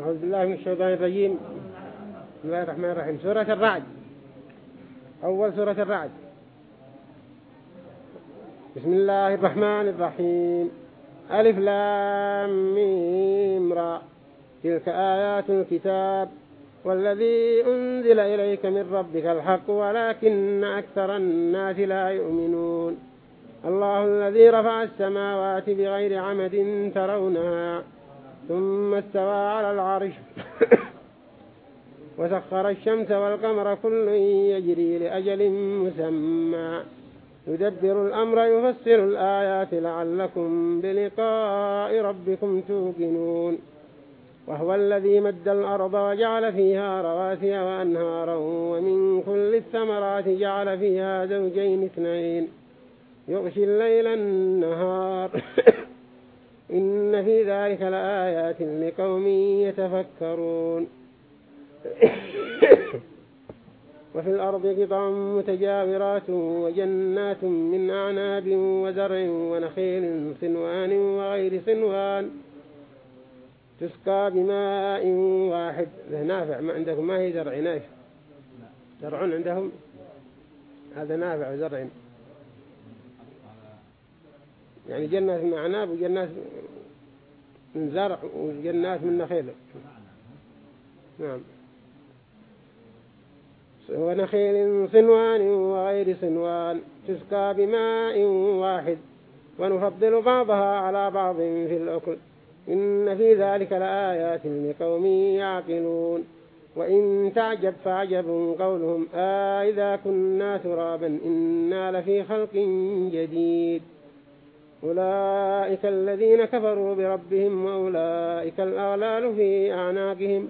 أعوذ بالله من الشيطان الرجيم. بسم الله الرحمن الرحيم. سورة الرعد. أول سورة الرعد. بسم الله الرحمن الرحيم. ألف لام ميم را. تلك آيات الكتاب. والذي أنزل إليك من ربك الحق ولكن أكثر الناس لا يؤمنون. الله الذي رفع السماوات بغير عمد ترونها. ثم استوى على العرش. وسخر الشمس والقمر كل يجري لأجل مسمى. يدبر الأمر يفسر الآيات لعلكم بلقاء ربكم توقنون. وهو الذي مد الأرض وجعل فيها رواسي وأنهارا ومن كل الثمرات جعل فيها زوجين اثنين. يغشي الليل النهار. إن في ذلك لآيات لقوم يتفكرون. وفي الأرض قطع متجاورات وجنات من أعناب وزرع ونخيل صنوان وغير صنوان تسقى بماء واحد. ذا نافع. ما عندكم ما هي زرع نافع. زرع عندهم؟ هذا نافع زرع. يعني جنات من أعناب وجنات من زرع وجنات من نخيل. نعم. ونخيل صنوان وغير صنوان تسقى بماء واحد. ونفضل بعضها على بعض في الأكل. إن في ذلك لآيات لقوم يعقلون. وإن تعجب فعجب قولهم. آه إذا كنا ترابا إنا لفي خلق جديد. أولئك الذين كفروا بربهم وأولئك الأغلال في أعناقهم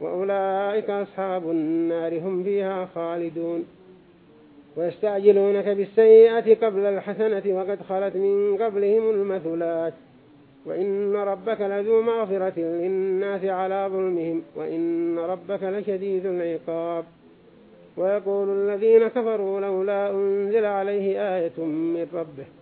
وأولئك أصحاب النار هم فيها خالدون ويستعجلونك بالسيئة قبل الحسنة وقد خلت من قبلهم المثلات وإن ربك لذو مغفرة للناس على ظلمهم وإن ربك لشديد العقاب ويقول الذين كفروا لولا أنزل عليه آية من ربه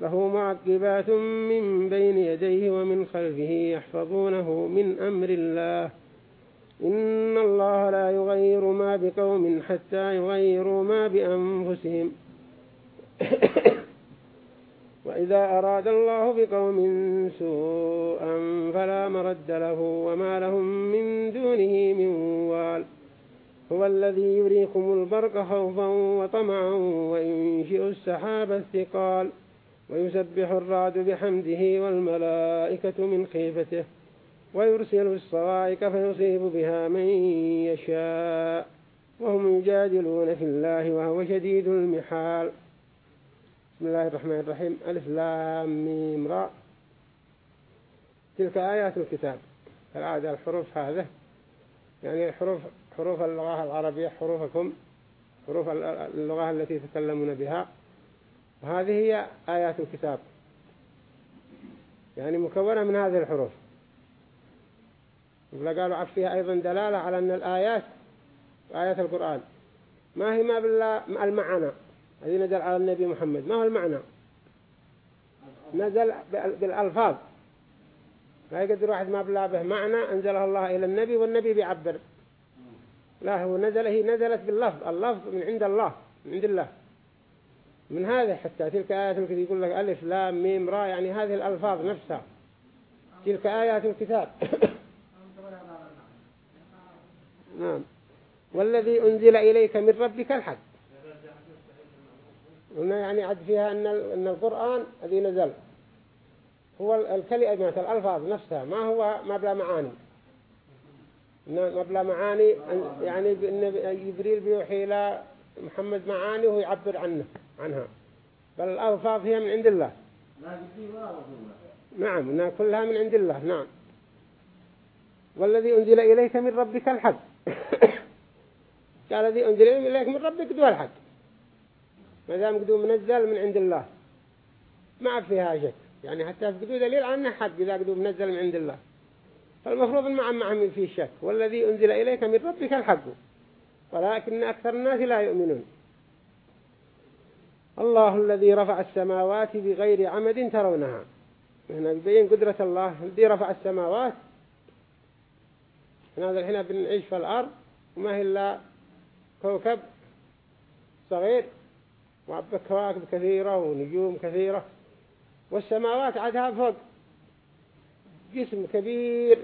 له معقبات من بين يديه ومن خلفه يحفظونه من أمر الله. إن الله لا يغير ما بقوم حتى يغيروا ما بأنفسهم. وإذا أراد الله بقوم سوءا فلا مرد له وما لهم من دونه من وال. هو الذي يريكم البرق خوفا وطمعا وينشئ السحاب الثقال. ويسبح الرعد بحمده والملائكة من خيفته ويرسل الصواعق فيصيب بها من يشاء وهم يجادلون في الله وهو شديد المحال. بسم الله الرحمن الرحيم. ألف لام ميم راء تلك آيات الكتاب. العادة الحروف هذا يعني حروف حروف اللغة العربية حروفكم حروف اللغة التي تتكلمون بها. وهذه هي آيات الكتاب. يعني مكونة من هذه الحروف. قالوا عف فيها أيضا دلالة على أن الآيات آيات القرآن. ما هي ما بالله المعنى الذي نزل على النبي محمد؟ ما هو المعنى؟ نزل بالألفاظ. لا يقدر واحد ما بالله به معنى أنزلها الله إلى النبي والنبي بيعبر. لا هو نزل هي نزلت باللفظ. اللفظ من عند الله من عند الله. من هذا حتى تلك آيات الكتاب يقول لك ألف لام ميم را يعني هذه الألفاظ نفسها. تلك آيات الكتاب. نعم. والذي أنزل إليك من ربك الحق. هنا يعني عد فيها أن أن القرآن الذي نزل هو الكلمة الألفاظ نفسها ما هو ما بلا معاني. ما بلا معاني يعني جبريل بيوحي إلى محمد معاني وهو يعبر عنه. عنها. بل الألفاظ هي من عند الله. نعم كلها من عند الله. نعم. والذي أنزل إليك من ربك الحق. قال الذي أنزل إليك من ربك دو الحق. ما دام قدو منزل من عند الله. ما فيها شك. يعني حتى قدو دليل عنه حق إذا قدو منزل من عند الله. فالمفروض ما معهم في شك. والذي أنزل إليك من ربك الحق. ولكن أكثر الناس لا يؤمنون. الله الذي رفع السماوات بغير عمد ترونها. هنا يبين قدرة الله الذي رفع السماوات. هذا الحين بنعيش في الأرض وما هي إلا كوكب صغير وكواكب كثيرة ونجوم كثيرة. والسماوات عدها فوق. جسم كبير.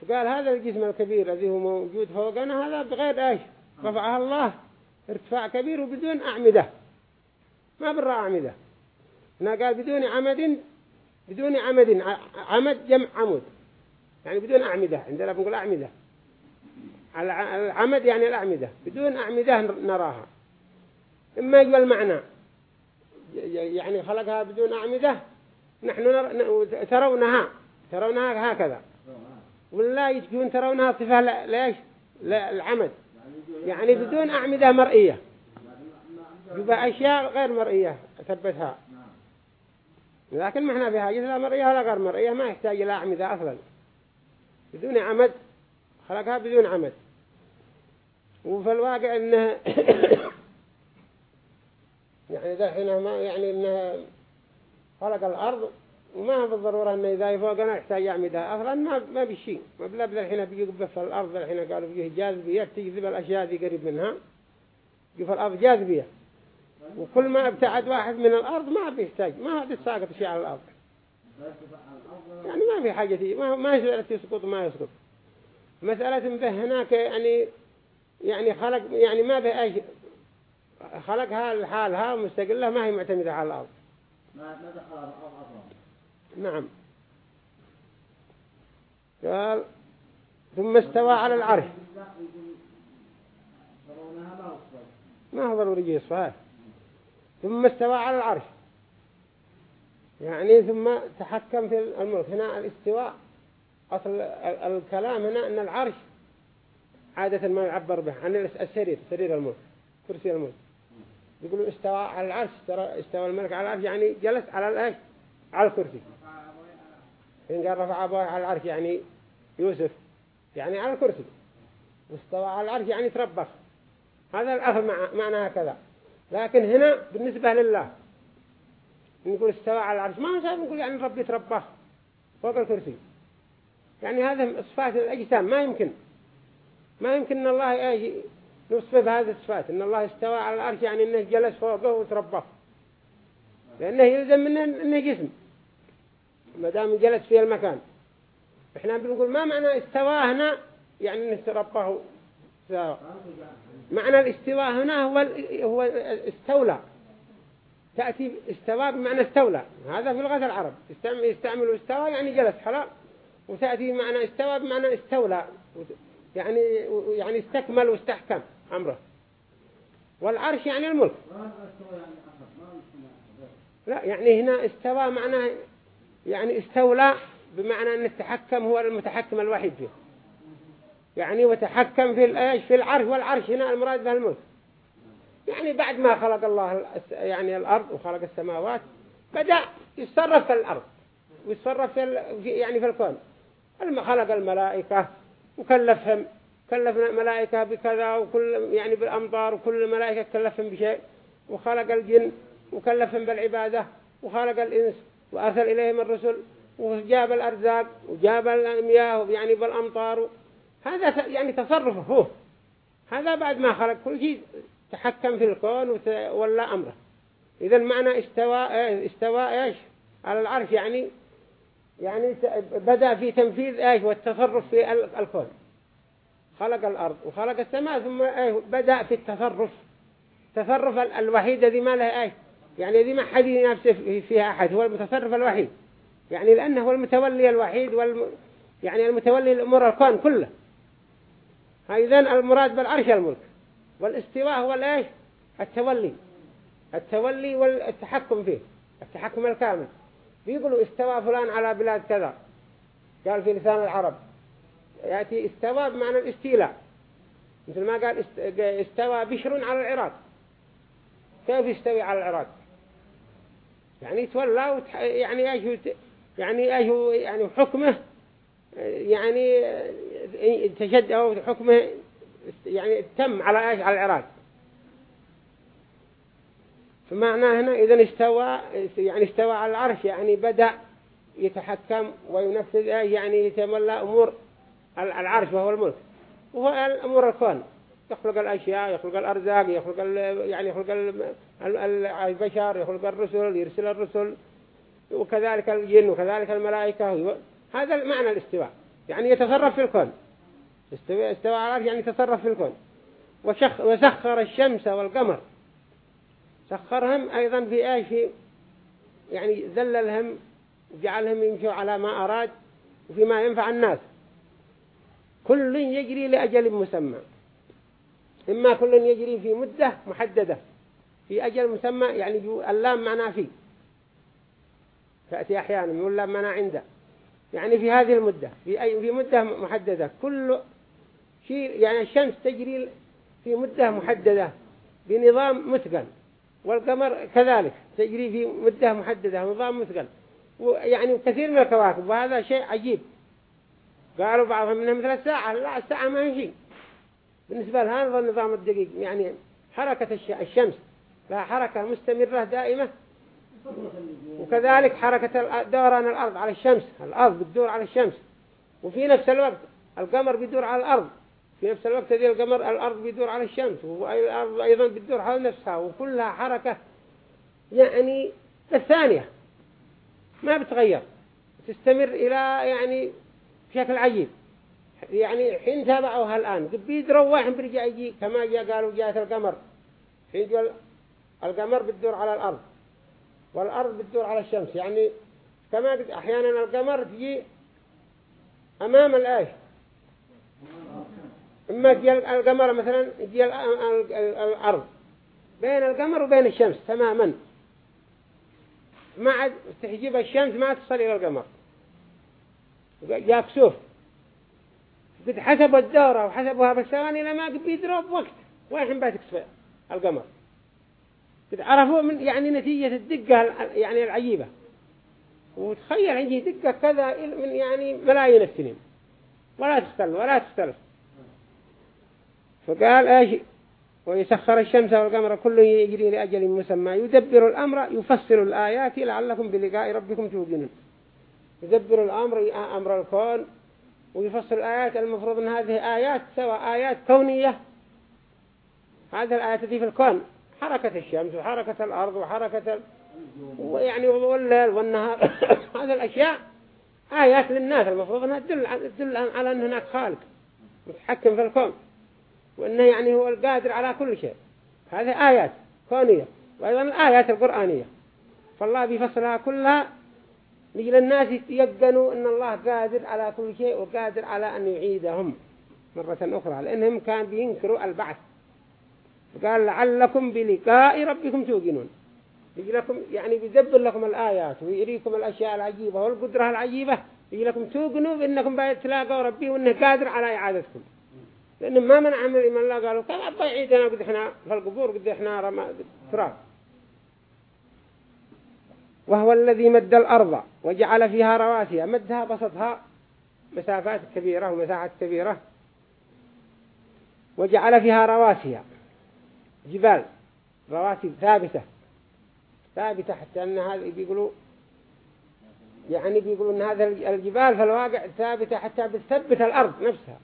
فقال هذا الجسم الكبير الذي هو موجود فوقنا هذا بغير إيش؟ رفعها الله. ارتفاع كبير وبدون أعمدة. ما برا أعمدة. هنا قال بدون عمد بدون عمد عمد جمع عمود. يعني بدون أعمدة. عندنا بنقول أعمدة. العمد يعني الأعمدة. بدون أعمدة نراها. إما يقبل المعنى. يعني خلقها بدون أعمدة نحن ترونها. ترونها هكذا. ولا يجون ترونها صفة ليش العمد. يعني بدون أعمدة مرئية. يبقى أشياء غير مرئية ثبتها لكن ما إحنا في حاجة لا مرئية ولا غير مرئية ما يحتاج إلى أعمدة أصلا. بدون عمد خلقها بدون عمد. وفي الواقع إنه يعني ذا حين ما يعني إنه خلق الأرض وما بالضرورة إنه إذا فوقنا يحتاج يعمدها أصلا ما ما بشيء ما بلا بذا الحين بيجي في الأرض الحين قالوا بيجي جاذبية تجذب الأشياء دي قريب منها. في الأرض جاذبية وكل ما ابتعد واحد من الأرض ما بيحتاج ما هذا ساقط شيء على الأرض. يعني ما في حاجة دي ما ما يسقط ما يسقط. مسألة به هناك يعني يعني خلق يعني ما به أي خلقها لحالها مستقلة ما هي معتمدة على الأرض. ما ما دخل الأرض أصلا. نعم. قال ثم استوى على العرش. ما هو ضروري يصفها ثم استوى على العرش. يعني ثم تحكم في الملك. هنا الاستواء أصل الكلام هنا أن العرش عادة ما يعبر به عن السرير سرير الملك كرسي الملك. يقولوا استوى على العرش استوى الملك على العرش يعني جلس على الإيش؟ على الكرسي. إن قال رفع أبوه على العرش يعني يوسف يعني على الكرسي. واستوى على العرش يعني تربخ هذا الأصل معناها كذا لكن هنا بالنسبة لله نقول استوى على العرش. ما هو نقول يعني ربي تربخ فوق الكرسي. يعني هذا صفات الأجسام. ما يمكن. ما يمكن أن الله نوصف بهذه الصفات. أن الله استوى على العرش يعني أنه جلس فوقه وتربى لأنه يلزم منه أنه جسم. ما دام جلس في المكان. إحنا بنقول ما معنى استوى هنا؟ يعني أنه ترباه. معنى الاستواء هنا هو هو استولى. تأتي استوى بمعنى استولى. هذا في لغة العرب. يستعمل استوى يعني جلس حلال وتأتي معنى استوى بمعنى استولى. يعني يعني استكمل واستحكم أمره. والعرش يعني الملك. لا يعني هنا استوى معناه يعني استولى بمعنى أن التحكم هو المتحكم الوحيد فيه. يعني وتحكم في الآيش في العرش والعرش هنا المراد به الملك يعني بعد ما خلق الله يعني الأرض وخلق السماوات بدأ يتصرف في الأرض ويتصرف في يعني في الكون. خلق الملائكة وكلفهم كلفنا الملائكة بكذا وكل يعني بالأمطار وكل الملائكة كلفهم بشيء وخلق الجن وكلفهم بالعبادة وخلق الإنس وأرسل إليهم الرسل وجاب الأرزاق وجاب المياه يعني بالأمطار. هذا يعني تصرفه هو هذا بعد ما خلق كل شيء تحكم في الكون ولا أمره إذا معنى استوى استوى إيش؟ على العرش يعني يعني بدأ في تنفيذ إيش؟ والتصرف في الكون. خلق الأرض وخلق السماء ثم إيه؟ بدأ في التصرف. تصرف الوحيد الذي ما له إيش؟ يعني الذي ما حد نفسه فيها أحد هو المتصرف الوحيد. يعني لأنه هو المتولي الوحيد والم يعني المتولي الأمور الكون كله. إذا المراد بالعرش الملك. والاستواء هو الإيش؟ التولي. التولي والتحكم فيه التحكم الكامل. بيقولوا استوى فلان على بلاد كذا. قال في لسان العرب. يأتي استوى بمعنى الاستيلاء. مثل ما قال استوى بشر على العراق. كيف يستوي على العراق؟ يعني تولى وتح... يعني إيش يعني إيش يعني حكمه يعني تشد أو حكمه يعني تم على إيش على العراق. فمعنى هنا اذا استوى يعني استوى على العرش يعني بدأ يتحكم وينفذ يعني يتولى أمور العرش وهو الملك. وهو امور الكون. يخلق الأشياء يخلق الأرزاق يخلق يعني يخلق البشر يخلق الرسل يرسل الرسل. وكذلك الجن وكذلك الملائكة. هذا معنى الاستواء. يعني يتصرف في الكون. استوى, استوى على العرش يعني يتصرف في الكون. وسخر الشمس والقمر. سخرهم أيضا في إيش؟ في يعني ذللهم وجعلهم يمشوا على ما أراد وفيما ينفع الناس. كل يجري لأجل مسمى. إما كل يجري في مدة محددة في أجل مسمى يعني اللام معناه فيه. تأتي أحيانا يقول اللام معناه عنده. يعني في هذه المدة في أي في مدة محددة. كل شيء يعني الشمس تجري في مدة محددة بنظام مثقل. والقمر كذلك تجري في مدة محددة نظام مثقل. ويعني كثير من الكواكب وهذا شيء عجيب. قالوا بعضهم منهم مثل الساعة لا الساعة ما هي شيء. بالنسبة لهذا النظام الدقيق يعني حركة الشمس لها حركة مستمرة دائمة. وكذلك حركة دوران الأرض على الشمس الأرض بتدور على الشمس. وفي نفس الوقت القمر بيدور على الأرض. في نفس الوقت هذه القمر الأرض بيدور على الشمس والأرض أيضا بتدور حول نفسها. وكلها حركة يعني الثانية ما بتغير تستمر إلى يعني بشكل عجيب. يعني حين تابعوها الآن بيدروا واحد برجع يجي كما جاء قالوا جاءت القمر. حين جاء القمر بتدور على الأرض والأرض بتدور على الشمس. يعني كما أحيانا القمر تجي أمام الآيش إما تجي القمر مثلا تجي الأرض. بين القمر وبين الشمس تماما. ما عاد تحجب الشمس ما تصل إلى القمر. جاء كسوف قد حسبوا الدورة وحسبوها بالثواني لما قد بيدروا بوقت وين بتكسف القمر. قد عرفوا من يعني نتيجة الدقة يعني العجيبة. وتخيل عندي دقة كذا من يعني ملايين السنين. ولا تختلف ولا تختلف. فقال إيش؟ ويسخر الشمس والقمر كل يجري لأجل مسمى. يدبر الأمر يفصل الآيات لعلكم بلقاء ربكم توقنون. يدبر الأمر أمر الكون. ويفصل الآيات المفروض أن هذه آيات سواء آيات كونية هذه الآيات في الكون. حركة الشمس وحركة الأرض وحركة ويعني والليل والنهار. هذه الأشياء آيات للناس. المفروض أنها تدل, تدل على أن هناك خالق متحكم في الكون وأنه يعني هو القادر على كل شيء. هذه آيات كونية وأيضا الآيات القرآنية. فالله بيفصلها كلها لجل الناس يتيقنوا أن الله قادر على كل شيء وقادر على أن يعيدهم مرة أخرى لأنهم كان بينكروا البعث. قال لعلكم بلقاء ربكم توقنون. لكم يعني بيدبر لكم الآيات ويريكم الأشياء العجيبة والقدرة العجيبة. يجي لكم توقنوا بأنكم تلاقوا ربي وأنه قادر على إعادتكم. لأنه ما منع من الإيمان الله قالوا كان أبا يعيدنا قد إحنا في القبور قد إحنا رمى تراب. وهو الذي مد الأرض وجعل فيها رواسي مدها بسطها مسافات كبيرة ومساحات كبيرة. وجعل فيها رواسي جبال رواسي ثابتة ثابتة حتى أن هذا بيقولوا يعني بيقولوا أن هذا الجبال في الواقع ثابتة حتى بتثبت الأرض نفسها.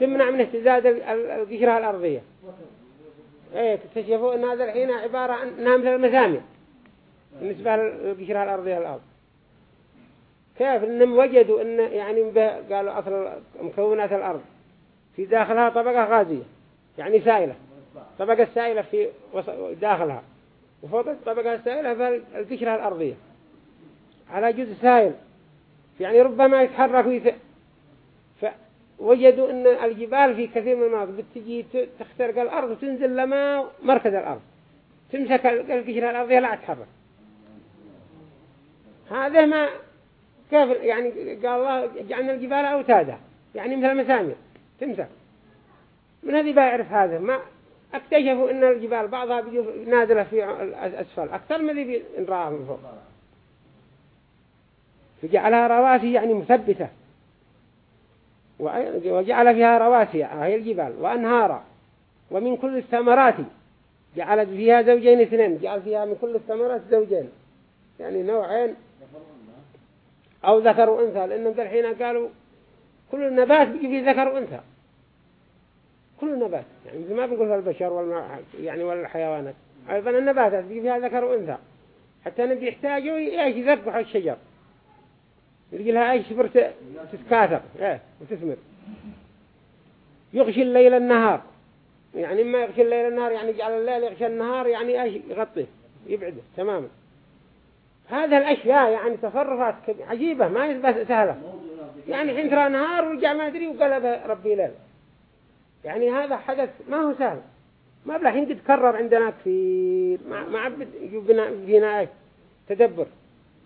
تمنع من اهتزاز القشرة الأرضية. إيه تكتشفوا أن هذا الحين عبارة عن مثل المسامع بالنسبة للقشرة الأرضية الأرض كيف؟ إنهم وجدوا إن يعني قالوا أصل مكونات الأرض. في داخلها طبقة غازية يعني سائلة. طبقة سائلة في داخلها. وفوق الطبقة السائلة في القشرة الأرضية. على جزء سائل. يعني ربما يتحرك ويث... فوجدوا أن الجبال في كثير من المناطق بتجي تخترق الأرض وتنزل لما مركز الأرض. تمسك القشرة الأرضية لا تتحرك. هذا ما كيف يعني قال الله جعلنا الجبال أوتادا. يعني مثل المسامير. تمسك من هذه بيعرف هذا؟ ما اكتشفوا إن الجبال بعضها نازلة في الأسفل. أكثر من اللي نراها من فوق. فجعلها رواسي يعني مثبتة. وجعل فيها رواسي. هي الجبال. وأنهارا. ومن كل الثمرات. جعلت فيها زوجين اثنين. جعل فيها من كل الثمرات زوجين. يعني نوعين أو ذكر وأنثى لأنهم الحين قالوا كل النبات بيجي فيه ذكر وأنثى. كل النبات يعني ما بنقول البشر والما يعني والحيوانات أيضا النباتات بيجي فيها ذكر وأنثى. حتى نبي يحتاجوا إيش يذبحوا الشجر. يلقي لها إيش برت تتكاثر إيه وتثمر يغشي الليل النهار. يعني ما يغشي الليل النهار يعني يجعل الليل يغشي النهار يعني إيش يغطيه يبعده تماما. هذا الأشياء يعني تصرفات عجيبة ما يثبت سهلة. يعني حين ترى نهار ورجع ما أدري وقلب ربي ليل. يعني هذا حدث ما هو سهل. ما بلا حين تتكرر عندنا كثير. ما عبد فينا إيش تدبر.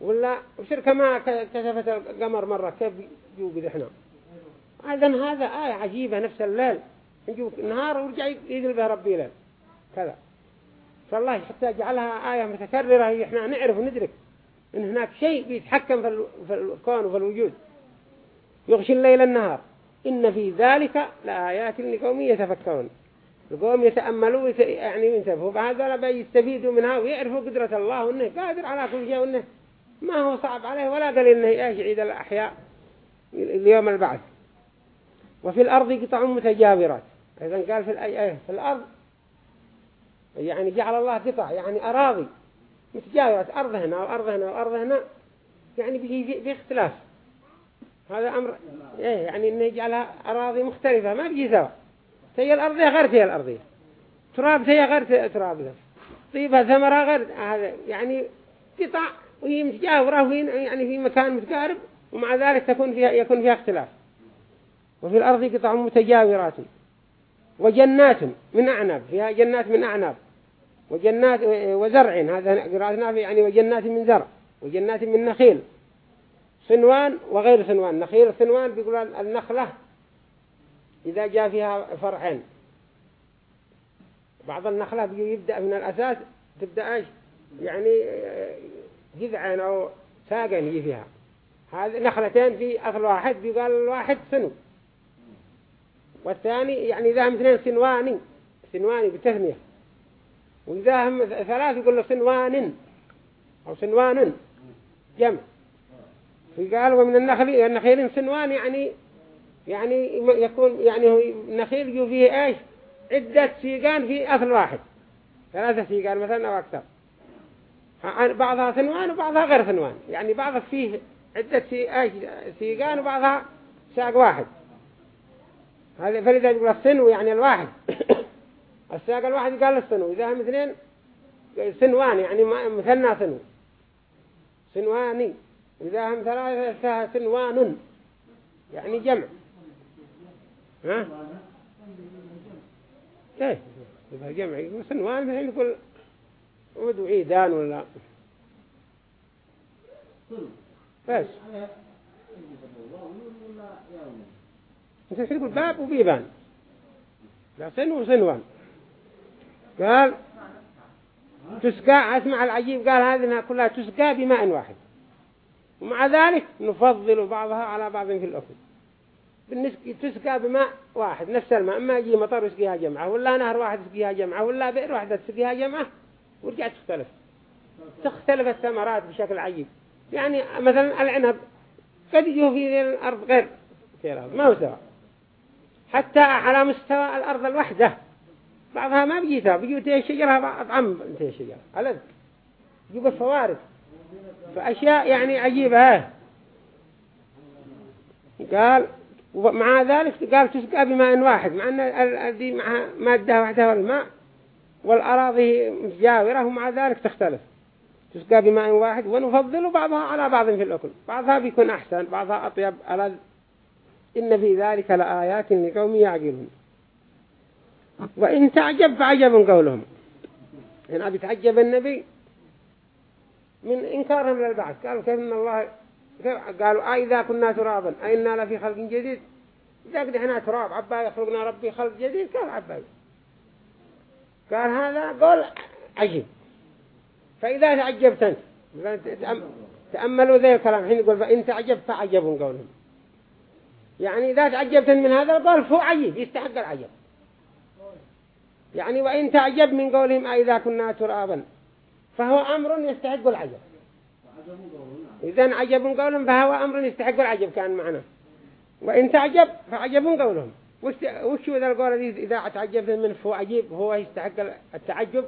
ولا وشركة ما كشفت القمر مرة كيف يوجد إحنا؟ اذا هذا آية عجيبة نفس الليل. يجوا النهار ورجع يدل به ربي ليل. كذا. فالله حتى جعلها آية متكررة إحنا نعرف وندرك. إن هناك شيء بيتحكم في الكون وفي الوجود. يغشي الليل النهار. إن في ذلك لآيات لقوم يتفكرون. القوم يتأملوا يعني ينتبهوا. بعد بيستفيدوا منها ويعرفوا قدرة الله وإنه قادر على كل شيء وإنه ما هو صعب عليه ولا قال إنه يعيد الأحياء اليوم البعث. وفي الأرض قطع متجاورات. أيضا قال في في الأرض يعني جعل الله قطع يعني أراضي. متجاورات أرض هنا وأرض هنا وأرض هنا يعني بيجي في اختلاف. هذا أمر إيه يعني إنه يجعلها أراضي مختلفة ما بيجي سوا. هي الأرضية غير هي الأرضية تراب هي غير تراب طيبها ثمرة غير هذا يعني قطع وهي متجاورة وهي يعني في مكان متقارب ومع ذلك تكون فيها يكون فيها اختلاف. وفي الأرض قطع متجاورات. وجنات من أعناب فيها جنات من أعناب. وجنات وزرع. هذا قرأتنا يعني وجنات من زرع وجنات من نخيل. صنوان وغير صنوان. نخيل صنوان بيقول النخلة إذا جاء فيها فرعين بعض النخلة يبدأ من الأساس تبدأ إيش؟ يعني جذعين أو ساقين يجي فيها. هذه نخلتين في أصل واحد بيقال الواحد سنو والثاني يعني إذا هم اثنين سنواني سنواني بتثنية. وإذا هم ثلاث يقول له سنوان أو سنوان جمع. فقال ومن النخل النخيل سنوان يعني يعني يكون يعني هو يجو فيه إيش؟ عدة سيقان في أصل واحد. ثلاثة سيقان مثلا أو أكثر. بعضها سنوان وبعضها غير سنوان يعني بعضها فيه عدة سيقان وبعضها ساق واحد. هذا فلذا يقول السنو يعني الواحد. الساق الواحد قال السنو. إذا هم اثنين سنوان يعني مثلنا سنو. سنواني. إذا هم ثلاثة سنوان. يعني جمع. ها؟ إيه إذا جمع. يقول سنوان مثل يقول ودو عيدان ولا بس. أنت تقول؟ باب وبيبان. لا سن وسنوان. قال تسقى أسمع العجيب قال هذه كلها تسقى بماء واحد. ومع ذلك نفضل بعضها على بعض في الأكل. بالنسبة تسقى بماء واحد نفس الماء أما يجي مطر يسقيها جمعة ولا نهر واحد يسقيها جمعة ولا بئر واحدة تسقيها جمعة ورجعت تختلف. تختلف الثمرات بشكل عجيب. يعني مثلا العنب قد يجوا في الأرض غير ما هو سوا حتى على مستوى الأرض الوحدة. بعضها ما بيجيتها بيجي الشجرة أطعم انتهي الشجرة ألد يجيب الفوارد فأشياء يعني عجيبة قال ومع ذلك قال تسقى بماء واحد مع أن الذي مع مادة واحدة والماء والأراضي متجاورة ومع ذلك تختلف. تسقى بماء واحد ونفضل بعضها على بعض في الأكل. بعضها بيكون أحسن بعضها أطيب ألذ. إن في ذلك لآيات لقوم يعقلون. وإن تعجب فعجب قولهم. هنا بيتعجب النبي من إنكارهم للبعث. قالوا كيف أن الله قالوا أي إذا كنا ترابا. أئنا لفي خلق جديد. إذا قد إحنا تراب. عبا يخلقنا ربي خلق جديد. كيف عبا. قال هذا قول عجيب. فإذا تعجبت أنت. تأملوا ذي الكلام. حين يقول فإن تعجب فعجبوا قولهم. يعني إذا تعجبت من هذا القول فهو عجيب. يستحق العجب. يعني وإن تعجب من قولهم إذا كنا ترابا. فهو أمر يستحق العجب. إذا عجب قولهم فهو أمر يستحق العجب كان معنا. وإن تعجب فعجب قولهم. وش إذا القول إذا تعجبت منه فهو عجيب؟ هو يستحق التعجب.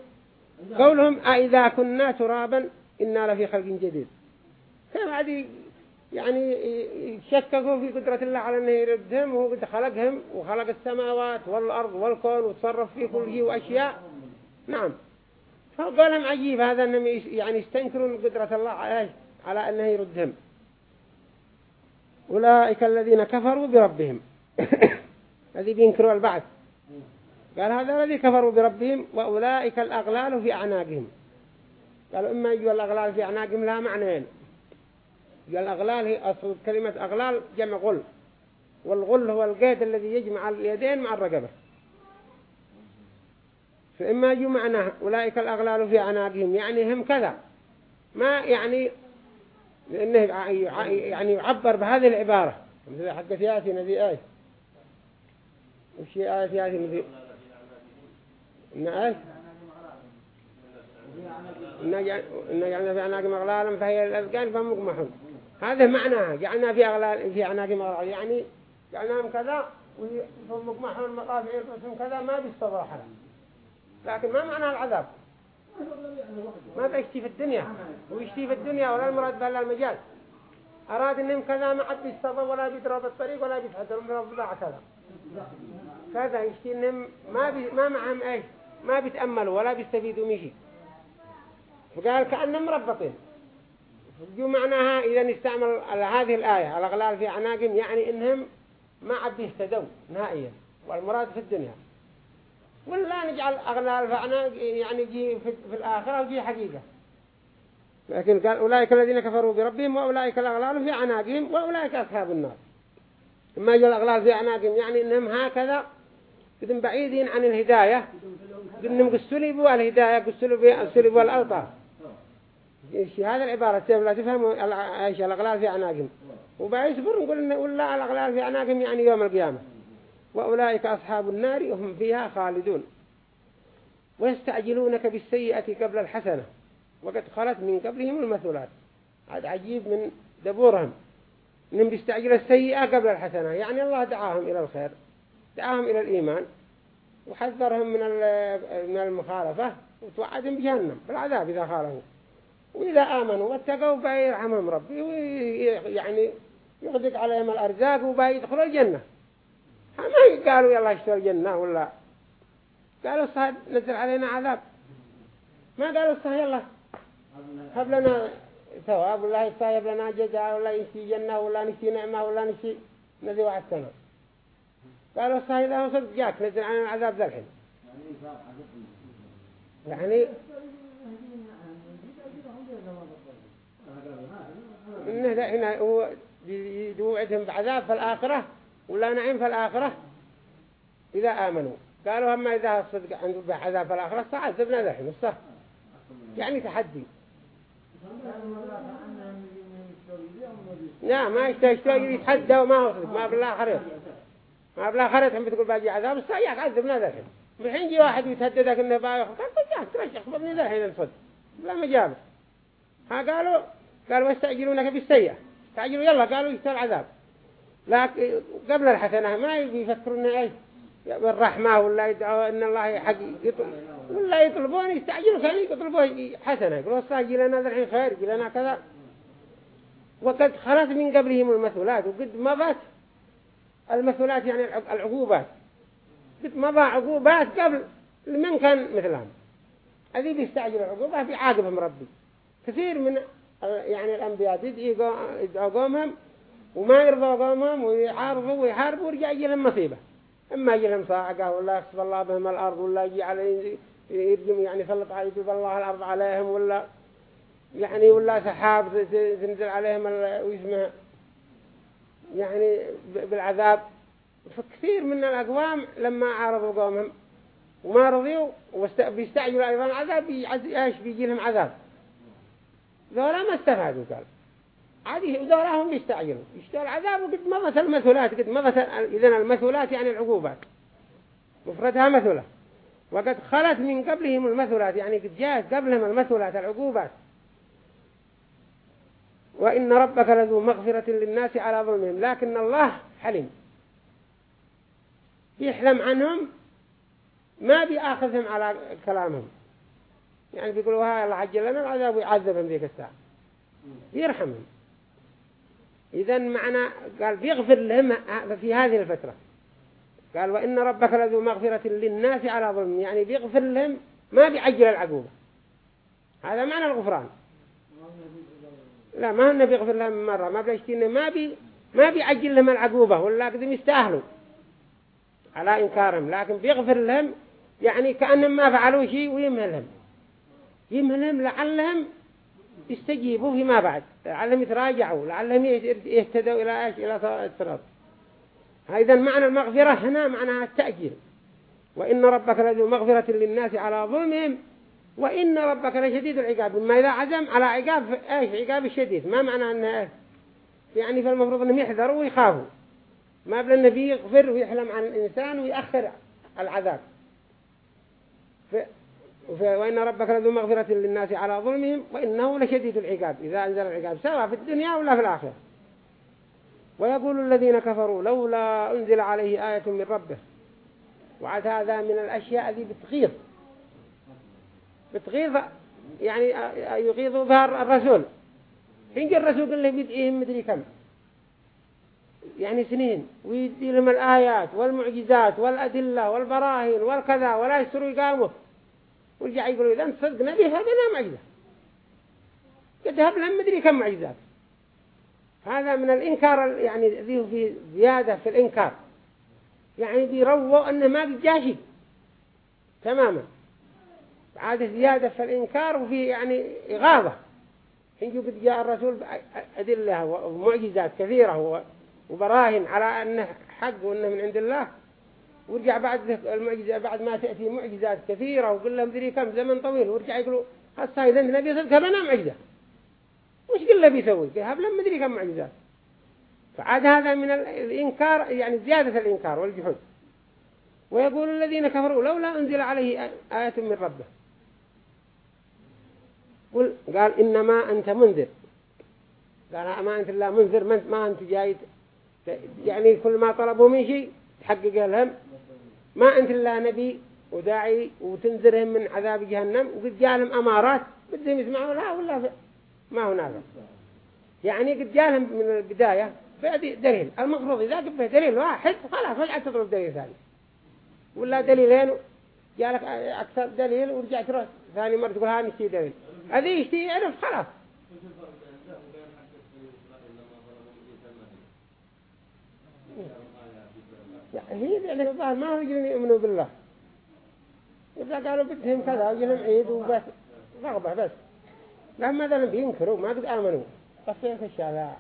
قولهم أئذا كنا ترابا إنا لفي خلق جديد. كيف هذه يعني يشككوا في قدرة الله على أنه يردهم وهو قد خلقهم وخلق السماوات والأرض والكون وتصرف في كل شيء وأشياء. نعم. فقالهم عجيب هذا أنهم يعني يستنكرون قدرة الله على, على أنه يردهم. أولئك الذين كفروا بربهم. الذي بينكروا البعث. قال هذا الذي كفروا بربهم وأولئك الأغلال في أعناقهم. قالوا إما يجوا الأغلال في أعناقهم لا معنيين الأغلال هي أصل كلمة أغلال جمع غل. والغل هو القيد الذي يجمع اليدين مع الرقبة. فإما يجوا أولئك الأغلال في أعناقهم يعني هم كذا. ما يعني لأنه يعني يعبر بهذه العبارة. مثل حق ياسين ذي آية. وش هي آية ياسين ذي إن آية؟ إن جعلنا في أعناقهم أغلالا فهي الأذقان فهم مقمحون. هذا معناها جعلنا في أغلال في أعناقهم أغلال يعني جعلناهم كذا وهم مقمحون المطافع يلبسهم كذا ما بيستضاح لكن ما معنى العذاب؟ ما بيشتي في الدنيا. ويشتي في الدنيا ولا المراد بها المجال. أراد إنهم كذا ما حد بيستضى ولا بيضرب الطريق ولا بيتحدر من الضباع كذا. كذا يشتي إنهم ما بي ما معهم إيش؟ ما بيتأملوا ولا بيستفيدوا من شيء. فقال كأنهم مربطين. جو معناها إذا نستعمل هذه الآية الأغلال في أعناقهم يعني إنهم ما عاد يهتدوا نهائيا والمراد في الدنيا. ولا نجعل أغلال في أعناق يعني يجي في, في الآخرة ويجي حقيقة. لكن قال أولئك الذين كفروا بربهم وأولئك الأغلال في أعناقهم وأولئك أصحاب النار. ما يجعل الأغلال في أعناقهم يعني إنهم هكذا إذن بعيدين عن الهداية إنهم قسلوا الهداية قسلوا الألطاف هذا العبارة؟ لا تفهموا إيش الأغلال في أعناقهم. وبيصبر نقول إن ولا الأغلال في أعناقهم يعني يوم القيامة. وأولئك أصحاب النار وهم فيها خالدون. ويستعجلونك بالسيئة قبل الحسنة. وقد خلت من قبلهم المثلات. هذا عجيب من دبورهم. إنهم بيستعجلوا السيئة قبل الحسنة. يعني الله دعاهم إلى الخير. دعاهم إلى الإيمان. وحذرهم من من المخالفة. وتوعدهم بجهنم. بالعذاب إذا خالفوا. وإذا آمنوا واتقوا بيرحمهم ربي ويعني يغدق عليهم الأرزاق وبيدخلوا الجنة. ما قالوا يلا اشتروا الجنة ولا؟ قالوا الصهد نزل علينا عذاب. ما قالوا الصهد يلا؟ هب لنا ثواب ولا يستهيب لنا جزاء ولا ينسي جنة ولا نسي نعمة ولا نسي نذي سنة قالوا الصهد إذا صدق جاك نزل علينا العذاب ذا الحين. يعني إنه هنا هو يوعدهم بعذاب في الآخرة ولا نعيم في الآخرة؟ إذا آمنوا. قالوا أما إذا صدق عنده بعذاب في الآخرة سعذبنا ذحين الصح يعني تحدي. لا ما يشتاق يتحدى وما هو صدق ما بالله خريط ما بالله خريط هم بتقول باجي عذاب الصح يعذبنا ذحين الحين جي واحد يتهددك إنه بايخ قال قد ترشح خبرني ذحين الصدق. لا مجابه ها قالوا قالوا واستعجلونك بالسيئة. استعجلوا يلا قالوا يستر العذاب. لكن قبل الحسنة ما يفكرون إيش؟ بالرحمة ولا يدعوا إن الله حق يطلب ولا يطلبون يستعجلوا كانوا يطلبوا حسنة. يقولوا استعجل لنا الحين خير لنا كذا. وقد خلت من قبلهم المثلات وقد مضت المثلات يعني العقوبات. قد مضى عقوبات قبل من كان مثلهم. هذه بيستعجل العقوبات بيعاقبهم ربي. كثير من يعني الأنبياء يدعوا قومهم وما يرضوا قومهم ويعارضوا ويحاربوا ورجع يجي لهم مصيبة. إما يجي لهم صاعقة ولا يخصب الله بهم الأرض ولا يجي عليه يرجم يعني يسلط يجيب الله الأرض عليهم ولا يعني ولا سحاب تنزل عليهم ويسمها يعني بالعذاب. فكثير من الأقوام لما عارضوا قومهم وما رضيوا وبيستعجلوا أيضا إيش؟ بيجي لهم عذاب. ذولا ما استفادوا قال عادي ذولا هم بيستعجلوا يشتغل العذاب وقد مضت المثلات قد مضت إذن المثلات يعني العقوبات. مفردها مثلة. وقد خلت من قبلهم المثلات يعني قد جاءت قبلهم المثلات العقوبات. وإن ربك لذو مغفرة للناس على ظلمهم. لكن الله حليم. يحلم عنهم ما بيأخذهم على كلامهم. يعني بيقولوا ها الله عجل لنا العذاب ويعذبهم ذيك الساعة. يرحمهم إذا معنى قال بيغفر لهم في هذه الفترة. قال وإن ربك لذو مغفرة للناس على ظلم. يعني بيغفر لهم ما بيعجل العقوبة. هذا معنى الغفران. لا ما هن بيغفر لهم مرة. ما بيشتين ما بي ما بيعجل لهم العقوبة. ولا قدم يستاهلوا. على إنكارهم. لكن بيغفر لهم يعني كأنهم ما فعلوا شيء ويمهلهم. يمهلهم لعلهم يستجيبوا فيما بعد لعلهم يتراجعوا لعلهم يهتدوا إلى إيش؟ إلى الصراط. إذا معنى المغفرة هنا معناها التأجيل وإن ربك لذو مغفرة للناس على ظلمهم وإن ربك لشديد العقاب. ما إذا عزم على عقاب إيش؟ عقاب الشديد ما معنى أنه يعني فالمفروض أنهم يحذروا ويخافوا. ما بل النبي يغفر ويحلم عن الإنسان ويأخر العذاب. وإن ربك لذو مغفرة للناس على ظلمهم وإنه لشديد العقاب. إذا أنزل العقاب سواء في الدنيا ولا في الآخرة. ويقول الذين كفروا لولا أنزل عليه آية من ربه. وعد هذا من الأشياء التي بتغيظ. بتغيظ يعني يغيظ بها الرسول. حين الرسول قال له بيدئيهم مدري كم. يعني سنين. ويدي لهم الآيات والمعجزات والأدلة والبراهين والكذا ولا يسروا يقاموا ورجع يقولوا إذا أنت صدق نبي هذا معجزة. قد هب لهم مدري كم معجزات. هذا من الإنكار يعني ذيه في زيادة في الإنكار. يعني بيرووا أنه ما بيجاشي تماما. عادة زيادة في الإنكار وفي يعني إغاظة. حين جاء الرسول أدلة ومعجزات كثيرة وبراهن على أنه حق وأنه من عند الله. ورجع بعد المعجزة بعد ما تأتي معجزات كثيرة وقل لهم ذري كم؟ زمن طويل. ورجع يقولوا هسا إذا النبي صدق لنا معجزة. وش قل له بيسوي؟ بيهب لهم مدري كم معجزات فعاد هذا من الإنكار يعني زيادة الإنكار والجحود. ويقول الذين كفروا لولا أنزل عليه آية من ربه. قل قال إنما أنت منذر. قال ما أنت الله منذر ما أنت جاي يعني كل ما طلبوا من شيء تحقق لهم ما أنت الله نبي وداعي وتنذرهم من عذاب جهنم وقد جالهم أمارات بدهم يسمعوا لا ولا ما هو نافع يعني قد جالهم من البداية فهذه دليل. المفروض إذا قبه دليل واحد خلاص فجأة تضرب دليل ثاني. ولا دليلين جالك أكثر دليل ورجع تروح ثاني مرة تقول ها نشتي دليل. هذه يشتي يعرف خلاص. يعني هي يعني الظاهر ما هو يجرون يؤمنوا بالله. إذا قالوا بدهم كذا ويجلهم عيد وبس رغبة بس. لهم مثلا بينكروا ما قد آمنوا. قصير في الشارع.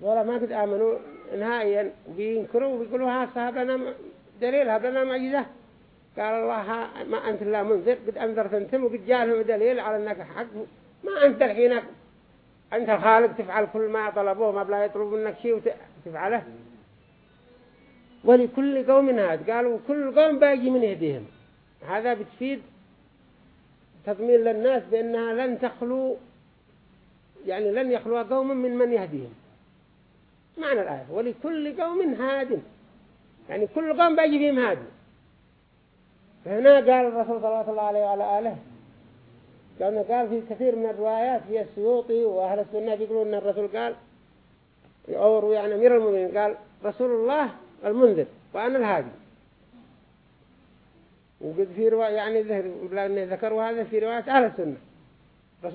ولا ما قد آمنوا نهائيا بينكروا وبيقولوا ها صاحب لنا دليل هب لنا معجزة. قال الله ما أنت الله منذر قد أنذرت أنتم وقد جاء دليل على أنك حق. ما أنت الحين أنت الخالق تفعل كل ما طلبوه ما بلا يطلب منك شيء وتفعله ولكل قوم هاد. قالوا كل قوم باقي من يهديهم هذا بتفيد تضمين للناس بأنها لن تخلو يعني لن يخلو قوم من من يهديهم. معنى الآية. ولكل قوم هاد. يعني كل قوم باقي فيهم هادي فهنا قال الرسول صلى الله عليه وعلى آله كان قال في كثير من الروايات في السيوطي وأهل السنة يقولون أن الرسول قال أو يعني أمير المؤمنين قال رسول الله المنذر وأنا الهادي. وقد في رواية يعني ذكروا هذا في رواية أهل السنة.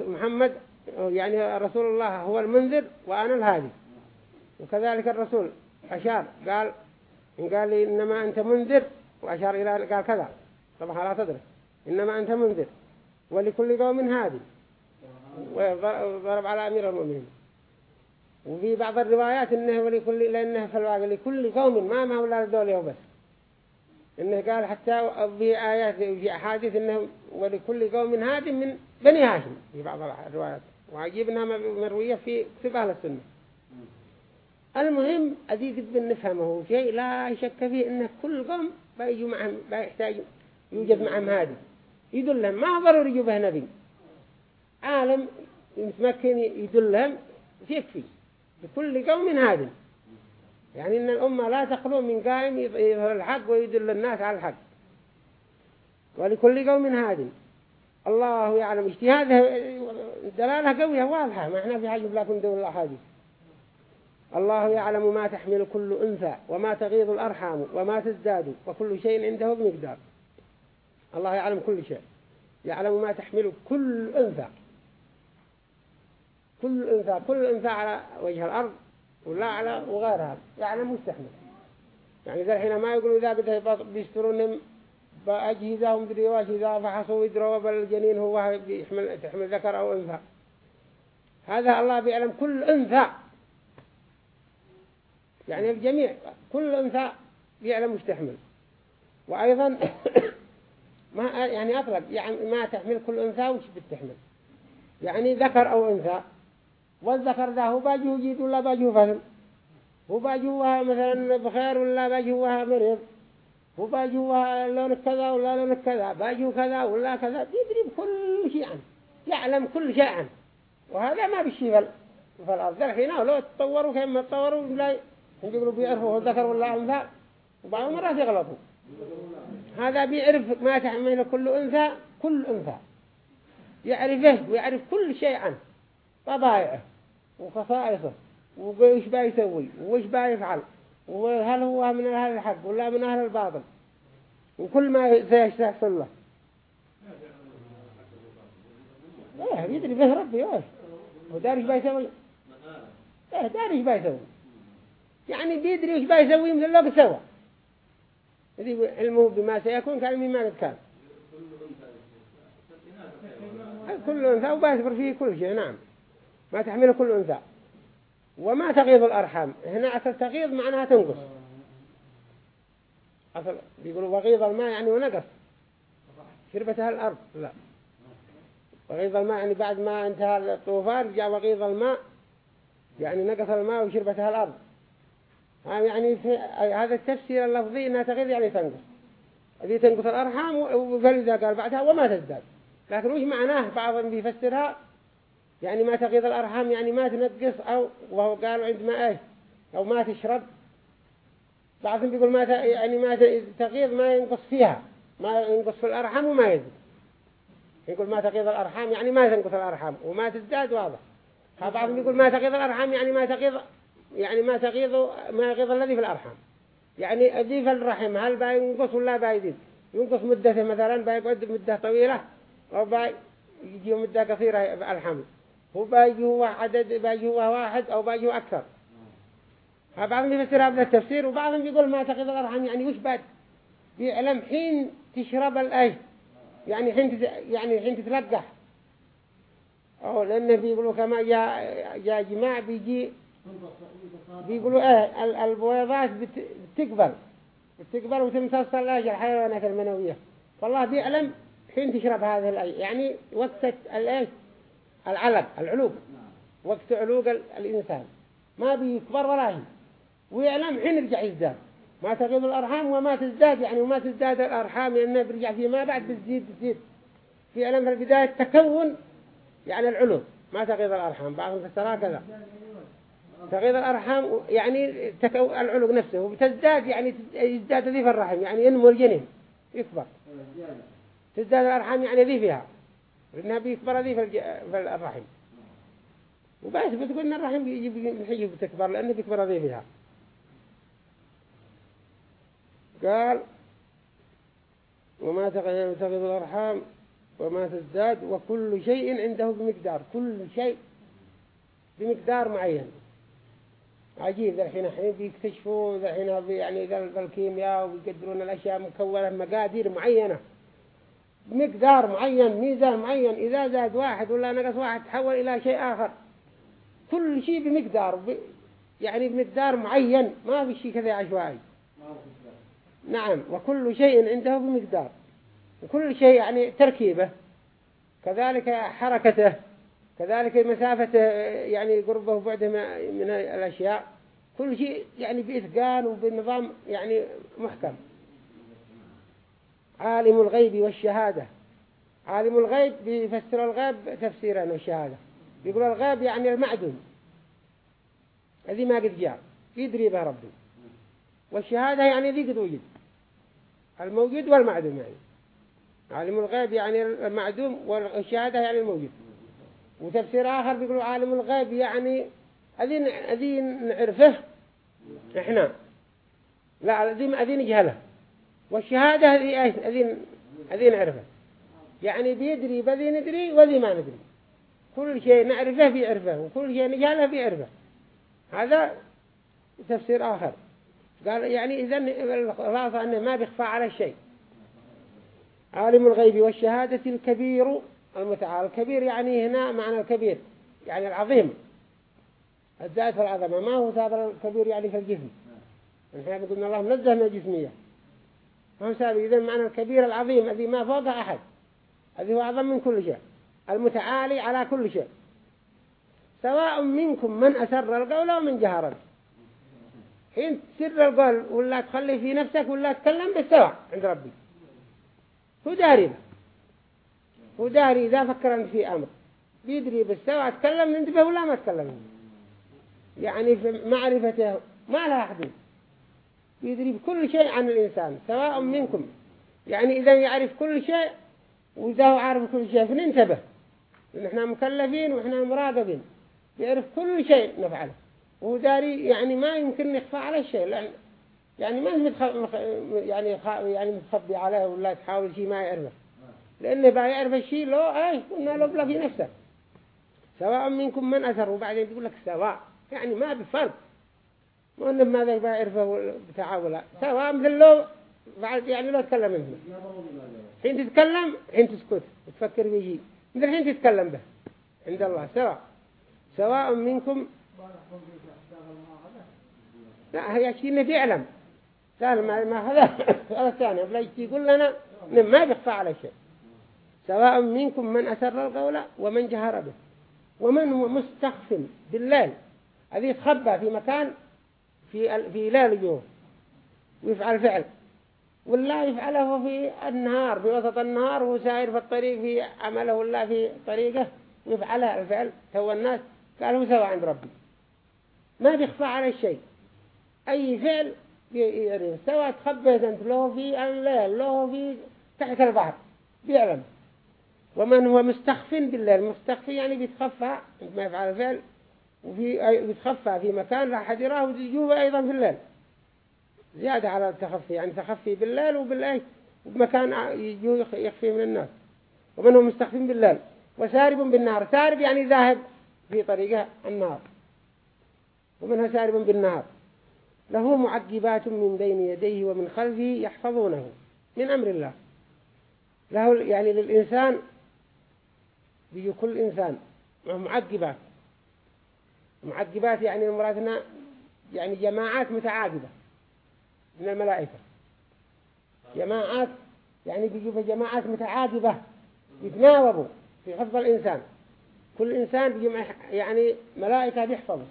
محمد يعني رسول الله هو المنذر وأنا الهادي. وكذلك الرسول أشار قال قال لي إنما أنت منذر وأشار إلى قال كذا. طبعا لا تدري إنما أنت منذر ولكل قوم هادي. وضرب على أمير المؤمنين. وفي بعض الروايات إنه ولكل لأنه في الواقع لكل قوم ما ما ولا دول بس. إنه قال حتى في آيات في أحاديث إنه ولكل قوم هاد من بني هاشم. في بعض الروايات. وعجيب إنها مروية في كتب أهل السنة. المهم أدي قد نفهمه شيء لا شك فيه إنه كل قوم بيجوا معهم بيحتاج يوجد معهم هادي. يدلهم. ما ضروري يجوا نبي. عالم يتمكن يدلهم. يكفي. لكل قوم هاد يعني إن الأمة لا تخلو من قائم يظهر الحق ويدل الناس على الحق. ولكل قوم هاد الله يعلم. اجتهاد دلالة قوية واضحة. ما إحنا في حاجة لكم دول الأحاديث. الله يعلم ما تحمل كل أنثى وما تغيض الأرحام وما تزداد وكل شيء عنده بمقدار. الله يعلم كل شيء. يعلم ما تحمل كل أنثى. كل أنثى كل أنثى على وجه الأرض ولا على وغيرها يعلم مستحمل يعني ذا الحين ما يقولوا إذا بده بيشترون بأجهزة ومدري واش إذا فحصوا يدروا بالجنين هو يحمل تحمل ذكر أو أنثى. هذا الله بيعلم كل أنثى. يعني الجميع كل أنثى بيعلم مستحمل. وأيضا ما يعني أطلق يعني ما تحمل كل أنثى وش بتحمل؟ يعني ذكر أو أنثى. والذكر ذا هو باجه جيد ولا باجه فهم هو باجه مثلا بخير ولا باجه مريض. هو باجه لون كذا ولا لون كذا. باجه كذا ولا كذا. بيدري بكل شيء عنه. يعلم كل شيء عنه. وهذا ما بشي في الأرض الحين لو تطوروا كما تطوروا لا يقولوا بيعرفوا الذكر ولا أنثى وبعض المرات يغلطوا. هذا بيعرف ما تحمل كل أنثى كل أنثى. يعرفه ويعرف كل شيء عنه. طبائعه. وخصائصه وإيش بقى يسوي وإيش بقى يفعل وهل هو من أهل الحق ولا من أهل الباطل؟ وكل ما سيحصل له إيه يدري به ربي إيش ودار إيش بيسوي إيه دار إيش بيسوي يعني بيدري إيش بيسوي مثل لو سوى. يدري علمه بما سيكون كان مما قد كان. كل أنثى وبيصبر فيه كل شيء نعم. ما تحمله كل أنثى. وما تغيظ الأرحام. هنا أصل تغيظ معناها تنقص. أصل بيقولوا وغيظ الماء يعني ونقص. شربتها الأرض. لا. وغيظ الماء يعني بعد ما انتهى الطوفان جاء وغيظ الماء يعني نقص الماء وشربتها الأرض. يعني هذا التفسير اللفظي إنها تغيظ يعني تنقص. هذه تنقص الأرحام وفلذا قال بعدها وما تزداد. لكن وش معناه بعضهم بيفسرها؟ يعني ما تغيظ الأرحام يعني ما تنقص أو وهو قالوا عندما إيه أو ما تشرب. بعضهم بيقول ما يعني ما تغيظ ما ينقص فيها ما ينقص في الأرحام وما يزيد. يقول ما تغيظ الأرحام يعني ما تنقص الأرحام وما تزداد واضح. بعضهم يقول ما تغيظ الأرحام يعني ما تغيظ يعني ما تغيظ ما يغيظ الذي في الأرحام. يعني في الرحم هل بينقص ولا بيزيد؟ ينقص مدته مثلا بيقعد مدة طويلة أو بيجي مدة قصيرة الحمل هو باجي هو عدد باجي هو واحد أو باجي هو أكثر بعضهم يفسر هذا التفسير وبعضهم يقول ما تقيد الأرحام يعني وش بعد؟ بيعلم حين تشرب الأي يعني حين تت... يعني حين تتلقح أو لأنه بيقولوا كما جاء جاء جماع بيجي بيقولوا إيه البويضات بتقبل بتقبل وتمتص الأجل الحيوانات المنوية. فالله بيعلم حين تشرب هذه الأي يعني وقت الأيش العلق العلوق وقت علوق الإنسان. ما بيكبر ولا هي ويعلم حين يرجع يزداد. ما تغيض الأرحام وما تزداد يعني وما تزداد الأرحام لأنه بيرجع فيما بعد بتزيد بتزيد. في علم في البداية تكون يعني العلو ما تغيض الأرحام. بعضهم فسرها كذا. تغيض الأرحام يعني تكو العلو نفسه. وبتزداد يعني يزداد ذي في الرحم. يعني ينمو الجنين. يكبر. تزداد الأرحام يعني ذي فيها لأنها بيكبر ذي في الرحم وبس بتقول إن الرحم يجي يجي بتكبر لأنه بيكبر ذي فيها. قال وما تغيظ الأرحام وما تزداد وكل شيء عنده بمقدار كل شيء بمقدار معين. عجيب الحين الحين بيكتشفوا الحين يعني ذا الكيمياء ويقدرون الأشياء مكونة مقادير معينة. بمقدار معين ميزان معين إذا زاد واحد ولا نقص واحد تحول إلى شيء آخر. كل شيء بمقدار. يعني بمقدار معين. ما في شيء كذا عشوائي. نعم وكل شيء عنده بمقدار. وكل شيء يعني تركيبه. كذلك حركته كذلك مسافته يعني قربه وبعده من الأشياء. كل شيء يعني بإثقان وبنظام يعني محكم. عالم الغيب والشهادة. عالم الغيب بيفسر الغيب تفسيرا والشهادة يقول الغيب يعني المعدوم. الذي ما قد جاء. يدري به ربي. والشهادة يعني ذي قد وجد الموجود والمعدوم يعني. عالم الغيب يعني المعدوم والشهادة يعني الموجود. وتفسير آخر بيقولوا عالم الغيب يعني أذين أذين نعرفه إحنا. لا أذين أذين نجهله. والشهادة هذه أذين أذين نعرفه يعني بيدري بذي ندري وذي ما ندري. كل شيء نعرفه بيعرفه وكل شيء نجهله بيعرفه هذا تفسير آخر. قال يعني إذا الخلاصة أنه ما بيخفى على الشيء عالم الغيب والشهادة الكبير المتعال الكبير يعني هنا معنى الكبير يعني العظيم. الزائد في العظمة ما هو ثابر الكبير يعني في الجسم؟ نحن قلنا الله منزه من الجسمية. هم سابق؟ إذا معنى الكبير العظيم الذي ما فوق أحد. الذي هو أعظم من كل شيء. المتعالي على كل شيء. سواء منكم من أسر القول ومن جهر حين تسر القول ولا تخلي في نفسك ولا تكلم بالسواء عند ربي. هو داري. هو داري إذا فكر في أمر. بيدري بالسواء تكلم انتبه ولا ما تكلم. يعني في معرفته ما لها حدود يدري بكل شيء عن الإنسان سواء منكم. يعني إذا يعرف كل شيء وإذا هو عارف كل شيء فننتبه نحن مكلفين ونحن مراقبين يعرف كل شيء نفعله. وهو داري يعني ما يمكن يخفى على الشيء لأن يعني ما. يعني يعني متخبي عليه ولا تحاول شيء ما يعرفه. لأنه بقى يعرف الشيء لو أي قلنا له بلا في نفسه. سواء منكم من أثر وبعدين تقول لك سواء. يعني ما بفرق. مو إنه ماذا بقى يعرفه بتعاوله سواء مثل لو بعد يعني لو تكلم منه. حين تتكلم حين تسكت. وتفكر في شيء. مثل حين تتكلم به. عند الله. سواء. سواء منكم. لا هي شيء إنه بيعلم. قال ما ما هذا. هذا الثاني. بلا يقول لنا ما بيخفى على شيء. سواء منكم من أسر القول ومن جهر به. ومن هو مستخف بالليل. الذي يتخبى في مكان في في ليل جوه ويفعل فعل. ولا يفعله في النهار في وسط النهار وهو سائر في الطريق في عمله ولا في طريقه ويفعلها الفعل. تو الناس قالوا سوا عند ربي. ما بيخفى على الشيء أي فعل يعني سواء تخبيت أنت له في الليل له في تحت البحر بيعلم. ومن هو مستخف بالليل مستخفي يعني بيتخفى ما يفعل الفعل وفي بيتخفى في مكان أحد يراه ويجوه أيضا في الليل. زيادة على التخفي يعني تخفي بالليل وبالليل وبمكان يجوه يخفي من الناس. ومن هو مستخف بالليل. وسارب بالنهار سارب يعني ذاهب في طريقة النار. ومنها سارب بالنهار له معقبات من بين يديه ومن خلفه يحفظونه من أمر الله. له يعني للإنسان بيجي كل إنسان معقبات معقبات يعني مرادنا يعني جماعات متعاقبة من الملائكة. جماعات يعني بيجوا جماعات متعاقبة يتناوبوا في حفظ الإنسان. كل إنسان بيجي يعني ملائكة بيحفظوا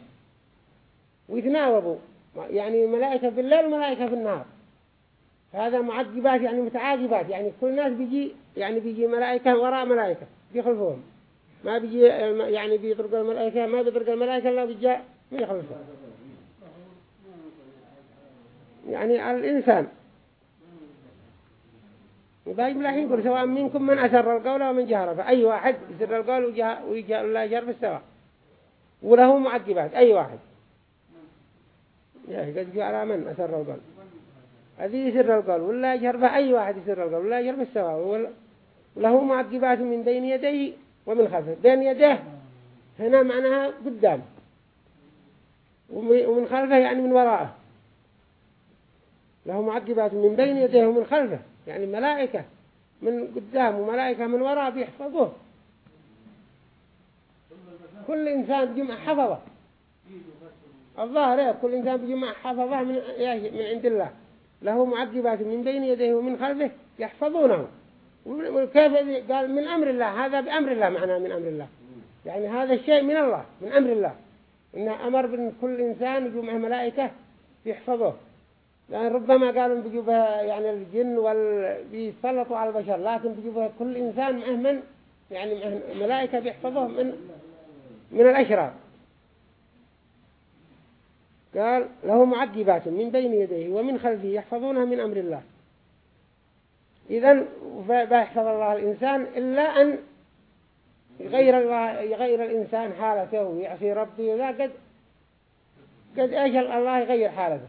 ويتناوبوا. يعني ملائكة في الليل وملائكة في النهار. هذا معقبات يعني متعاقبات. يعني كل الناس بيجي يعني بيجي ملائكة وراء ملائكة بيخلفوهم. ما بيجي يعني بيطرق الملائكة ما بيطرق الملائكة إلا بيجي من يخلفهم يعني الإنسان. وباقي الحين يقول سواء منكم من أسر القول ومن جهر فأي واحد يسر القول ويجهر الله جهر بالسواء وله معقبات أي واحد. يا قد جاء على من أسر القول؟ هذه يسر القول. ولا يجهر أي واحد يسر القول. ولا يجهر بالسواء وله معقبات من بين يديه. ومن خلفه بين يديه هنا معناها قدام. ومن خلفه يعني من وراءه. له معقبات من بين يديه ومن خلفه. يعني ملائكة من قدام وملائكة من وراء بيحفظوه. كل إنسان بجمع حفظه. الظاهر كل إنسان بجمع حفظه من, من عند الله. له معقبات من بين يديه ومن خلفه يحفظونه. وكيف قال من أمر الله هذا بأمر الله معناه من أمر الله. يعني هذا الشيء من الله من أمر الله. إنه أمر بأن كل إنسان يجمع ملائكة يحفظوه لأن ربما قالوا بيجوا يعني الجن وال على البشر لكن بيجوا كل إنسان معه يعني ملائكة بيحفظوه من من الأشرار. قال له معقبات من بين يديه ومن خلفه يحفظونها من أمر الله. إذن فيحفظ الله الإنسان إلا أن يغير الله يغير الإنسان حالته ويعصي ربه إذا قد قد أجل الله يغير حالته.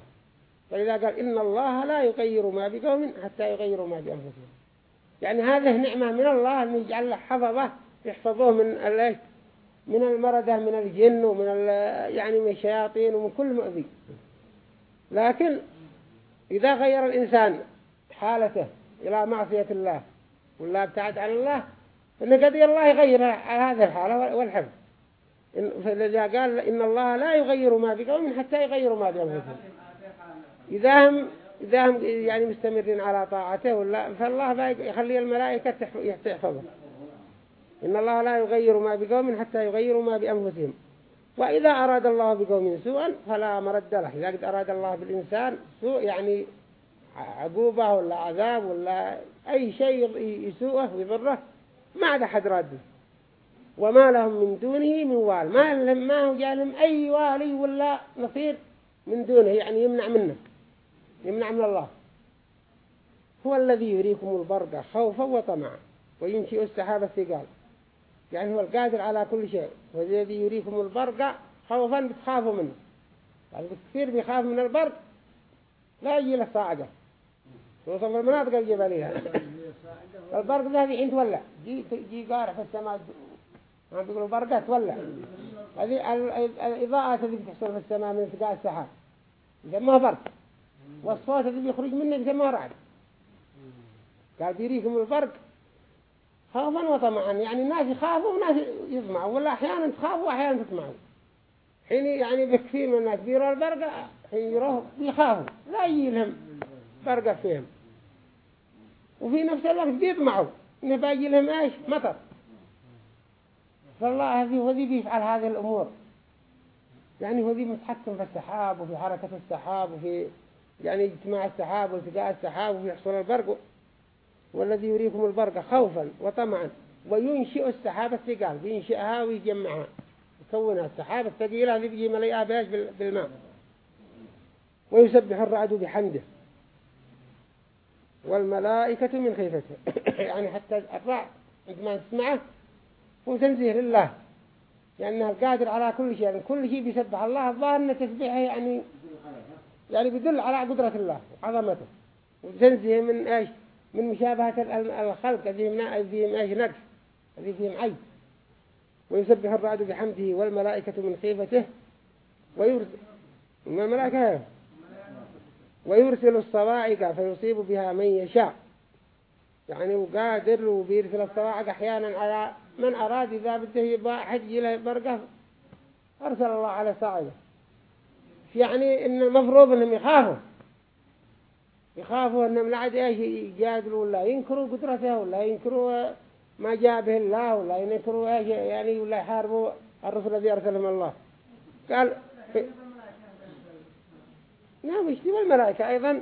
فإذا قال إن الله لا يغير ما بقوم حتى يغيروا ما بأنفسهم. يعني هذه نعمة من الله أن يجعل له حفظة يحفظوه من من المردة من الجن ومن يعني من الشياطين ومن كل مؤذي. لكن إذا غير الإنسان حالته إلى معصية الله ولا ابتعد عن الله إن قد الله يغير على هذه الحالة والحفظ فإذا قال إن الله لا يغير ما بقوم حتى يغيروا ما بأنفسهم. إذا هم إذا هم يعني مستمرين على طاعته ولا فالله يخلي الملائكة تحفظه إن الله لا يغير ما بقوم حتى يغيروا ما بأنفسهم. وإذا أراد الله بقوم سوءا فلا مرد له. إذا قد أراد الله بالإنسان سوء يعني عقوبة ولا عذاب ولا أي شيء يسوءه ويضره ما عاد أحد راده وما لهم من دونه من وال. ما لهم ما هو جالهم أي والي ولا نصير من دونه يعني يمنع منه يمنع من الله. هو الذي يريكم البرق خوفا وطمعا وينشئ السحاب الثقال. يعني هو القادر على كل شيء. والذي يريكم البرق خوفا بتخافوا منه. يعني كثير بيخاف من البرق لا يجي له صاعقة. وصل المناطق الجبلية البرق ذا حين تولع جي جي قارع في السماء ما بيقولوا برقة تولع هذه الإضاءة اللي بتحصل في السماء من التقاء السحاب. يسموها برق. والصوت اللي بيخرج منه يسموها رعد. قال بيريكم الفرق خوفا وطمعا. يعني الناس يخافوا وناس يطمعوا. ولا أحيانا تخافوا وأحيانا تطمعوا. حين يعني بكثير من الناس بيروا البرقة حين يروه بيخافوا. لا يجي لهم برقة فيهم. وفي نفس الوقت بيطمعوا إنه باجي لهم إيش؟ مطر. فالله هو ذي بيفعل هذه الأمور. يعني هو ذي متحكم في السحاب وفي حركة السحاب وفي يعني اجتماع السحاب والتقاء السحاب ويحصل البرق. والذي يريكم البرق خوفا وطمعا. وينشئ السحاب الثقال. بينشئها ويجمعها. يكونها السحاب الثقيلة اللي بيجي مليئة بالماء. ويسبح الرعد بحمده. والملائكة من خيفته. يعني حتى الرعد عندما تسمعه هو تنزيه لله. لأنه القادر على كل شيء. يعني كل شيء بيسبح الله الظاهر أن تسبيحه يعني يعني بيدل على قدرة الله وعظمته وتنزيه من إيش؟ من مشابهة الخلق. الذي فيهم إيش؟ نقص. الذي فيهم عيب. ويسبح الرعد بحمده والملائكة من خيفته. من الملائكة؟ ويرسل الصواعق فيصيب بها من يشاء. يعني وقادر وبيرسل الصواعق أحيانا على من أراد إذا بده يبقى حج له برقه أرسل الله على صاعقه يعني إن المفروض إنهم يخافوا. يخافوا إنهم لا عاد إيش يجادلوا ولا ينكروا قدرته ولا ينكروا ما جاء به الله ولا ينكروا إيش يعني ولا يحاربوا الرسل الذي أرسلهم الله. قال نعم يشتي الملائكة أيضا.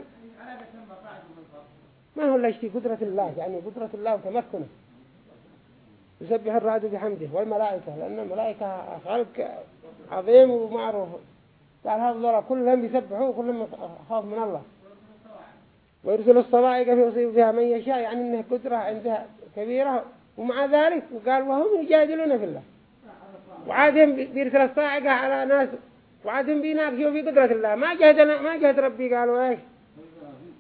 ما هو إلا يشتي قدرة الله يعني قدرة الله وتمكنه. يسبح الرعد بحمده والملائكة لأن الملائكة خلق عظيم ومعروف. قال هذا كلهم يسبحوا كلهم خوف من الله. ويرسل الصواعق فيصيب فيها من يشاء يعني إنها قدرة عندها كبيرة. ومع ذلك وقال وهم يجادلون في الله. وعادهم بيرسل الصاعقة على ناس وعادهم بيناقشوا في قدرة الله. ما جهدنا ما جهد ربي قالوا إيش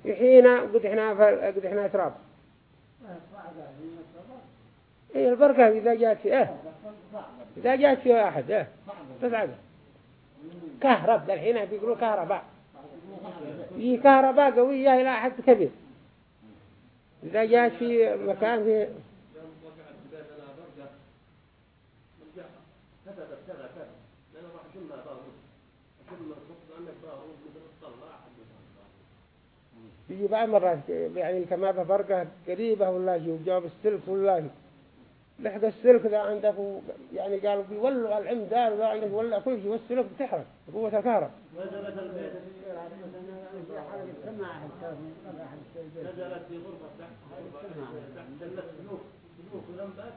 يحيينا قد إحنا قد إحنا تراب. إيه البركة إذا جاءت في إيه؟ إذا جاءت في واحد إيه؟ تسعده كهرب الحين بيقولوا كهرباء. هي كهرباء قوية إلى حد كبير. إذا جاءت في مكان في يجي بعض مرات يعني كما بفرقة قريبة ولا شيء وجاب السلك ولا شيء لحق السلك ذا عندك يعني قالوا بيولوا العمدان ذا عندك ولا كل شيء والسلك بتحرق قوة الكهرباء نزلت البيت نزلت في غرفة تحت تحت بنوك بنوك ولمبات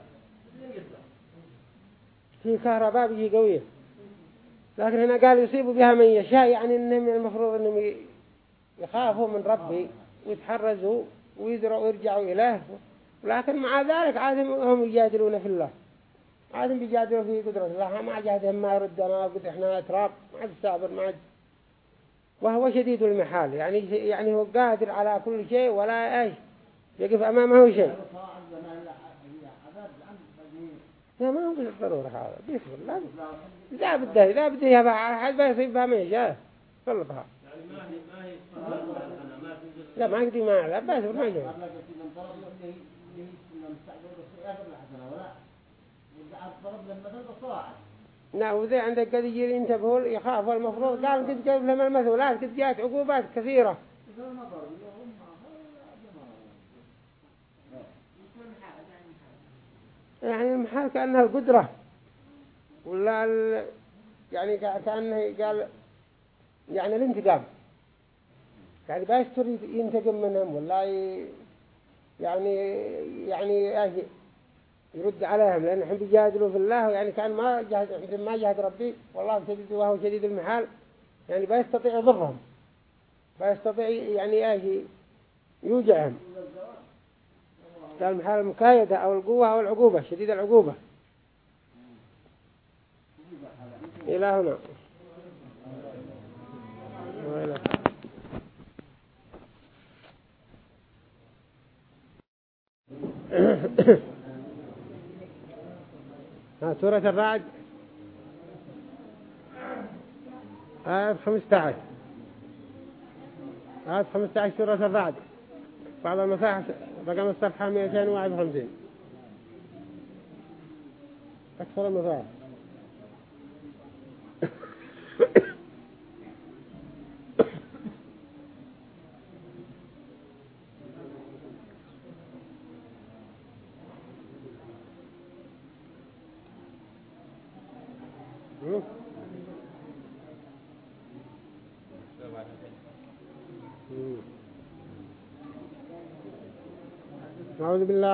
في كهرباء بيجي قوية. لكن هنا قال يصيبوا بها من يشاء يعني انهم المفروض انهم يخافوا من ربي ويتحرزوا ويرجعوا إليه. لكن مع ذلك عادهم هم يجادلون في الله. عادهم بيجادلوا في قدرة الله. ما جهدهم ما يردنا قد إحنا تراب ما عاد صابر ما عاد وهو شديد المحال. يعني يعني هو قادر على كل شيء ولا إيش. يقف أمامه شيء. لا ما هو بالضرورة هذا. بيصبر لا لا بده لا بده يبقى حد بيصيب بها ما يجاه طلبها لا ما يقدر ما لا بس ما يجي لا وذي عندك قد يجي ينتبهوا يخاف المفروض. قال قد جاب لهم المثلات قد جاءت عقوبات كثيرة. يعني المحال كأنها القدرة. ولا ال... يعني كأنه قال يعني الانتقام. يعني باش تريد ينتقم منهم ولا. يعني يعني يرد عليهم لأنهم بيجادلوا في الله يعني كان ما جهد ما جهد ربي والله شديد وهو شديد المحال. يعني بيستطيع يضرهم بيستطيع يعني إيش يوجعهم. قال المحال المكايدة أو القوة أو العقوبة شديد العقوبة. إلى هنا وإلى ها سورة الرعد. آية 15 آية 15 سورة الرعد. بعض المساحة رقم الصفحة 251 أكثر المساحة أعوذ بالله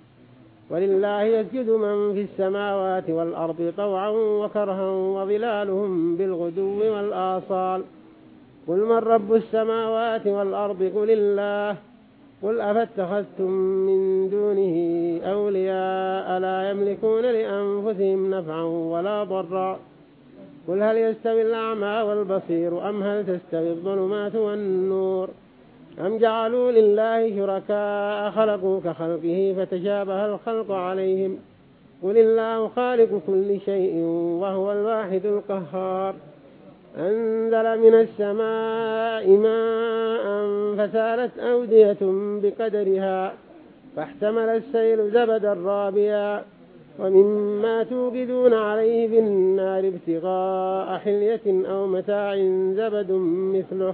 ولله يسجد من في السماوات والأرض طوعا وكرها وظلالهم بالغدو والآصال. قل من رب السماوات والأرض؟ قل الله. قل أفاتخذتم من دونه أولياء لا يملكون لأنفسهم نفعا ولا ضرا. قل هل يستوي الأعمى والبصير أم هل تستوي الظلمات والنور؟ أم جعلوا لله شركاء خلقوا كخلقه فتشابه الخلق عليهم؟ قل الله خالق كل شيء وهو الواحد القهار. أنزل من السماء ماء فسالت أودية بقدرها فاحتمل السيل زبدا رابيا. ومما توقدون عليه في النار ابتغاء حلية أو متاع زبد مثله.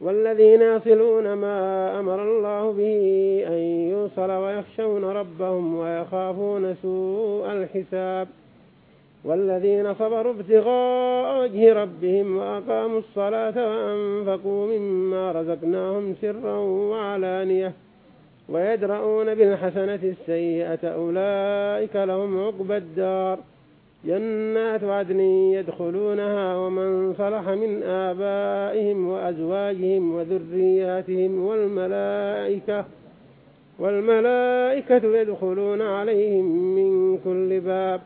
والذين يصلون ما أمر الله به أن يوصل ويخشون ربهم ويخافون سوء الحساب. والذين صبروا ابتغاء وجه ربهم وأقاموا الصلاة وأنفقوا مما رزقناهم سرا وعلانية ويدرؤون بالحسنة السيئة أولئك لهم عقبى الدار. جنات عدن يدخلونها ومن صلح من آبائهم وأزواجهم وذرياتهم والملائكة والملائكة يدخلون عليهم من كل باب.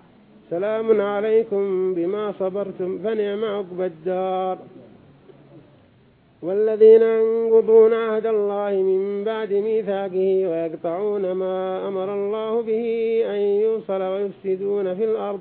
سلام عليكم بما صبرتم فنعم عقب الدار. والذين ينقضون عهد الله من بعد ميثاقه ويقطعون ما أمر الله به أن يوصل ويفسدون في الأرض.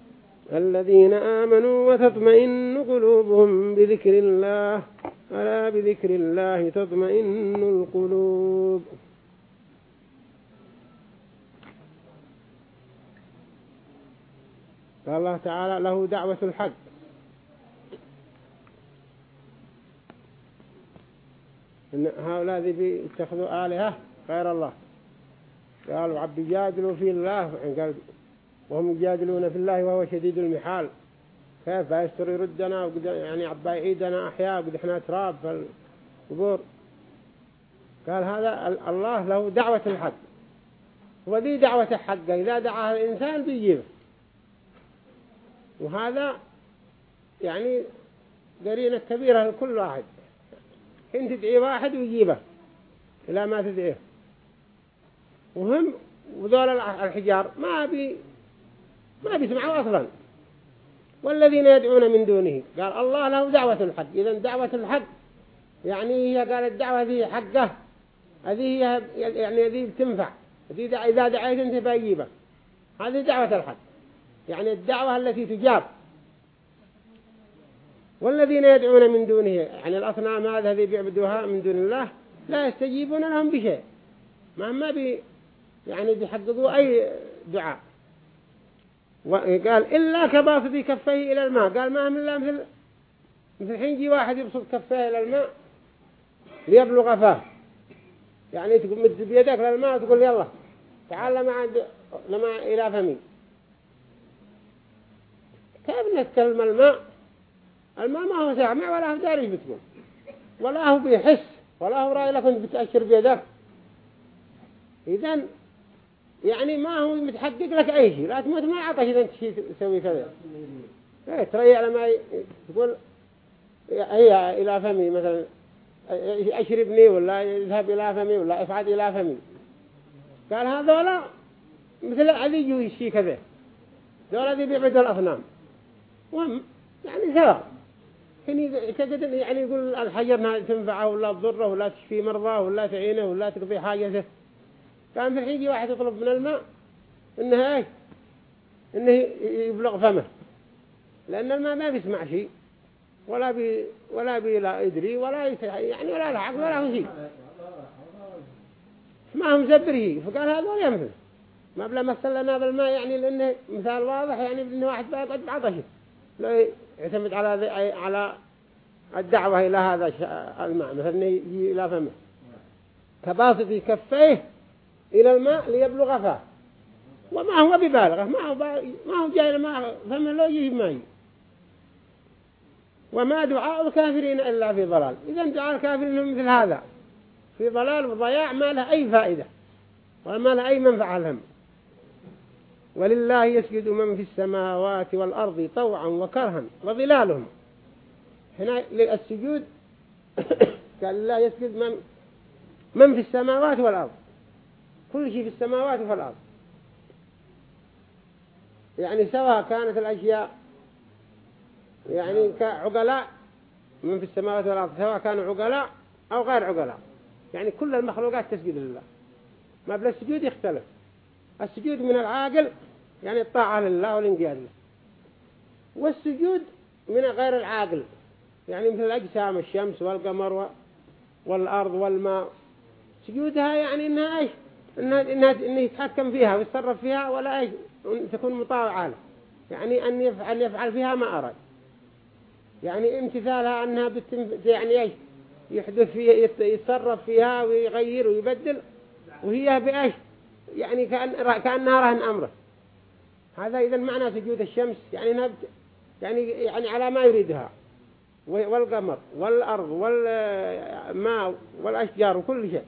الذين آمنوا وتطمئن قلوبهم بذكر الله. ألا بذكر الله تطمئن القلوب. قال الله تعالى له دعوة الحق. إن هؤلاء ذي بيتخذوا آلهة غير الله. قالوا عبد يجادلوا في الله. قال وهم يجادلون في الله وهو شديد المحال. كيف يستر يردنا يعني عبا يعيدنا أحياء وقد إحنا تراب في القبور. قال هذا الله له دعوة الحق. وذي دعوة الحق إذا دعاها الإنسان بيجيبه وهذا يعني قرينة كبيرة لكل واحد. حين تدعي واحد ويجيبه إلى ما تدعيه. وهم وذول الحجار ما بي ما بيسمعوا أصلا. والذين يدعون من دونه. قال الله له دعوة الحق. إذا دعوة الحق يعني هي قال الدعوة ذي حقة. هذه هي يعني هذه تنفع. إذا دعيت أنت بيجيبه هذه دعوة الحق. يعني الدعوة التي تجاب. والذين يدعون من دونه. يعني الأصنام الذي بيعبدوها من دون الله لا يستجيبون لهم بشيء. ما ما بي يعني بيحققوا أي دعاء. وقال إلا كباسط كفيه إلى الماء. قال ما هم إلا مثل مثل حين يجي واحد يبسط كفيه إلى الماء ليبلغ فاه. يعني تقول مد بيدك للماء وتقول يلا تعال لما لما إلى فمي. كيف نتكلم الماء؟ الماء ما هو سامع ولا هو داري بتقول. ولا هو بيحس ولا هو رأي لك انت بتأشر بيدك. إذن يعني ما هو متحقق لك أي شيء لا تموت ما عطش إذا شيء تسوي كذا. إيه تريع لما تقول هي إلى فمي مثلا أشربني ولا يذهب إلى فمي ولا أفعد إلى فمي. قال هذولا مثل عذي يشي كذا. ذولا ذي بيعبدوا الأصنام. وهم يعني سواء يعني يقول الحجر تنفعه ولا تضره ولا تشفي مرضاه ولا تعينه ولا تقضي حاجته. كان في الحين واحد يطلب من الماء إنه إيش إنه يبلغ فمه. لأن الماء ما بيسمع شيء ولا بي ولا بي لا يدري ولا يعني ولا لحق ولا هو شيء. ما هم زبره فقال هذا يمثل. ما بلا مثل لنا بالماء يعني لأنه مثال واضح يعني إنه واحد بيقعد بعطشه لا يعتمد على على الدعوة إلى هذا الماء مثلا يجي إلى فمه. كباسط كفيه إلى الماء ليبلغ فاه. وما هو ببالغة ما هو ما هو جاي ما فمه لا يجيب ماء. وما دعاء الكافرين إلا في ضلال. إذا دعاء الكافرين مثل هذا. في ضلال وضياع ما له أي فائدة وما له أي منفعة لهم. ولله يسجد من في السماوات والأرض طوعا وكرها وظلالهم. هنا السجود قال لا يسجد من من في السماوات والأرض. كل شيء في السماوات وفي الأرض. يعني سواء كانت الأشياء يعني كعقلاء من في السماوات والأرض سواء كانوا عقلاء أو غير عقلاء. يعني كل المخلوقات تسجد لله. ما بلا السجود يختلف. السجود من العاقل يعني الطاعة لله والانقياد له. والسجود من غير العاقل. يعني مثل الأجسام الشمس والقمر والأرض والماء. سجودها يعني إنها إيش؟ إنه يتحكم فيها ويتصرف فيها ولا إيش تكون مطاوعة له. يعني أن يفعل يفعل فيها ما أراد. يعني امتثالها أنها بتنف... يعني إيش؟ يحدث فيها يتصرف فيها ويغير ويبدل. وهي بإيش؟ يعني كأن كأنها رهن أمره. هذا إذا معنى سجود الشمس. يعني نبت يعني يعني على ما يريدها. والقمر والأرض والماء والأشجار وكل شيء.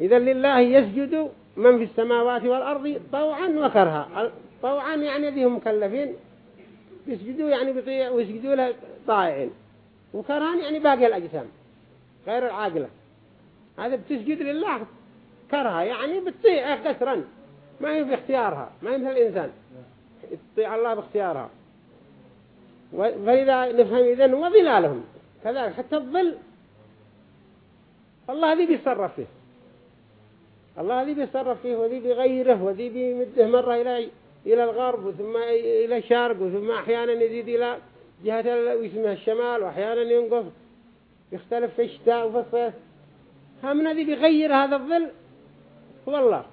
إذا لله يسجد من في السماوات والأرض طوعا وكرها. طوعا يعني ذيهم مكلفين. يسجدوا يعني بطيع ويسجدوا له طائعين. وكرهان يعني باقي الأجسام. غير العاقلة. هذا بتسجد لله. كرها يعني بتطيع كسرا ما هي باختيارها. ما هي مثل الإنسان. تطيع الله باختيارها. فإذا نفهم إذن وظلالهم. كذلك حتى الظل. الله ذي بيتصرف فيه. الله ذي بيتصرف فيه وذي بيغيره وذي بيمده مرة إلى إلى الغرب وثم إلى الشرق وثم أحيانا يزيد إلى جهة اسمها الشمال وأحيانا ينقف يختلف في الشتاء وفي الصيف. هم ذي بيغير هذا الظل؟ هو الله.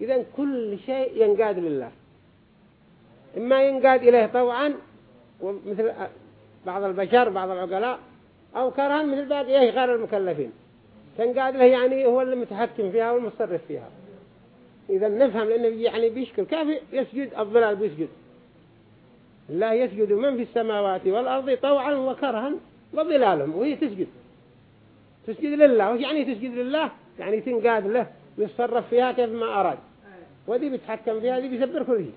إذا كل شيء ينقاد لله. إما ينقاد إليه طوعا ومثل بعض البشر بعض العقلاء أو كرهن مثل باقي غير المكلفين. تنقاد له يعني هو اللي متحكم فيها والمصرف فيها. إذا نفهم لأنه يعني بيشكل كيف يسجد؟ الظلال بيسجد. لا يسجد من في السماوات والأرض طوعا وكرها وظلالهم وهي تسجد. تسجد لله. وش يعني تسجد لله؟ يعني تنقاد له ويتصرف فيها كيف ما أراد. ودي بيتحكم فيها دي بيسبر كل شيء.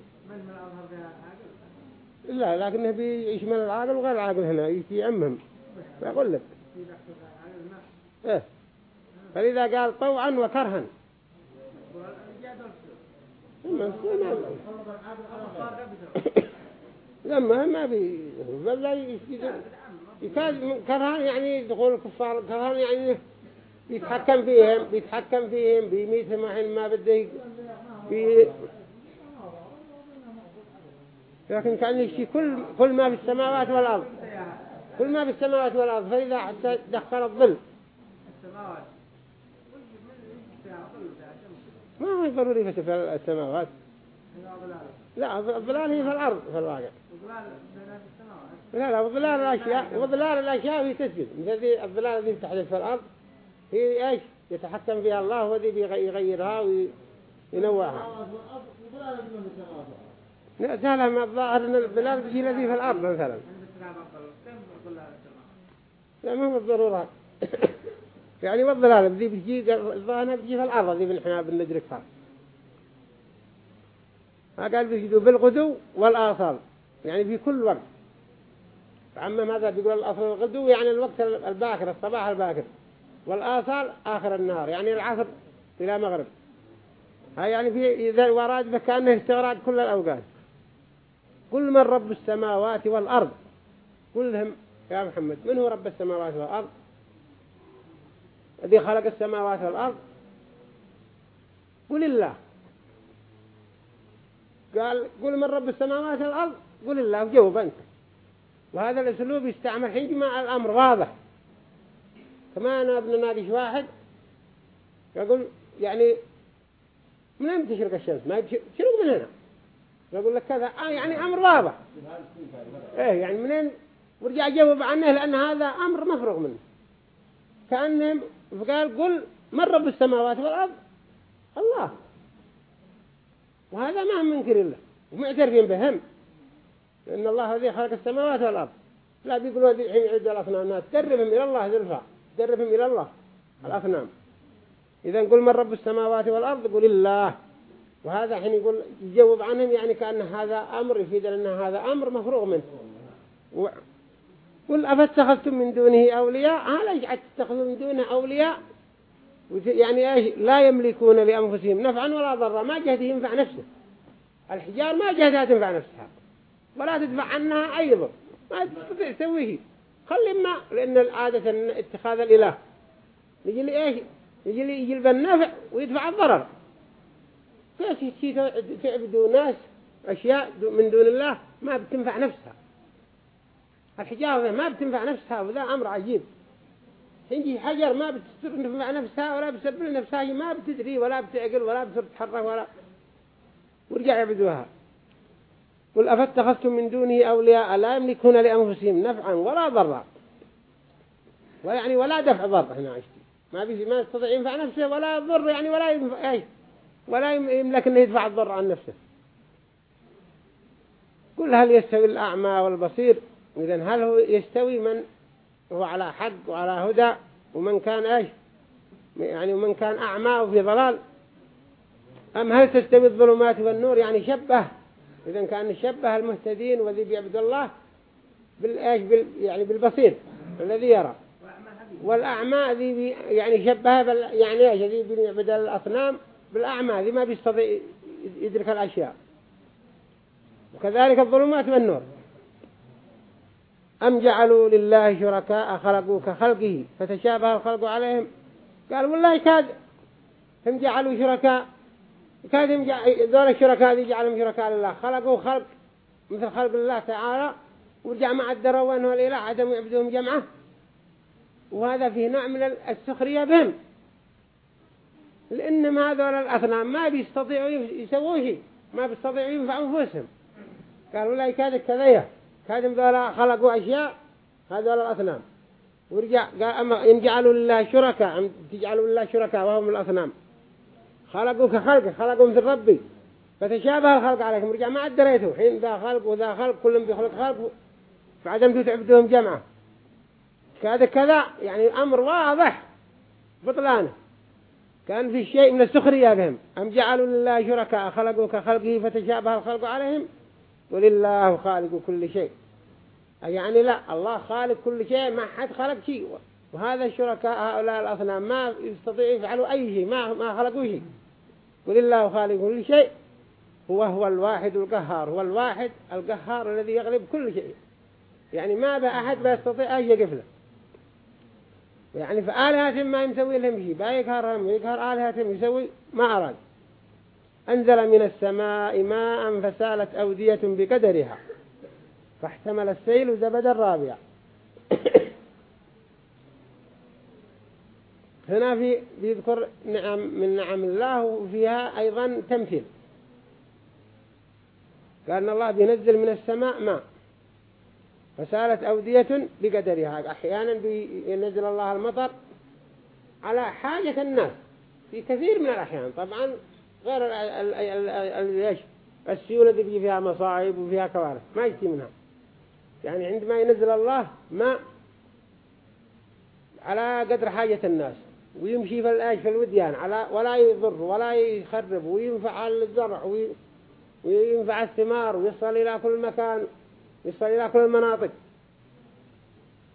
لا لكنه بيشمل العاقل وغير العاقل هنا يعمهم يقول لك. إيه. فإذا قال طوعا وكرها. لما ما بي بل يكاد كرهان يعني دخول الكفار كرهان يعني بيتحكم فيهم بيتحكم فيهم بيميتهم حين ما بده بي لكن كان يشتي كل كل ما في السماوات والأرض. كل ما في السماوات والأرض. فإذا حتى دخل الظل. ما هو ضروري في السماوات. لا الظلال هي في الأرض في الواقع. لا لا وظلال الأشياء وظلال الأشياء هي تسجد. مثل الظلال التي تحدث في الأرض هي إيش؟ يتحكم فيها الله وذي بيغيرها وينوعها لا ما الظاهر إن الظلال بيجي الذي في الأرض مثلا. لا ما هو الضرورات يعني والظلال ذي بتجي الظاهر بتجي في الأرض ذي بنحنا بندركها ما قال بيجدوا بالغدو والآصال. يعني في كل وقت. عما ماذا بيقول الأصل الغدو يعني الوقت الباكر الصباح الباكر. والآصال آخر النهار يعني العصر إلى مغرب. هاي يعني في إذا وراد فكأنه استغراق كل الأوقات. قل من رب السماوات والأرض؟ قل لهم يا محمد من هو رب السماوات والأرض؟ الذي خلق السماوات والأرض. قل الله. قال قل من رب السماوات والأرض؟ قل الله وجاوب أنت. وهذا الأسلوب يستعمل حين ما الأمر واضح. كما أنا أبن ناقش واحد يقول يعني من أين تشرق الشمس؟ ما تشرق من هنا يقول لك كذا. آه يعني أمر واضح. إيه يعني منين ورجع جاوب عنه لأن هذا أمر مفروغ منه. كأنهم فقال قل من رب السماوات والأرض؟ الله. وهذا ما هم منكر الله ومعترفين بهم. لأن الله الذي خلق السماوات والأرض. لا بيقولوا هذه حين عد الأصنام. الناس تقربهم إلى الله ذلفا تقربهم إلى الله الأصنام. إذا نقول من رب السماوات والأرض؟ قل الله. وهذا حين يقول يجاوب عنهم يعني كأن هذا أمر يفيد لأن هذا أمر مفروغ منه. قل أفتخذتم من دونه أولياء؟ هل يجعل تتخذوا من دونه أولياء. يعني إيش؟ لا يملكون لأنفسهم نفعا ولا ضرا. ما جهد ينفع نفسه. الحجار ما جهدها تنفع نفسها. ولا تدفع عنها أيضا. ما تستطيع تسويه. خلي ما لأن العادة اتخاذ الإله. يجي لي إيش؟ يجي لي يجلب النفع ويدفع الضرر. كيف تعبدوا ناس أشياء من دون الله ما بتنفع نفسها. الحجارة ما بتنفع نفسها وذا أمر عجيب. تنجي حجر ما بتنفع نفسها ولا بتسبب نفسها ما بتدري ولا بتعقل ولا بتتحرك ولا. ورجع يعبدوها. قل أفتخذتم من دونه أولياء لا يملكون لأنفسهم نفعا ولا ضرا. ويعني ولا دفع ضر هنا عشتي. ما بيجي ما يستطيع ينفع نفسه ولا يضر يعني ولا ينفع إيش ولا يملك إنه يدفع الضر عن نفسه. قل هل يستوي الأعمى والبصير؟ إذا هل هو يستوي من هو على حق وعلى هدى ومن كان إيش؟ يعني ومن كان أعمى وفي ضلال؟ أم هل تستوي الظلمات والنور؟ يعني شبه. إذا كأن شبه المهتدين والذي بيعبد الله بالإيش؟ بال يعني بالبصير الذي يرى. والأعمى ذي يعني شبه بال يعني إيش؟ ذي بيعبد الأصنام بالأعمى. ذي ما بيستطيع يدرك الأشياء. وكذلك الظلمات والنور. أم جعلوا لله شركاء خلقوا كخلقه؟ فتشابه الخلق عليهم. قال والله كاد هم جعلوا شركاء. كاد هم دول الشركاء ذي جعلهم شركاء لله. خلقوا خلق مثل خلق الله تعالى ورجع مع الدروا أنه الإله؟ عدم يعبدهم جمعة. وهذا فيه نوع من السخرية بهم. لأن هذول الأثنام ما بيستطيعوا يسووا شيء ما بيستطيعوا ينفعوا أنفسهم. قالوا لا كاد كذا كادم ذولا خلقوا أشياء هذول الأثنام ورجع قال أما إن جعلوا لله شركاء تجعلوا لله شركاء وهم الأثنام خلقوا كخلق خلقوا مثل ربي فتشابه الخلق عليكم رجع ما أدريتوا حين ذا خلق وذا خلق كلهم بيخلق خلق. فعدم تعبدهم جمعة. كذا كذا يعني أمر واضح. بطلانه كان في شيء من السخرية بهم. أم جعلوا لله شركاء خلقوا كخلقه فتشابه الخلق عليهم. ولله خالق كل شيء. يعني لا الله خالق كل شيء ما حد خلق شيء. وهذا الشركاء هؤلاء الأصنام ما يستطيعوا يفعلوا أي شيء ما ما خلقوا شيء. ولله خالق كل شيء. هو هو الواحد القهار هو الواحد القهار الذي يغلب كل شيء. يعني ما بأحد بيستطيع أي قفله يعني فآلهة ما يسوي لهم شيء بايقهرهم يقهر آلهتهم يسوي ما أراد. أنزل من السماء ماء فسالت أودية بقدرها فاحتمل السيل زبد الرابع. هنا في يذكر نعم من نعم الله وفيها أيضا تمثيل. قال الله بينزل من السماء ماء فسالت أودية بقدرها. أحيانا بينزل الله المطر على حاجة الناس. في كثير من الأحيان. طبعا غير إيش؟ السيولة دي بيجي فيها مصاعب وفيها كوارث. ما يجي منها يعني عندما ينزل الله ماء على قدر حاجة الناس ويمشي في الآش في الوديان على ولا يضر ولا يخرب وينفع الزرع وينفع الثمار ويصل إلى كل مكان يصل إلى كل المناطق.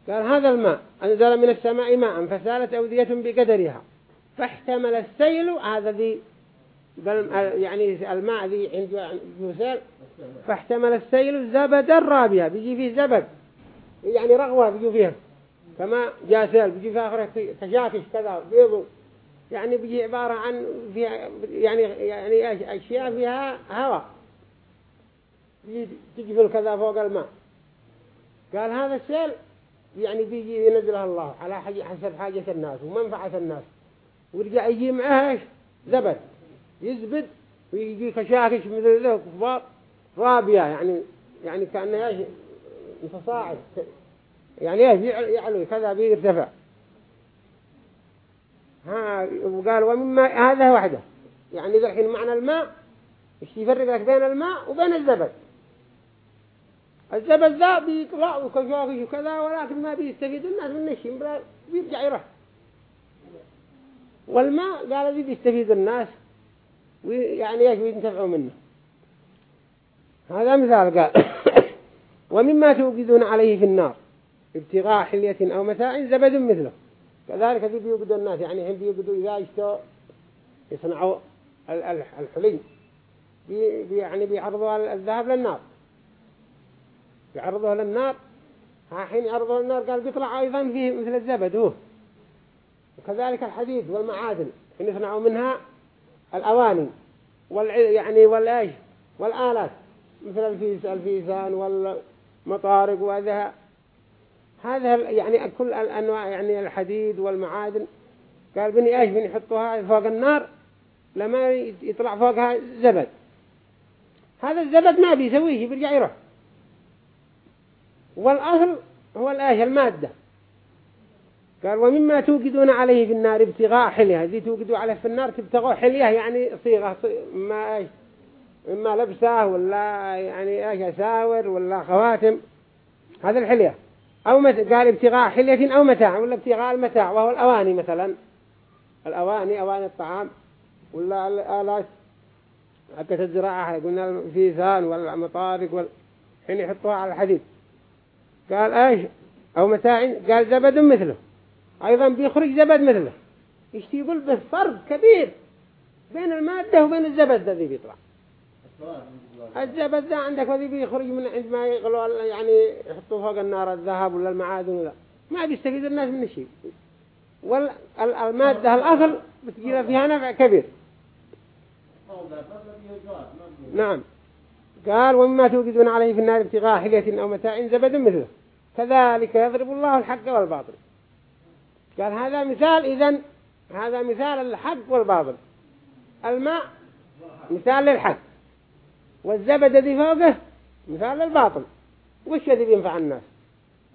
قال هذا الماء أنزل من السماء ماء فسالت أودية بقدرها. فاحتمل السيل هذا ذي يعني الماء ذي عند يسال فاحتمل السيل زبدا رابيا بيجي فيه زبد. يعني رغوة بيجي فيها. كما جاء سيل بيجي فيها آخره تشاكش كذا بيضو. يعني بيجي عبارة عن فيها يعني يعني أشياء فيها هواء. تجي في كذا فوق الماء. قال هذا السيل يعني بيجي ينزلها الله على حسب حاجة الناس ومنفعة الناس. ورجع يجي معها زبد. يزبد ويجي كشاكش مثل ذا كفار رابية يعني يعني كأنه إيش؟ متصاعد. يعني إيش؟ يعلو كذا بيرتفع. ها وقال ومما هذا وحده. يعني ذا الحين معنى الماء إيش يفرق لك بين الماء وبين الزبد؟ الزبد ذا بيطلع وكشاكش وكذا ولكن ما بيستفيد الناس من الشيء بيرجع يروح والماء قال ذي بيستفيد الناس ويعني إيش ينتفعوا منه. هذا مثال قال ومما توقدون عليه في النار ابتغاء حلية أو متاع زبد مثله. كذلك ذي بيوقدوا الناس يعني هم بيوقدوا إذا يشتوا يصنعوا الحلي بي يعني بيعرضوا الذهب للنار. يعرضوه للنار. حين يعرضوه للنار قال بيطلع أيضا فيه مثل الزبد هو. وكذلك الحديد والمعادن حين يصنعوا منها الأواني وال يعني والإيش؟ والآلات. مثل الفيس الفيسان والمطارق وهذا. هذا يعني كل الأنواع يعني الحديد والمعادن. قال بني إيش بني يحطوها فوق النار؟ لما يطلع فوقها زبد. هذا الزبد ما بيسويه بيرجع يروح. والأصل هو الآية المادة. قال ومما توجدون عليه في النار ابتغاء حلية. هذه توجدوا عليه في النار تبتغوا حلية يعني صيغة ما إما لبسه ولا يعني إيش أساور ولا خواتم. هذا الحلية. أو مت... قال ابتغاء حلية أو متاع ولا ابتغاء المتاع وهو الأواني مثلا. الأواني أواني الطعام ولا الآلات حقت الزراعة قلنا الفيزان والمطارق وال... حين يحطوها على الحديد. قال إيش؟ أو متاع قال زبد مثله. أيضا بيخرج زبد مثله. إيش يقول به؟ فرق كبير بين المادة وبين الزبد الذي بيطلع. الزبد ده عندك الذي بيخرج من عند ما يغلوا يعني يحطوا فوق النار الذهب ولا المعادن ولا ما بيستفيد الناس من شيء. والمادة الأصل بتجي فيها نفع كبير. نعم. قال ومما توجدون عليه في النار ابتغاء حلية أو متاع زبد مثله. كذلك يضرب الله الحق والباطل. قال هذا مثال إذن هذا مثال الحق والباطل. الماء مثال للحق والزبد الذي فوقه مثال للباطل. وش الذي بينفع الناس؟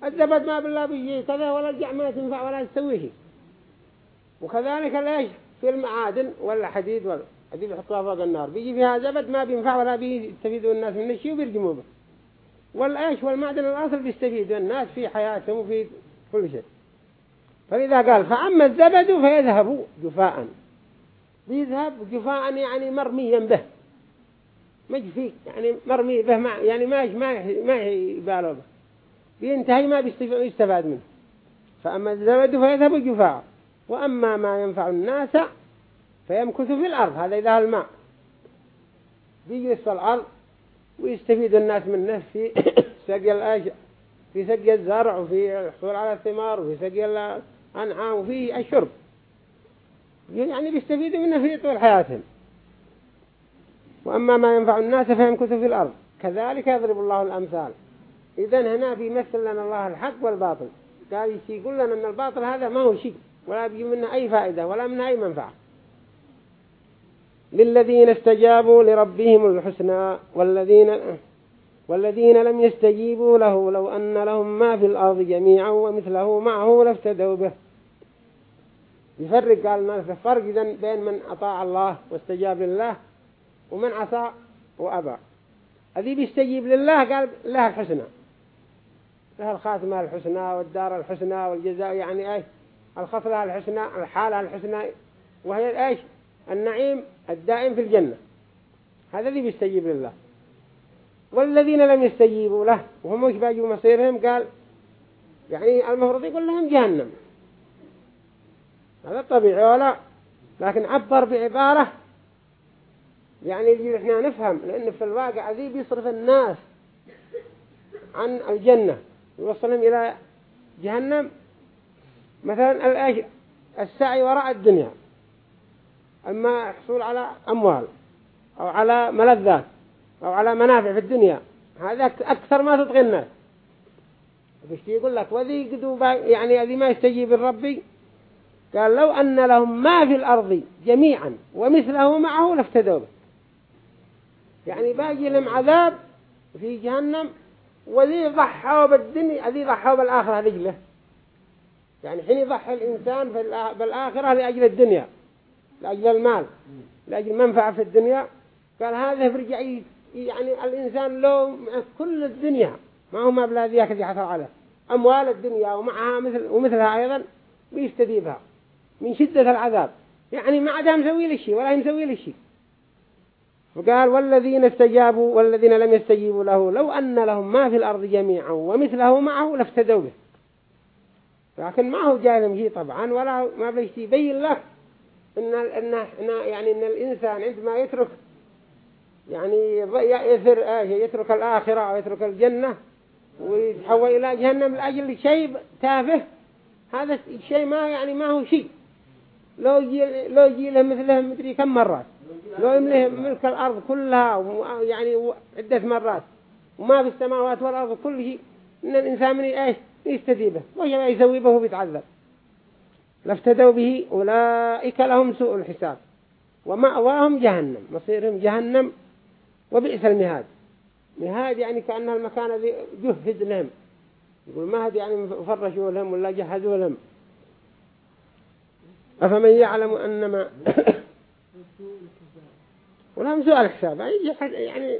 الزبد ما بالله بيجي كذا ولا الجع ما تنفع ولا تسوي شيء وكذلك ليش في المعادن ولا حديد ولا هذه بيحطوها فوق النار. بيجي فيها زبد ما بينفع ولا بيستفيدوا الناس من الشيء وبيرجموا به والأيش؟ والمعدن الأصل بيستفيدوا الناس في حياتهم وفي كل شيء. فإذا قال فأما الزبد فيذهب جفاء. بيذهب جفاء يعني مرميا به. مجفي يعني مرمي به ما يعني ما ما ما يبالوا به. بينتهي ما بيستفاد منه. فأما الزبد فيذهب جفاء. وأما ما ينفع الناس فيمكث في الأرض. هذا إذا الماء. بيجلس الأرض ويستفيد الناس منه في سقي الأشياء في سقي الزرع وفي الحصول على الثمار وفي سقي الأنعام وفي الشرب يعني بيستفيدوا منه في طول حياتهم. وأما ما ينفع الناس فيمكث في الأرض. كذلك يضرب الله الأمثال. إذن هنا بيمثل لنا الله الحق والباطل. قال يقول لنا أن الباطل هذا ما هو شيء. ولا بيجي منه أي فائدة ولا منه أي منفعة. للذين استجابوا لربهم الحسنى والذين والذين لم يستجيبوا له لو أن لهم ما في الأرض جميعا ومثله معه لافتدوا به. يفرق قال الناس الفرق إذن بين من أطاع الله واستجاب لله ومن عصى وأبى. الذي بيستجيب لله قال له الحسنى. له الخاتمة الحسنى والدار الحسنى والجزاء يعني إيش؟ الخصلة الحسنى الحالة الحسنى. وهي إيش؟ النعيم الدائم في الجنة. هذا الذي بيستجيب لله. والذين لم يستجيبوا له وهم مش باجوا مصيرهم؟ قال يعني المفروض يقول لهم جهنم. هذا طبيعي ولا لكن عبر بعبارة يعني يجي إحنا نفهم لأن في الواقع ذي بيصرف الناس عن الجنة. يوصلهم إلى جهنم. مثلا السعي وراء الدنيا. أما حصول على أموال أو على ملذات أو على منافع في الدنيا هذا أكثر ما تطغي الناس. يقول لك وذي قدوا يعني هذه ما يستجيب الربي قال لو أن لهم ما في الأرض جميعا ومثله معه لافتدوا به. يعني باقي لهم عذاب في جهنم وذي ضحوا بالدنيا ذي ضحوا بالآخرة لجله. يعني حين يضحي الإنسان بالآخرة لأجل الدنيا لأجل المال لأجل منفعة في الدنيا. قال هذا برجع يعني الإنسان له كل الدنيا ما هو مبلغ ذيك اللي حصل عليه. أموال الدنيا ومعها مثل ومثلها أيضا بيستديبها من شدة العذاب. يعني ما عاد مسوي له شيء ولا مسوي له شيء. وقال والذين استجابوا والذين لم يستجيبوا له لو أن لهم ما في الأرض جميعا ومثله معه لافتدوا به. لكن ما هو جاي لهم شيء طبعا ولا ما بيش يبين لك إن إن إن يعني إن الإنسان عندما يترك يعني يثر يترك الآخرة أو يترك الجنة ويتحول إلى جهنم لأجل شيء تافه هذا الشيء ما يعني ما هو شيء. لو يجي لو يجي له مثله مدري كم مرات. لو يمله ملك الأرض كلها يعني عدة مرات. وما في السماوات والأرض كل شيء إن الإنسان من إيش؟ يستدي به وهي يسوي به وبيتعذب لافتدوا به أولئك لهم سوء الحساب. ومأواهم جهنم. مصيرهم جهنم وبئس المهاد. مهاد يعني كأنها المكان الذي جهد لهم. يقول مهد يعني فرشوا لهم ولا جهدوا لهم. أفمن يعلم أنما ولهم سوء الحساب يعني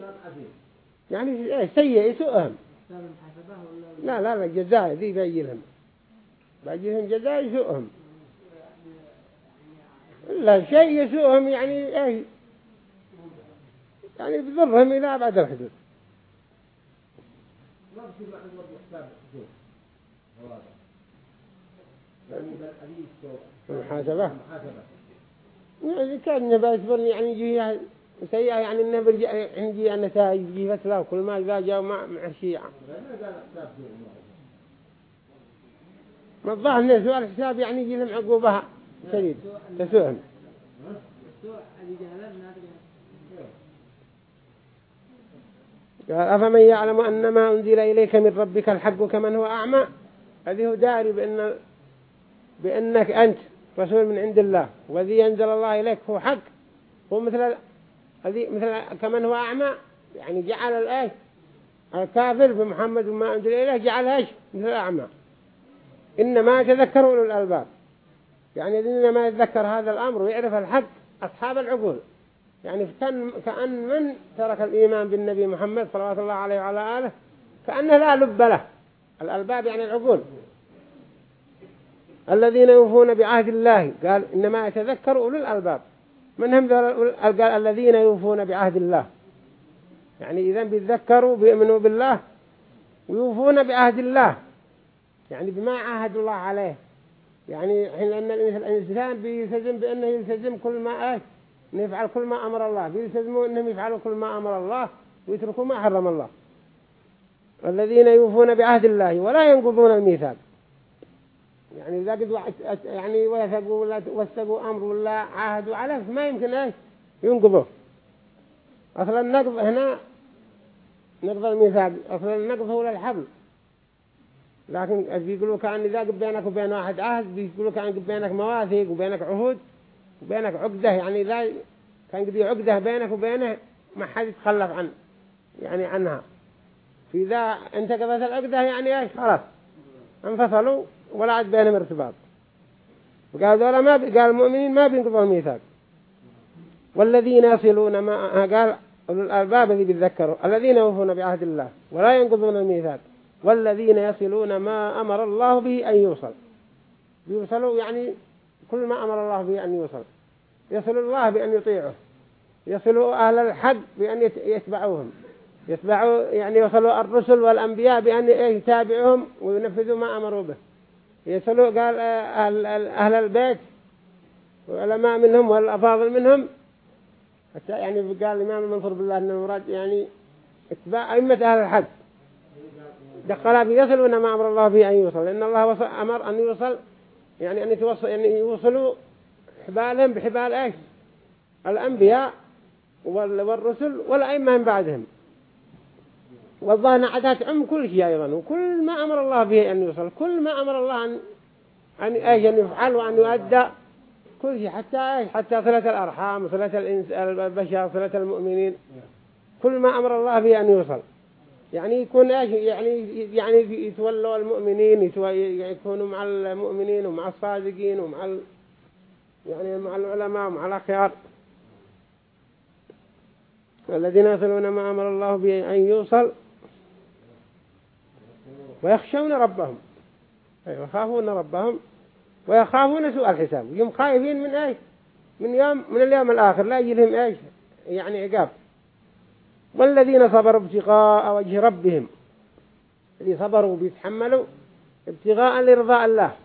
يعني سيء سوءهم لا لا لا جزاء ذي بيجي لهم. بيجي لهم جزاء يسوءهم لا شيء يسوءهم يعني إيه؟ يعني بضرهم إلى أبعد الحدود. المحاسبة؟ يعني كان نبى يعني يجي سيئة يعني إنه برجع عندي النتائج يجي فتلة وكل ما إذا جاء مع مع الشيعة. ما الظاهر إن سؤال الحساب يعني يجي لهم عقوبها شديد. تسوهم قال أفمن يعلم أن ما أنزل إليك من ربك الحق كمن هو أعمى؟ هذه هو داري بأن بأنك أنت رسول من عند الله وذي ينزل الله إليك هو حق. هو مثل مثل كمن هو أعمى يعني جعل الآية الكافر بمحمد وما أنزل إليه جعلها إيش؟ مثل الأعمى إنما يتذكروا أولو الألباب. يعني إنما يتذكر هذا الأمر ويعرف الحق أصحاب العقول. يعني كأن من ترك الإيمان بالنبي محمد صلى الله عليه وعلى آله؟ كأنه لا لب له. الألباب يعني العقول. الذين يوفون بعهد الله. قال إنما يتذكر أولو الألباب. من هم قال الذين يوفون بعهد الله. يعني إذا بيتذكروا بيؤمنوا بالله ويوفون بعهد الله. يعني بما عاهد الله عليه. يعني حين أن الإنسان بيلتزم بأنه يلتزم كل ما إيه يفعل كل ما أمر الله. بيلتزموا أنهم يفعلوا كل ما أمر الله ويتركوا ما حرم الله. الذين يوفون بعهد الله ولا ينقضون الميثاق. يعني إذا قد يعني وثقوا ولا وثقوا أمر ولا عاهدوا عليه ما يمكن إيش؟ ينقضوا أصلا النقض هنا نقض الميثاق أصلا النقض هو للحبل. لكن بيقولوا كأن إذا قد بينك وبين واحد عهد بيقولوا كأن قد بينك مواثيق وبينك عهود وبينك عقدة. يعني إذا كان قد عقدة بينك وبينه ما حد يتخلف عن يعني عنها. فإذا انت قضيت العقدة يعني إيش؟ خلاص. انفصلوا. ولا عاد بينهم ارتباط. وقال ذولا ما قال المؤمنين ما بينقضوا الميثاق. والذين يصلون ما قال الألباب الذي بيتذكروا الذين يوفون بعهد الله ولا ينقضون الميثاق. والذين يصلون ما أمر الله به أن يوصل. يوصلوا يعني كل ما أمر الله به أن يوصل. يصل الله بأن يطيعه يصلوا أهل الحق بأن يتبعوهم. يتبعوا يعني يصلوا الرسل والأنبياء بأن يتابعوهم وينفذوا ما أمروا به. يصلوا قال أهل, أهل البيت والعلماء منهم والأفاضل منهم. حتى يعني قال الإمام المنصور بالله أن المراد يعني اتباع أئمة أهل الحق دخل في يصلون ما أمر الله به أن يوصل. لأن الله أمر أن يوصل يعني أن يتوصل يعني يوصلوا حبالهم بحبال إيش؟ الأنبياء والرسل والأئمة من بعدهم. والظاهر عادات عم كل شيء أيضا. وكل ما أمر الله به أن يوصل كل ما أمر الله أن أن إيش أن يفعل وأن يؤدى كل شيء حتى إيش؟ حتى صلة الأرحام صلة البشر صلة المؤمنين. كل ما أمر الله به أن يوصل. يعني يكون إيش؟ يعني يعني يتولوا المؤمنين يكونوا مع المؤمنين ومع الصادقين ومع ال يعني مع العلماء ومع الأخيار. الذين يصلون ما أمر الله به أن يوصل. ويخشون ربهم. أيوة يخافون ربهم ويخافون سوء الحساب. يوم خايفين من إيش؟ من يوم من اليوم الآخر لا يجي لهم إيش؟ يعني عقاب. والذين صبروا ابتغاء وجه ربهم. اللي صبروا بيتحملوا ابتغاء لرضاء الله.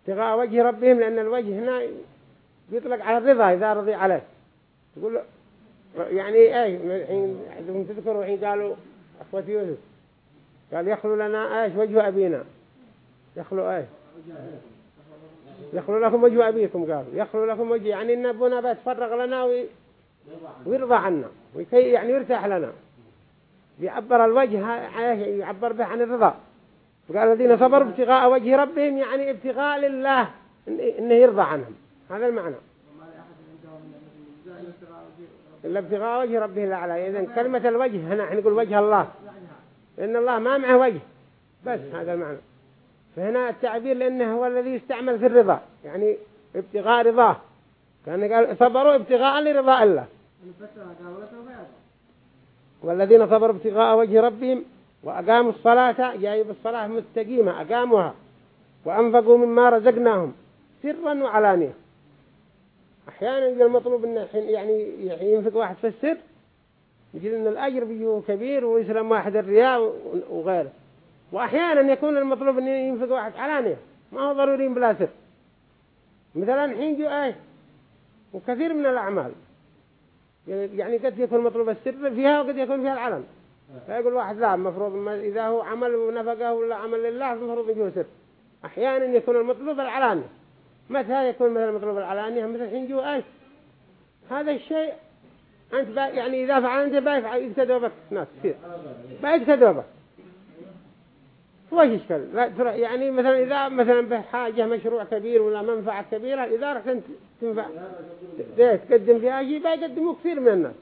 ابتغاء وجه ربهم لأن الوجه هنا يطلق على الرضا إذا رضي عليه تقول يعني إيه الحين تذكروا الحين قالوا أخوة يوسف. قال يخلو لنا إيش وجه أبينا. يخلو إيش يخلو لكم وجه أبيكم قالوا يخلو لكم وجه يعني إن أبونا بيتفرغ لنا ويرضى عنا. وكي يعني يرتاح لنا. يعبر الوجه يعبر به عن الرضا. قال الذين صبروا ابتغاء وجه ربهم يعني ابتغاء لله إنه يرضى عنهم. هذا المعنى. إلا ابتغاء وجه ربه الأعلى. إذن كلمة الوجه هنا نقول وجه الله. لأن الله ما معه وجه. بس هذا المعنى. فهنا التعبير لأنه هو الذي يستعمل في الرضا. يعني ابتغاء رضاه. كان قال صبروا ابتغاء لرضاء الله. والذين صبروا ابتغاء وجه ربهم وأقاموا الصلاة جاي بالصلاة مستقيمة أقاموها. وأنفقوا مما رزقناهم. سرا وعلانية. أحيانا يجي المطلوب إنه يعني ينفق واحد في السر يجي إن الأجر بيجيه كبير ويسلم واحد الرياء وغيره. وأحيانا يكون المطلوب إنه ينفق واحد علانية. ما هو ضروري بلا سر. مثلا حين جو إيه؟ وكثير من الأعمال. يعني قد يكون مطلوب السر فيها وقد يكون فيها العلن. فيقول واحد لا المفروض إذا هو عمل ونفقه ولا عمل لله المفروض يجيه سر. أحيانا يكون المطلوب العلانية متى يكون مثلا المطلوب العلانية مثل حين جو إيش هذا الشيء أنت يعني إذا فعلت بايفعل يقتدوا بك ناس كثير. بايقتدوا بك. وش إشكال يعني مثلا إذا مثلا بحاجة مشروع كبير ولا منفعة كبيرة إذا رحت أنت تنفع. تقدم فيها شيء بيقدموا كثير من الناس.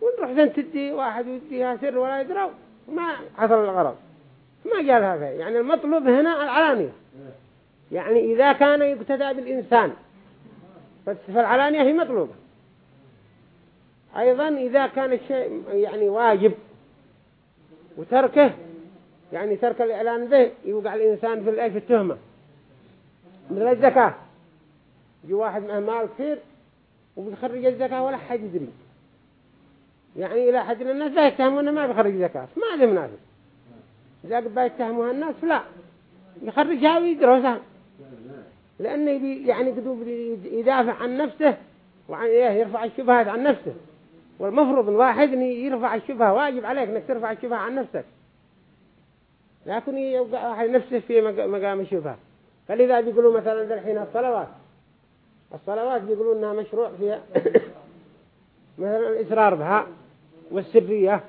ونروح أنت تدي واحد يديها سر ولا يدروا ما حصل الغرض. ما جاء هذا. يعني المطلوب هنا العلانية. يعني إذا كان يقتدى بالإنسان فالعلانية هي مطلوبة. أيضا إذا كان الشيء يعني واجب وتركه يعني ترك الإعلان به يوقع الإنسان في الأيف التهمة. مثل الزكاة يجي واحد معه مال كثير وبيخرج الزكاة ولا حد يدري. يعني إلى حد الناس لا يتهمون ما بيخرج زكاة. ما له مناسب. إذا قبل يتهموها الناس لا. يخرجها ويدرسها. لأنه يعني قدوب يدافع عن نفسه وعن إيه يرفع الشبهات عن نفسه. والمفروض الواحد يرفع الشبهة واجب عليك إنك ترفع الشبهة عن نفسك. لكن يوقع نفسه في مقام الشبهة. فلذا بيقولوا مثلا الحين الصلوات. الصلوات بيقولوا إنها مشروع فيها. مثلا الإسرار بها والسرية.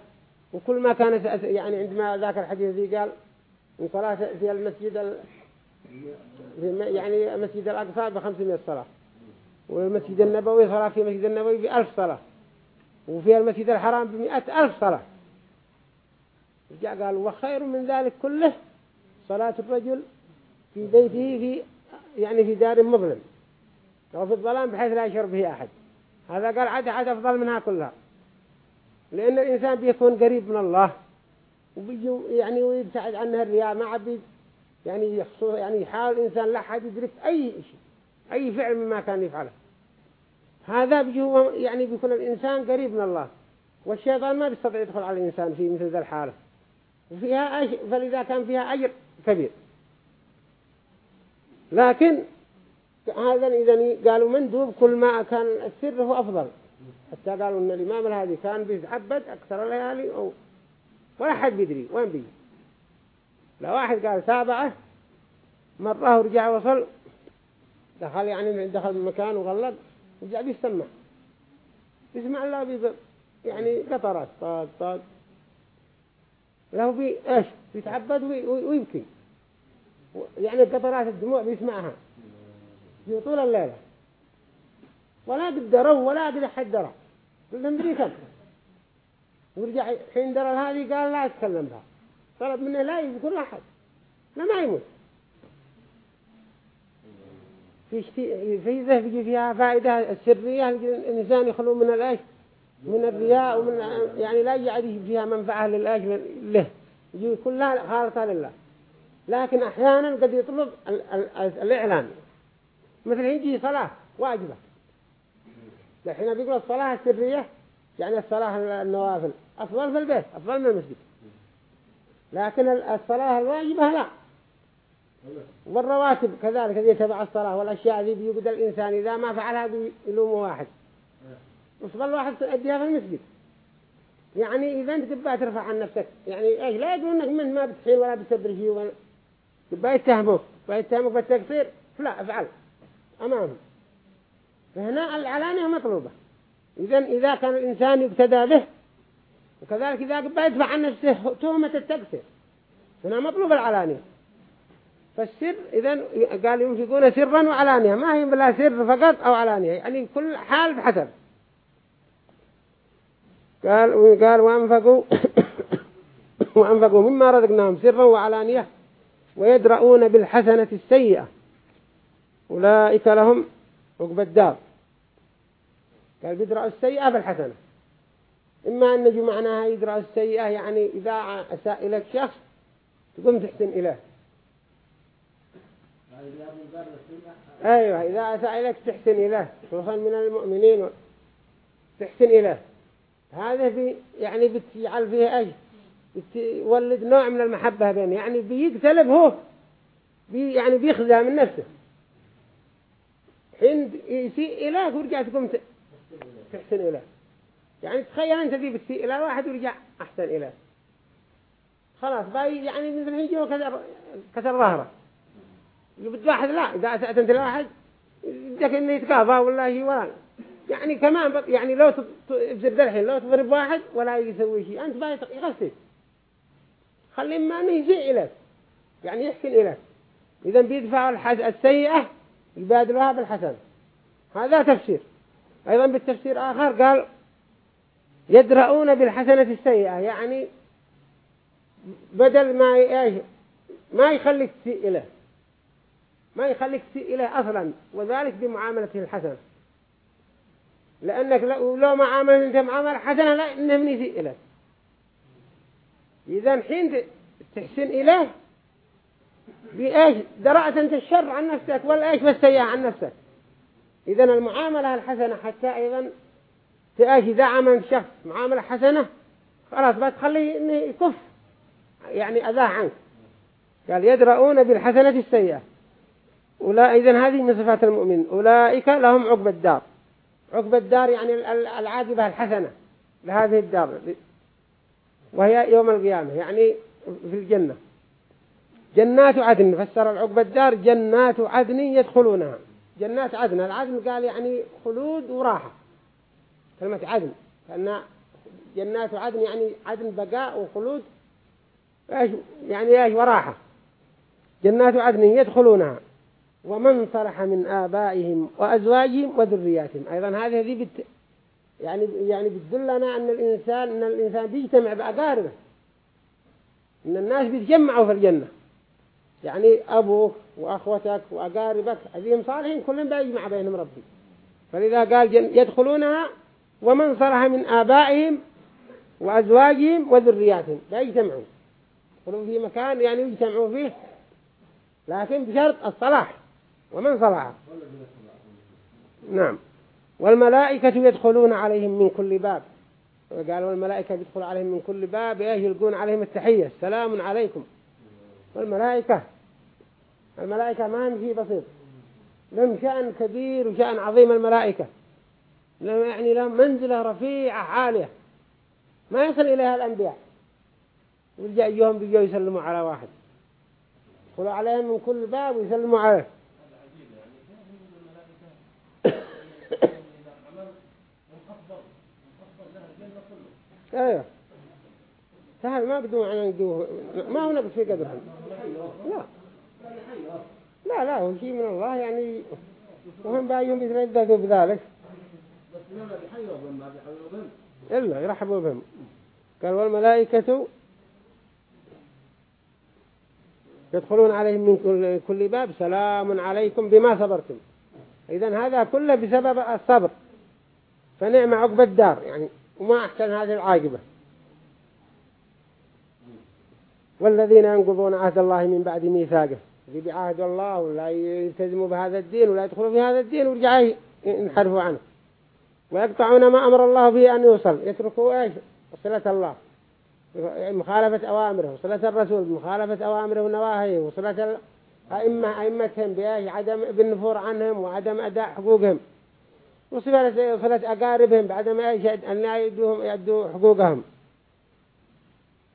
وكل ما كانت يعني عندما ذاك الحديث ذي قال من صلاة في المسجد ال... يعني المسجد الأقصى بخمسمائة صلاة. والمسجد النبوي صلاة في المسجد النبوي بألف صلاة. وفي المسجد الحرام بمئة ألف صلاة. جاء قال وخير من ذلك كله صلاة الرجل في بيته في يعني في دار مظلم. أو في الظلام بحيث لا يشرب به أحد. هذا قال عاد عاد أفضل منها كلها. لأن الإنسان بيكون قريب من الله وبيجي يعني ويبتعد عنها الرياء ما عبيد يعني يعني يحاول الإنسان لا حد يدرك أي شيء أي فعل مما كان يفعله. هذا بيجي يعني بيكون الإنسان قريب من الله. والشيطان ما بيستطيع يدخل على الإنسان في مثل ذا الحالة. وفيها أج... فلذا كان فيها أجر كبير. لكن هذا إذا قالوا مندوب كل ما كان السر هو أفضل. حتى قالوا أن الإمام الهادي كان بيتعبد أكثر الليالي أو ولا حد بيدري. وين بيجي؟ لو واحد قال سابعة مرة ورجع وصل دخل يعني دخل المكان وغلق ورجع بيسمع يسمع الله بيبقى يعني قطرات طاق طاق له بي إيش؟ بيتعبد ويبكي. يعني قطرات الدموع بيسمعها. في طول الليلة. ولا قد دروا ولا قد حد درى. كلهم دري كم؟ ورجع حين درى هذه قال لا يتكلم بها. طلب منه لا يذكر أحد. لا ما يموت. في بيجي فيها فائدة السرية الإنسان يخلو من الأيش من الرياء ومن يعني لا يجعل فيها منفعة للأيش له. كلها خالصة لله. لكن أحيانا قد يطلب الإعلان. مثل يجي صلاة واجبة. الحين بيقول الصلاة السرية يعني الصلاة النوافل. أفضل في البيت أفضل من المسجد. لكن الصلاة الواجبة لا. والرواتب كذلك هذه تبع الصلاة والأشياء ذي بيقد الإنسان إذا ما فعلها بيلوم واحد. وصبر واحد تؤديها في المسجد. يعني إذا أنت تبقى ترفع عن نفسك يعني إيش لا يقول إنك من ما بتحيل ولا بتسبر شيء ولا تبقى يتهموك تبقى يتهموك بالتقصير لا افعل. أمامهم. فهنا العلانية مطلوبة. إذا إذا كان الإنسان يقتدى به وكذلك إذا بقى يدفع عن نفسه تهمة التقصير. هنا مطلوب العلانية. فالسر إذا قال ينفقون سرا وعلانية ما هي بلا سر فقط أو علانية يعني كل حال بحسب. قال وقال وأنفقوا وأنفقوا مما رزقناهم سرا وعلانية ويدرؤون بالحسنة السيئة. أولئك لهم عقب الدار. قال بيدرأوا السيئة بالحسنة. إما أن معناها يدرأوا السيئة يعني إذا أساء إليك شخص تقوم تحسن إليه. أيوة إذا أساء إليك تحسن إليه خصوصا من المؤمنين. تحسن إليه هذا في يعني بتجعل فيه أي؟ بتولد نوع من المحبة بينه. يعني بيقتلب هو. بي يعني بيخزى من نفسه. حين يسيء إليه ورجع تقوم تحسن إليه يعني تخيل أنت دي بتسيء إلى واحد ورجع أحسن إليه خلاص باي يعني مثل هيجي وكسر كسر ظهره. واحد لا إذا أسأت أنت لواحد يدك إنه يتكافى ولا شيء ولا. يعني كمان يعني لو تبذر الحين لو تضرب واحد ولا يسوي شيء أنت باي يغسل. خلي ما يجي إليك يعني يحسن إليك إذا بيدفع السيئة يبادلها بالحسن. هذا تفسير. أيضا بالتفسير آخر قال يدرؤون بالحسنة السيئة. يعني بدل ما ما يخليك تسيء إليه ما يخليك تسيء إليه أصلا وذلك بمعاملته الحسنة. لأنك لو ما عامل أنت معاملة حسنة لا إنه من يسيء إليك. إذا حين تحسن إليه بإيش؟ درأت أنت الشر عن نفسك ولا إيش بالسيئة عن نفسك. إذا المعاملة الحسنة حتى أيضا تأيش إذا عمل شخص معاملة حسنة خلاص بتخليه إنه يكف يعني أذاه عنك. قال يدرؤون بالحسنة السيئة. أولا إذن هذه من صفات المؤمن أولئك لهم عقب الدار. عقب الدار يعني العاقبة الحسنة لهذه الدار. وهي يوم القيامة يعني في الجنة. جنات عدن فسر العقب الدار جنات عدن يدخلونها. جنات عدن العدن قال يعني خلود وراحة. كلمة عدن لأن جنات عدن يعني عدن بقاء وخلود. يعني إيش؟ وراحة. جنات عدن يدخلونها. ومن صلح من آبائهم وأزواجهم وذرياتهم. أيضا هذه هذه بت يعني يعني بتدلنا أن الإنسان أن الإنسان بيجتمع بأقاربه. أن الناس بيتجمعوا في الجنة. يعني أبوك وأخوتك وأقاربك هذهم صالحين كلهم بيجمع بينهم ربي. فلذا قال يدخلونها ومن صلح من آبائهم وأزواجهم وذرياتهم. بيجتمعوا. يدخلوا في مكان يعني يجتمعوا فيه لكن بشرط الصلاح. ومن صلح؟ نعم. والملائكة يدخلون عليهم من كل باب. قال والملائكة يدخل عليهم من كل باب يلقون عليهم التحية؟ السلام عليكم. والملائكة الملائكة ما هم شيء بسيط. لهم شأن كبير وشأن عظيم الملائكة. لهم يعني لهم منزلة رفيعة عالية. ما يصل إليها الأنبياء. ويرجع يوم بيجوا يسلموا على واحد. يدخلوا عليهم من كل باب ويسلموا عليه. أيوه سهل ما بدون عن يدوه ما هو نقص في قدرهم. لا. لا لا هو شيء من الله يعني. وهم بايهم بيترددوا بذلك. إلا يرحبوا بهم. قال والملائكة يدخلون عليهم من كل, كل باب. سلام عليكم بما صبرتم. إذن هذا كله بسبب الصبر. فنعم عقب الدار. يعني وما أحسن هذه العاقبة. والذين ينقضون عهد الله من بعد ميثاقه. اللي بعهد الله ولا يلتزموا بهذا الدين ولا يدخلوا في هذا الدين ورجعوا ينحرفوا عنه. ويقطعون ما أمر الله به أن يوصل. يتركوا إيش؟ صلة الله. مخالفة أوامره وصلة الرسول مخالفة أوامره ونواهيه وصلة أئمة أئمتهم بإيش؟ عدم بالنفور عنهم وعدم أداء حقوقهم. وصلة صلة أقاربهم بعدم إيش أن يدوهم يدوا حقوقهم.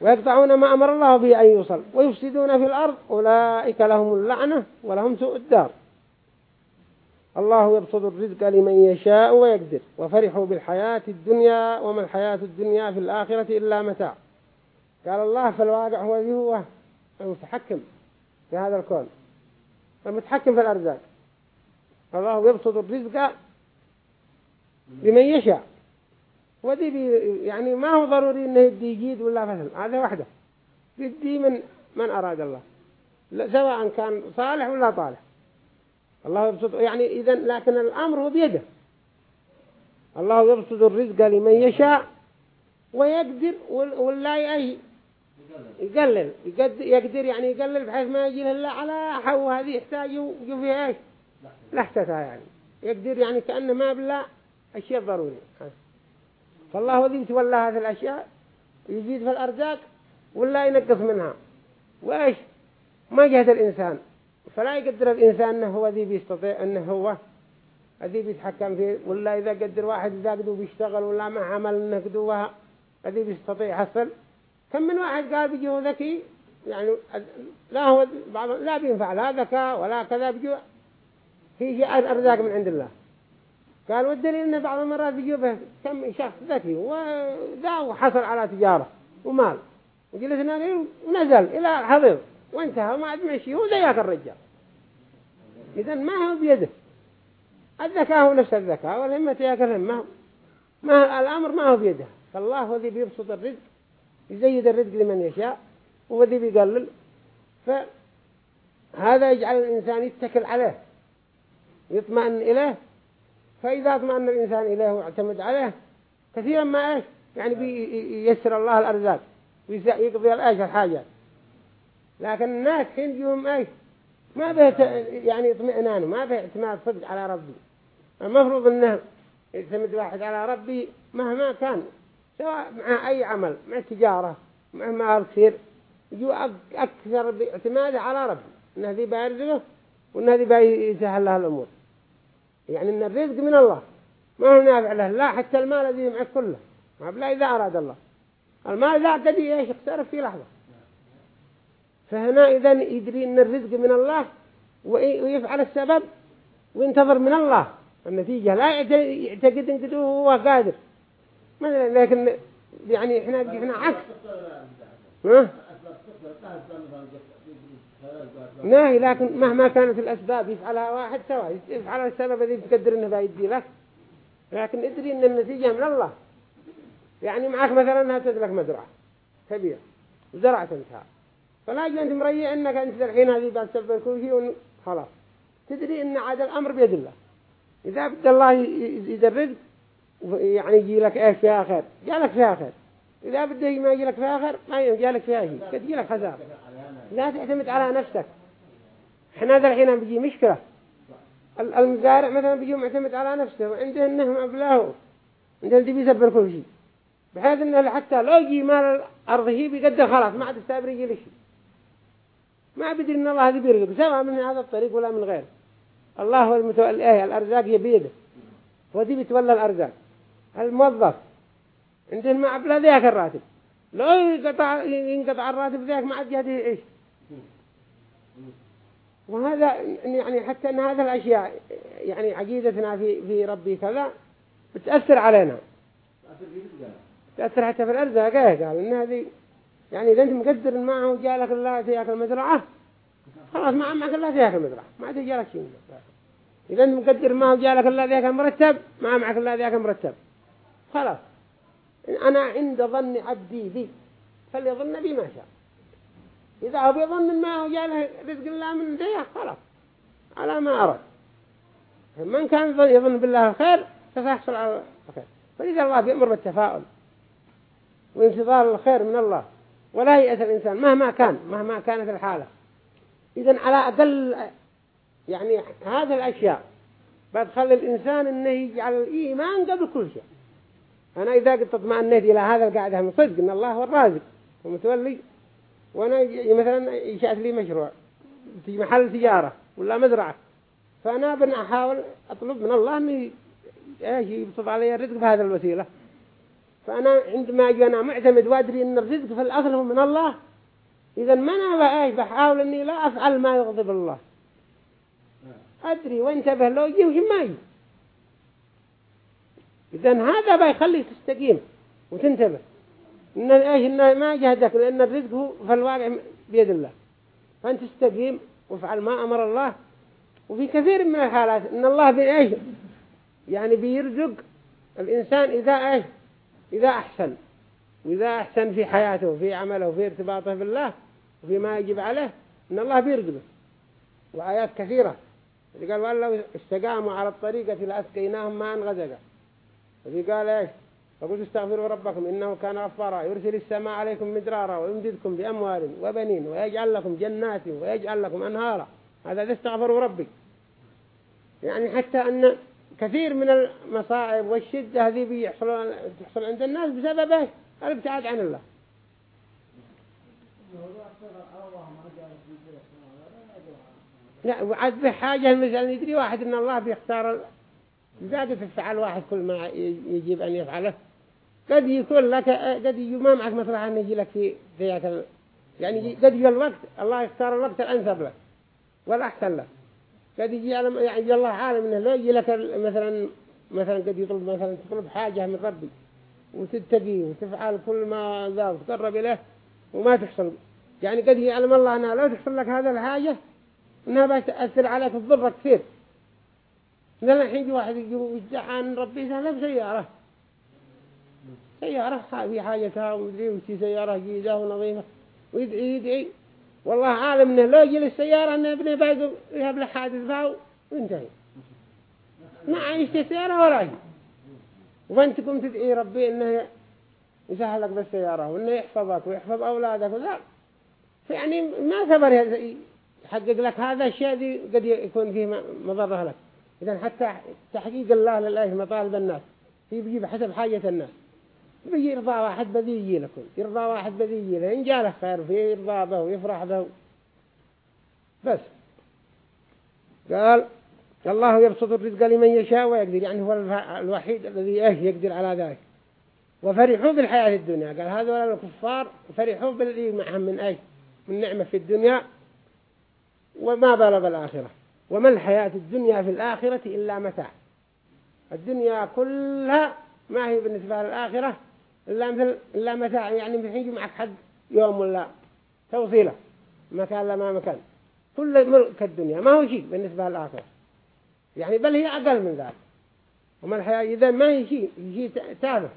ويقطعون ما أمر الله به أن يوصل. ويفسدون في الأرض. أولئك لهم اللعنة ولهم سوء الدار. الله يبسط الرزق لمن يشاء ويقدر. وفرحوا بالحياة الدنيا وما الحياة الدنيا في الآخرة إلا متاع. قال الله في الواقع هو هو المتحكم في هذا الكون. المتحكم في الأرزاق. الله يبسط الرزق لمن يشاء. ودي بي يعني ما هو ضروري إنه يدي جيد ولا فصل هذا واحدة يدي من من أراد الله. سواء كان صالح ولا طالح. الله يبسط يعني إذا لكن الأمر هو بيده. الله يبسط الرزق لمن يشاء ويقدر ولا يقلل. يقدر يعني يقلل بحيث ما يجي له على حو هذه يحتاج يجي فيها إيش؟ لحتتها يعني. يقدر يعني كأنه ما بلا الشيء ضروري فالله وذي يتولى هذه الأشياء يزيد في الأرزاق ولا ينقص منها. وإيش؟ ما جهة الإنسان. فلا يقدر الإنسان أنه هو ذي بيستطيع أنه هو الذي بيتحكم فيه ولا إذا قدر واحد إذا قدوا بيشتغل ولا ما عمل أنه قدوها الذي بيستطيع يحصل. كم من واحد قال بيجيه ذكي؟ يعني لا هو بعض لا بينفع لا ذكاء ولا كذا بيجوا هي الأرزاق من عند الله. قال والدليل أن بعض المرات بيجوا كم شخص ذكي وذا وحصل على تجارة ومال. وجلس ونزل إلى الحضيض. وانتهى وما عاد مشي. هو زيك الرجال. إذا ما هو بيده؟ الذكاء هو نفس الذكاء والهمة ياك الهمة ما الأمر ما هو بيده؟ فالله هو ذي بيبسط الرزق يزيد الرزق لمن يشاء وهو ذي بيقلل. فهذا يجعل الإنسان يتكل عليه يطمئن إليه فإذا اطمأن الإنسان إليه واعتمد عليه كثيرا ما إيش؟ يعني بيسر الله الأرزاق ويقضي الآيش الحاجات لكن الناس حين يوم إيش؟ ما به يعني اطمئنان ما به اعتماد صدق على ربي. المفروض إنه يعتمد واحد على ربي مهما كان سواء مع أي عمل مع تجارة مع مال كثير يجوا أكثر باعتماده على ربي. انه ذي بيرزقه وانه ذي بيسهل له الأمور. يعني إن الرزق من الله. ما هو نافع له. لا حتى المال الذي معك كله. ما بلا إذا أراد الله. المال ذا قد إيش اقترف في لحظة. فهنا إذا يدري أن الرزق من الله ويفعل السبب وينتظر من الله. النتيجة لا يعتقد أن هو قادر. لكن يعني إحنا إحنا عكس. ها؟ ناهي لكن مهما كانت الأسباب يفعلها واحد سواء يفعل السبب الذي تقدر أنه بيدي لك. لكن ادري أن النتيجة من الله. يعني معك مثلا أنها تدلك مزرعة. كبيرة. زرعت انتهى فلا أنت مريع أنك أنت الحين هذه بعد سبب كل شيء خلاص. تدري أن عاد الأمر بيد الله. إذا بد الله يدرد يعني يجي لك إيش فيها خير جالك فيها خير إذا بده ما يجي لك فيها خير ما يجي لك فيها شيء قد يجي لك خسارة. لا تعتمد على نفسك. إحنا ذا الحين بيجي مشكلة. المزارع مثلا بيجي معتمد على نفسه وعنده انه مبلاه عنده اللي بيسبر كل شيء. بحيث إنه حتى لو يجي مال الأرض هي بيقدر خلاص ما عاد يستابر يجي لشيء. ما بدري إن الله هذا بيرزق سواء من هذا الطريق ولا من غيره. الله هو المتولى إيه الأرزاق هي بيده. ودي بيتولى الأرزاق. الموظف. عنده ما بلا ذاك الراتب. لو ينقطع ينقطع الراتب ذاك ما عاد يهدي إيش وهذا يعني حتى إن هذه الأشياء يعني عقيدتنا في في ربي كذا بتأثر علينا. تأثر حتى في الأرزاق إيه قال إن هذه يعني إذا أنت مقدر معه جالك الله تياك المزرعة خلاص ما معك الله تياك المزرعة ما عاد جالك شيء إذا أنت مقدر معه جالك الله تياك المرتب ما معك الله تياك المرتب. خلاص. أنا عند ظن عبدي بي فليظن بي ما شاء. إذا هو بيظن ما هو جاله رزق الله من ديه خلاص. على ما أرد من كان يظن بالله الخير فسيحصل على الخير. فإذا الله بيأمر بالتفاؤل وانتظار الخير من الله. ولا يأس الإنسان مهما كان مهما كانت الحالة. إذا على أقل يعني هذه الأشياء بتخلي الإنسان إنه يجعل الإيمان قبل كل شيء. أنا إذا قد تطمئنيت إلى هذا القاعدة من صدق إن الله هو الرازق ومتولي وأنا مثلا يشأت لي مشروع في محل تجارة ولا مزرعة. فأنا بنحاول أطلب من الله إيش يبسط علي الرزق بهذا الوسيلة. فأنا عندما أجي أنا معتمد وأدري أن الرزق في الأصل هو من الله إذا ما أنا بحاول أني لا أفعل ما يغضب الله. أدري وانتبه لو يجي وش ما يجي. إذا هذا بيخليك تستقيم وتنتبه. إن إيش إنه ما جهدك لأن الرزق هو في الواقع بيد الله. فأنت تستقيم وافعل ما أمر الله. وفي كثير من الحالات إن الله بإيش؟ يعني بيرزق الإنسان إذا إيش؟ إذا أحسن. وإذا أحسن في حياته وفي عمله وفي ارتباطه بالله وفي ما يجب عليه إن الله بيرزقه وآيات كثيرة. قال والله استقاموا على الطريقة لأسقيناهم ماء غزقا وفي قال إيش؟ فقلت استغفروا ربكم إنه كان غفارا يرسل السماء عليكم مدرارا ويمددكم بأموال وبنين ويجعل لكم جنات ويجعل لكم أنهارا. هذا استغفروا ربك. يعني حتى أن كثير من المصائب والشدة هذه بيحصل تحصل عند الناس بسبب الابتعاد عن الله. لا وعد بحاجة مثلا يدري واحد إن الله بيختار زادة تفعل واحد كل ما يجب أن يفعله. قد يكون لك قد يجي ما معك مصلحة ان يجي لك في ذيك يعني قد يجي الوقت الله يختار الوقت الأنسب لك والأحسن لك. قد يجي على يعني الله عالم إنه لو يجي لك مثلا مثلا قد يطلب مثلا تطلب حاجة من ربي وتتقي وتفعل كل ما ذا وتقرب إليه وما تحصل. يعني قد يعلم الله أنها لو تحصل لك هذا الحاجة أنها بتأثر عليك وتضرك كثير. مثلا الحين واحد يجي ويدعى عن ربي سهلا بسيارة سيارة في حاجتها ومدري وشي سيارة جيدة ونظيفة. ويدعي يدعي. والله عالم إنه لو يجي للسيارة إنه ابنه باقي يهب له حادث فاو وانتهي ما عايش السيارة ولا شيء. وانت تقوم تدعي ربي إنه يسهل لك بالسيارة وإنه يحفظك ويحفظ أولادك وذا. يعني ما ثبر يحقق لك هذا الشيء ذي قد يكون فيه مضرة لك. إذا حتى تحقيق الله لله مطالب الناس. هي بيجي بحسب حاجة الناس. بيجي يرضى واحد بذي يجي لكم. يرضى واحد بذي يجي له. إن جاله خير فيه يرضى به ويفرح به. بس. قال الله يبسط الرزق لمن يشاء ويقدر. يعني هو الوحيد الذي إيش يقدر على ذلك. وفرحوا بالحياة الدنيا. قال هذول الكفار. فرحوا بالذي معهم من إيش من نعمة في الدنيا. وما بلغ الآخرة. وما الحياة الدنيا في الآخرة إلا متاع. الدنيا كلها ما هي بالنسبة للآخرة إلا مثل إلا متاع يعني بحيجي معك حد يوم ولا توصيلة مكان لما مكان. كل ملك الدنيا ما هو شيء بالنسبة للآخرة يعني بل هي أقل من ذلك. وما الحياة إذا ما هي شيء شيء تافه.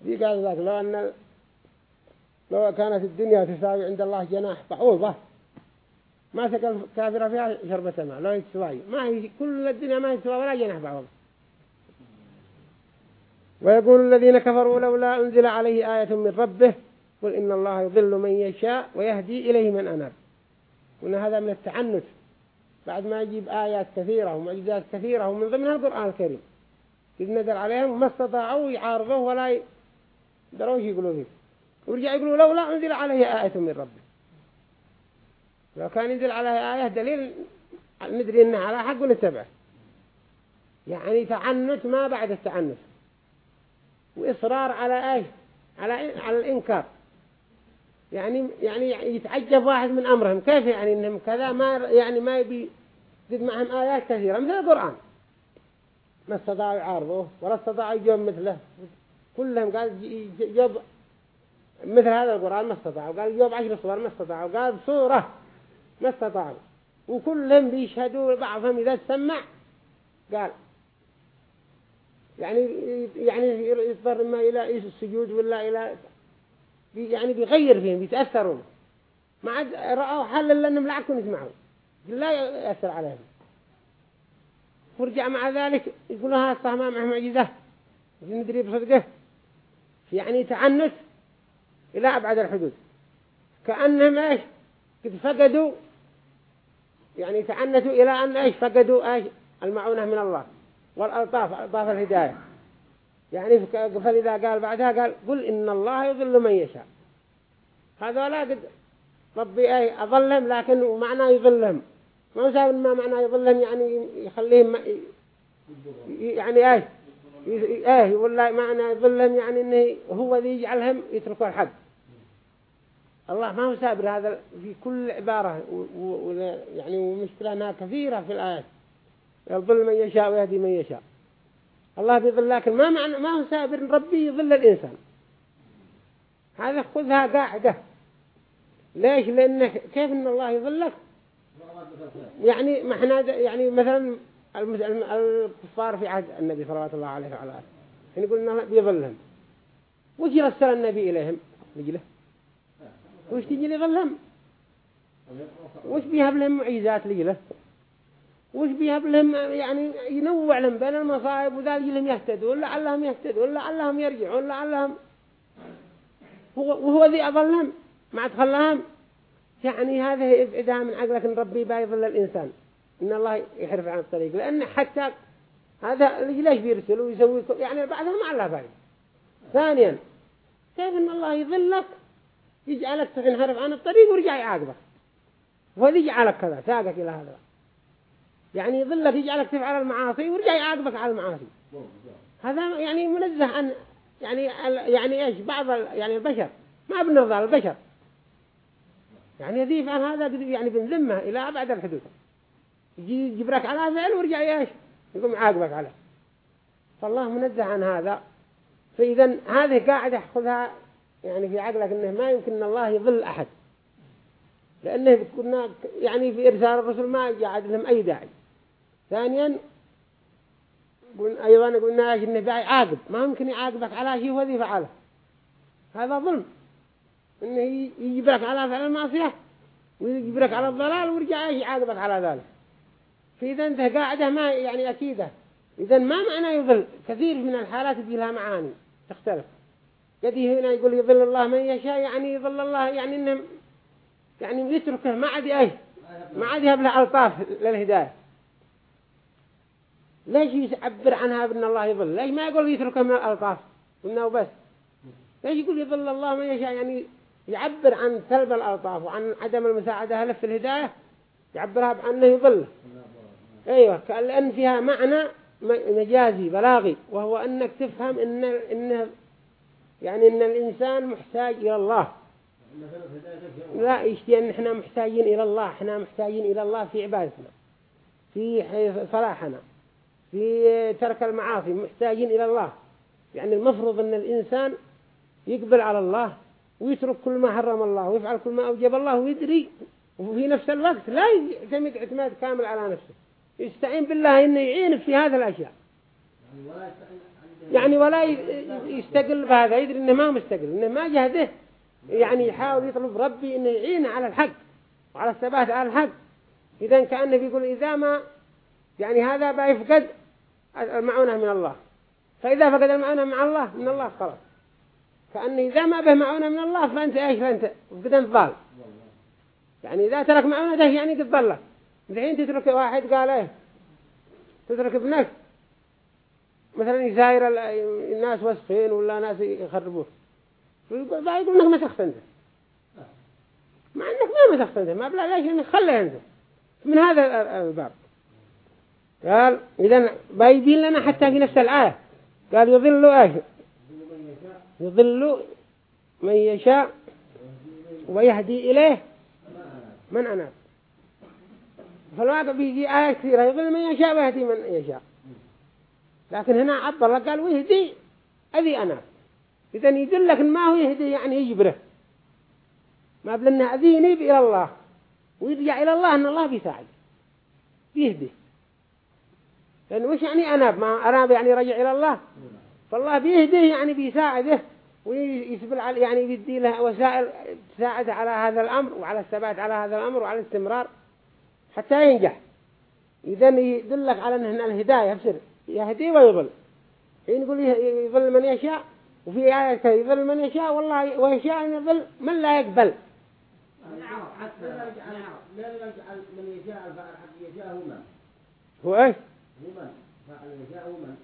دي قال ذاك؟ لو أن لو كانت الدنيا تساوي عند الله جناح بعوضة ما سقى الكافرة فيها شربة ماء لو يتسواي ما هي كل الدنيا ما يتسوى ولا جناح بعوضة ويقول الذين كفروا لولا أنزل عليه آية من ربه قل إن الله يضل من يشاء ويهدي إليه من أناب. وإن هذا من التعنت. بعد ما يجيب آيات كثيرة ومعجزات كثيرة ومن ضمنها القرآن الكريم. إذ نزل عليهم ما استطاعوا يعارضوه ولا يدروش يقولوا فيه ورجع يقولوا لولا أنزل عليه آية من ربه. لو كان ينزل عليه آية دليل ندري إنه على حق ونتبعه. يعني تعنت ما بعد التعنت. وإصرار على إيش؟ على على الإنكار. يعني يعني يتعجب واحد من أمرهم. كيف يعني إنهم كذا؟ ما يعني ما يبي يجد معهم آيات كثيرة مثل القرآن. ما استطاعوا يعارضوه ولا استطاعوا يجون مثله. كلهم قال جوب مثل هذا القرآن ما استطاعوا. قال جوب عشر صور ما استطاعوا. قال صورة ما استطاعوا. وكلهم بيشهدوا بعضهم إذا سمع. قال يعني يعني يضطر إما إلى السجود ولا إلى يعني بيغير فيهم بيتأثروا. ما عاد رأوا حل لأنهم لا يكونوا يسمعوا. لا يأثر عليهم. ورجع مع ذلك يقولوا ها الصح ما معه معجزة. ندري بصدقه؟ يعني تعنت إلى أبعد الحدود. كأنهم إيش؟ قد فقدوا يعني تعنتوا إلى أن إيش؟ فقدوا إيش؟ المعونة من الله. والألطاف ألطاف الهداية. يعني فلذا قال بعدها قال قل إن الله يضل من يشاء. هذا لا قد ربي أي اظلهم لكن معناه يظلهم ما سابق ما معناه يظلهم يعني يخليهم يعني إيه إيه ولا معنى يظلهم يعني إنه هو ذي يجعلهم يتركوا الحق الله ما هو سابر هذا في كل عبارة و يعني ومشكلة كثيرة في الآيات يظل من يشاء ويهدي من يشاء. الله بيظل لكن ما معنى ما هو سابر ربي يظل الإنسان. هذا خذها قاعدة. ليش؟ لأن كيف إن الله يظلك؟ يعني ما إحنا يعني مثلا الكفار في عهد النبي صلى الله عليه وعلى آله. يعني قلنا بيظلهم. وش يرسل النبي إليهم؟ نجله وش تجي لظلهم وش بيهب لهم معيزات؟ لجله وش بيهب لهم يعني ينوع لهم بين المصائب وذا لهم يهتدوا لعلهم يهتدوا لعلهم يرجعون لعلهم وهو ذي أظلهم ما تخلهم. يعني هذا إبعدها من عقلك إن ربي بايظل الإنسان. إن الله يحرف عن الطريق. لأن حتى هذا ليش بيرسل ويسوي يعني بعدها ما الله بايظ ثانيا كيف إن الله يظلك يجعلك تنحرف عن الطريق ورجع يعاقبك. وهذا يجعلك كذا ساقك إلى هذا. يعني يظلك يجعلك تفعل المعاصي ورجع يعاقبك على المعاصي. هذا يعني منزه عن يعني يعني إيش؟ بعض يعني البشر. ما بنرضى البشر. يعني يضيف عن هذا يعني بنذمه إلى أبعد الحدود. يجي يجبرك على فعل ورجع إيش؟ يقوم يعاقبك عليه. فالله منزه عن هذا. فإذا هذه قاعدة خذها يعني في عقلك إنه ما يمكن إن الله يظل أحد. لأنه كنا يعني في إرسال الرسل ما جاء لهم أي داعي. ثانيا قلنا أيضا قلنا إيش انه عاقب. ما يمكن يعاقبك على شيء وذي فعلة. هذا ظلم. إنه يجبرك على فعل المعصية ويجبرك على الضلال ويرجع يعاقبك على ذلك. فاذا انت قاعدة ما يعني أكيدة. اذا ما معنى يظل كثير من الحالات يجي لها معاني. تختلف. يدي هنا يقول يظل الله من يشاء يعني يظل الله يعني إنه يعني يتركه. ما عاد إيش ما عاد يهب ألطاف للهداية. ليش يعبر عنها بأن الله يظل ليش ما يقول يتركه من الألطاف. إنه بس. ليش يقول يظل الله من يشاء. يعني يعبر عن سلب الألطاف وعن عدم المساعدة. له في الهداية؟ يعبرها بأنه يظل أيوة. لأن فيها معنى مجازي بلاغي. وهو أنك تفهم إن إنه يعني إن الإنسان محتاج إلى الله. لا يشتي ان إحنا محتاجين إلى الله. إحنا محتاجين إلى الله في عبادتنا في صلاحنا. في ترك المعاصي محتاجين إلى الله. يعني المفروض أن الإنسان يقبل على الله ويترك كل ما حرم الله ويفعل كل ما أوجب الله ويدري وفي نفس الوقت لا يعتمد اعتماد كامل على نفسه. يستعين بالله إنه يعينك في هذه الأشياء. يعني ولا يستقل بهذا يدري إنه ما مستقل إنه ما جهده. يعني يحاول يطلب ربي إنه يعينه على الحق وعلى الثبات على الحق. اذا كأنه بيقول إذا ما يعني هذا بيفقد المعونة من الله. فإذا فقد المعونة مع الله من الله خلاص. كأن إذا ما به معونة من الله فأنت إيش؟ فأنت قد ضال. يعني إذا ترك معونته يعني قد ضل الحين تترك واحد قال إيه؟ تترك ابنك. مثلا يساير الناس وسخين ولا ناس يخربوه يقول إنك مسخت أنت. مع إنك ما مسخت أنت. ما بلا ليش؟ انك خلي أنت. من هذا الباب. قال إذا بايدين لنا حتى في نفس الآية. قال يضل إيش؟ يضل من يشاء ويهدي إليه من أناب. فالواقع بيجي آية كثيرة يضل من يشاء ويهدي من يشاء. لكن هنا عبد الله قال ويهدي أذي أنا إذا يدلك ما هو يهدي يعني يجبره. ما بلنا أذيني إلى الله. ويرجع إلى الله أن الله بيساعد بيهدي. لأن وش يعني أناب ما أناب يعني رجع إلى الله. فالله بيهديه يعني بيساعده ويسبل على يعني بيدي له وسائل تساعد على هذا الأمر وعلى الثبات على هذا الأمر وعلى الاستمرار حتى ينجح. إذا يدلك على أن الهداية بسر يهدي ويضل. حين يقول يضل من يشاء وفي آية يضل من يشاء والله ويشاء أن يضل من لا يقبل. حتى لا يجعل من يشاء الفعل حق يشاء هو إيش؟ فعل يشاء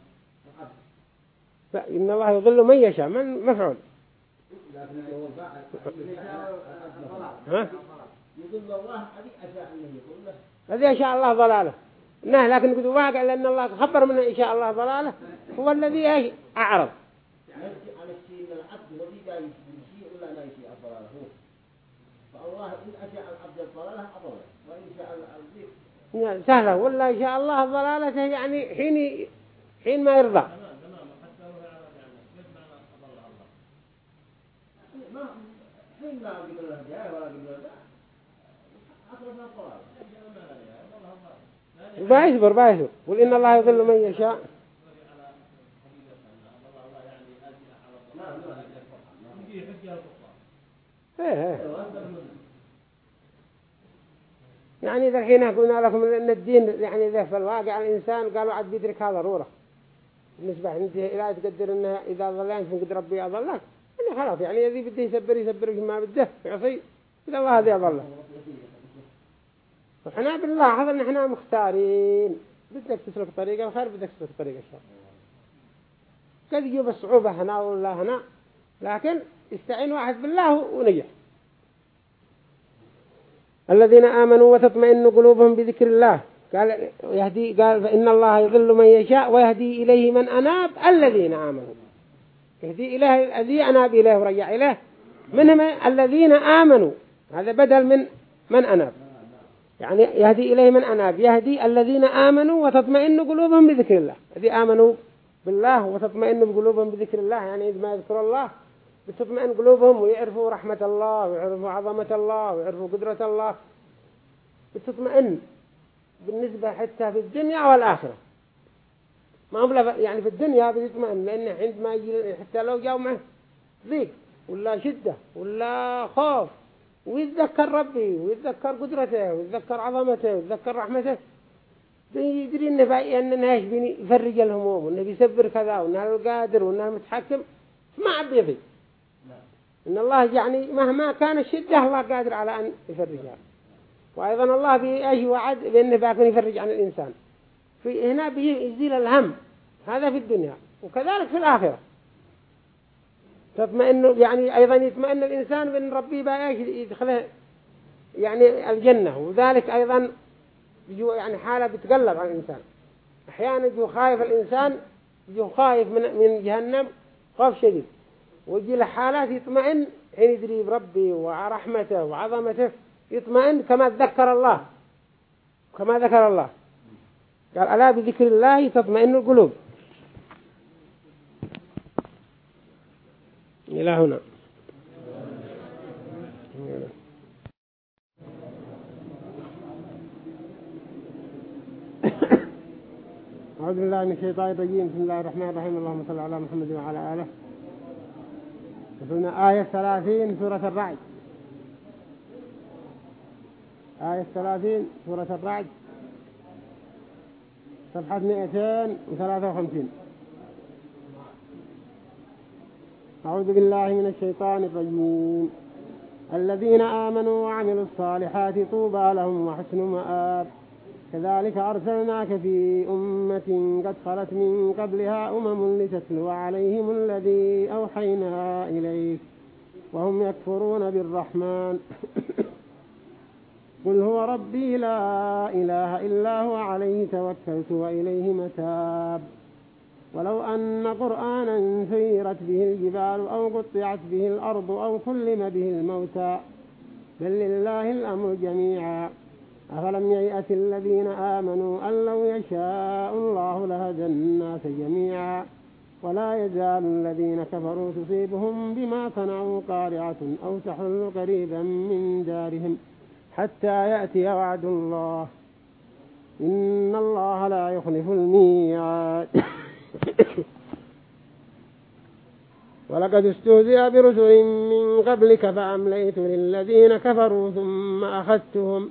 فإن الله يضل من يشاء من مفعول. لكن هو الفاعل ها؟ يضل الله هذه أشاء أنه يقول له. الله ضلاله. نه لكن قد واقع لأن الله خبر من إن شاء الله ضلاله. هو الذي أعرض. يعني على الشيء من العبد الذي لا يشيء شيء ولا لا يشيء الضلالة هو. فالله إن أشاء العبد الضلالة أضله وإن شاء العبد سهلة. ولا إن شاء الله ضلالته يعني حين حين ما يرضى. بايصبر بايصبر قل إن الله يضل من يشاء. إيه إيه. يعني إذا الحين قلنا لكم أن الدين يعني إذا في الواقع الإنسان قالوا عاد بيدركها ضرورة. بالنسبة عندي إلى تقدر إنه إذا ظلان فقد ربي أضلك. إنه خلاص يعني الذي بده يسبر يسبر ما بده يعصي. إذا الله هذا أضله. وحنا بنلاحظ إن إحنا مختارين. بدك تسلك طريق الخير بدك تسلك طريق الشر. قد يجيب الصعوبة هنا ولا هنا لكن استعين واحد بالله ونجح. الذين آمنوا وتطمئن قلوبهم بذكر الله. قال يهدي قال فإن الله يضل من يشاء ويهدي إليه من أناب الذين آمنوا. يهدي إليه الذي أناب إليه ورجع إليه. منهم الذين آمنوا؟ هذا بدل من من أناب. يعني يهدي إليه من أناب. يهدي الذين آمنوا وتطمئن قلوبهم بذكر الله. الذي آمنوا بالله وتطمئن بقلوبهم بذكر الله يعني إذا ما يذكر الله بتطمئن قلوبهم ويعرفوا رحمة الله ويعرفوا عظمة الله ويعرفوا قدرة الله. بتطمئن بالنسبة حتى في الدنيا والآخرة. ما هو يعني في الدنيا بتطمئن لأن عندما يجي حتى لو جاء معه ضيق ولا شدة ولا خوف ويتذكر ربي ويتذكر قدرته ويتذكر عظمته ويتذكر رحمته. يدري إنه إيش بيفرج الهموم وإنه بيسبر كذا وإنه القادر وإنه متحكم. ما عاد يفي إن الله يعني مهما كان الشدة الله قادر على أن يفرجها وأيضا الله بيأجي وعد بأنه بيكون يفرج عن الإنسان. في هنا بيزيل الهم. هذا في الدنيا. وكذلك في الآخرة. تطمئن يعني أيضا يطمئن الإنسان بأن ربي بقى يدخله يعني الجنة. وذلك أيضا يعني حالة بتقلب على الإنسان. أحيانا يجو خايف الإنسان يجو خايف من من جهنم خوف شديد. ويجي له حالات يطمئن حين يدري بربي ورحمته وعظمته يطمئن كما ذكر الله. كما ذكر الله. قال ألا بذكر الله تطمئن القلوب؟ إلى هنا. أعوذ بالله من الشيطان الرجيم. بسم الله الرحمن الرحيم. اللهم صل على محمد وعلى آله. وصلنا آية 30 سورة الرعد. آية 30 سورة الرعد. صفحة 253 أعوذ بالله من الشيطان الرجيم. الذين آمنوا وعملوا الصالحات طوبى لهم وحسن مآب. كذلك أرسلناك في أمة قد خلت من قبلها أمم لتتلو عليهم الذي أوحينا إليك وهم يكفرون بالرحمن. قل هو ربي لا إله إلا هو عليه توكلت وإليه متاب. ولو أن قرآنا سيرت به الجبال أو قطعت به الأرض أو كلم به الموتى بل لله الأمر جميعا. أفلم ييأت الذين آمنوا أن لو يشاء الله لهدى الناس جميعا ولا يزال الذين كفروا تصيبهم بما صنعوا قارعة أو تحل قريبا من دارهم حتى يأتي وعد الله. إن الله لا يخلف الميعاد. ولقد استهزئ برسل من قبلك فأمليت للذين كفروا ثم أخذتهم.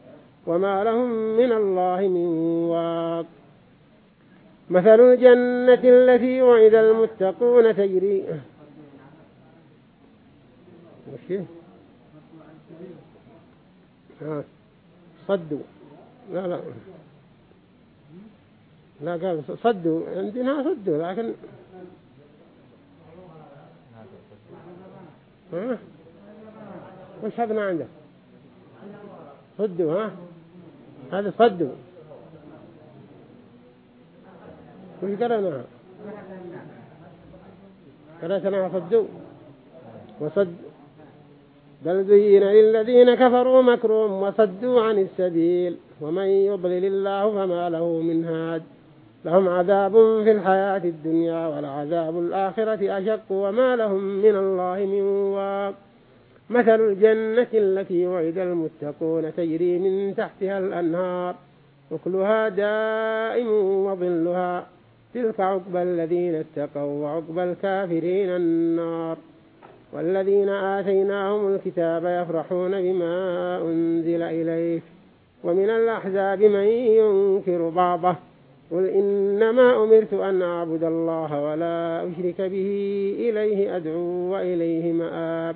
وما لهم من الله من واق. مثل الجنة التي وعد المتقون تجري. وش صدوا. لا لا. لا قال صدوا. عندنا صدوا لكن ها؟ وش هذا عنده؟ صدوا ها؟ هذا صدوا وش قرأناها قرأتنا صدوا وصد. بل زين للذين كفروا مكرهم وصدوا عن السبيل. ومن يضلل الله فما له من هاد. لهم عذاب في الحياة الدنيا ولعذاب الآخرة أشق وما لهم من الله من واق. مثل الجنة التي وعد المتقون تجري من تحتها الأنهار أكلها دائم وظلها. تلك عقبى الذين اتقوا وعقبى الكافرين النار. والذين آتيناهم الكتاب يفرحون بما أنزل إليك. ومن الأحزاب من ينكر بعضه. قل إنما أمرت أن أعبد الله ولا أشرك به إليه أدعو وإليه مآب.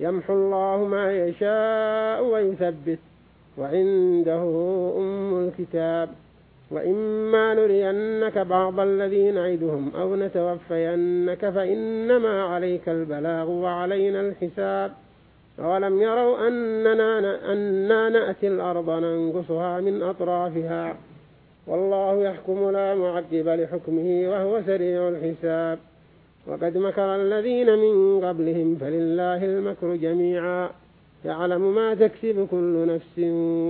يمحو الله ما يشاء ويثبت. وعنده أم الكتاب. وإما نرينك بعض الذي نعدهم أو نتوفينك فإنما عليك البلاغ وعلينا الحساب. أولم يروا أننا, أننا نأتي الأرض ننقصها من أطرافها. والله يحكم لا معقب لحكمه وهو سريع الحساب. وقد مكر الذين من قبلهم فلله المكر جميعا. يعلم ما تكسب كل نفس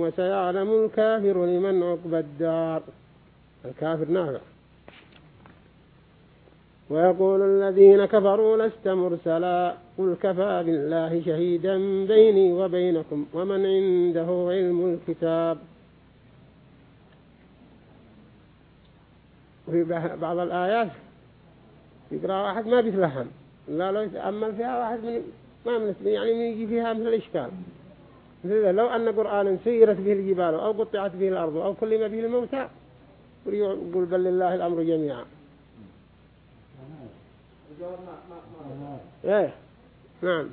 وسيعلم الكافر لمن عقب الدار. الكافر نافع. ويقول الذين كفروا لست مرسلا. قل كفى بالله شهيدا بيني وبينكم ومن عنده علم الكتاب. وفي بعض الآيات يقرأ واحد ما بيتفهم لا لو يتأمل فيها واحد من ما من يعني يجي فيها مثل الإشكال. مثل لو أن قرآن سيرت به الجبال أو قطعت به الأرض أو كلم به الموتى يقول بل لله الأمر جميعا. إيه نعم.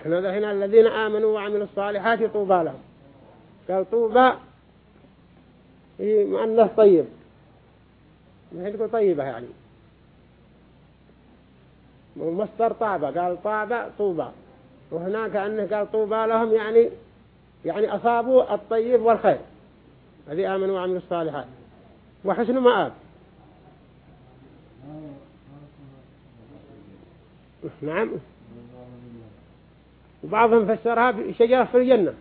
إحنا هنا الذين آمنوا وعملوا الصالحات طوبى لهم. قال طوبى مؤنث طيب. ما تقول طيبة يعني. مصدر طابة قال طابة طوبى. وهناك أنه قال طوبى لهم يعني يعني أصابوا الطيب والخير. هذه آمنوا وعملوا الصالحات. وحسن مآب. نعم. وبعضهم فسرها بشجرة في الجنة.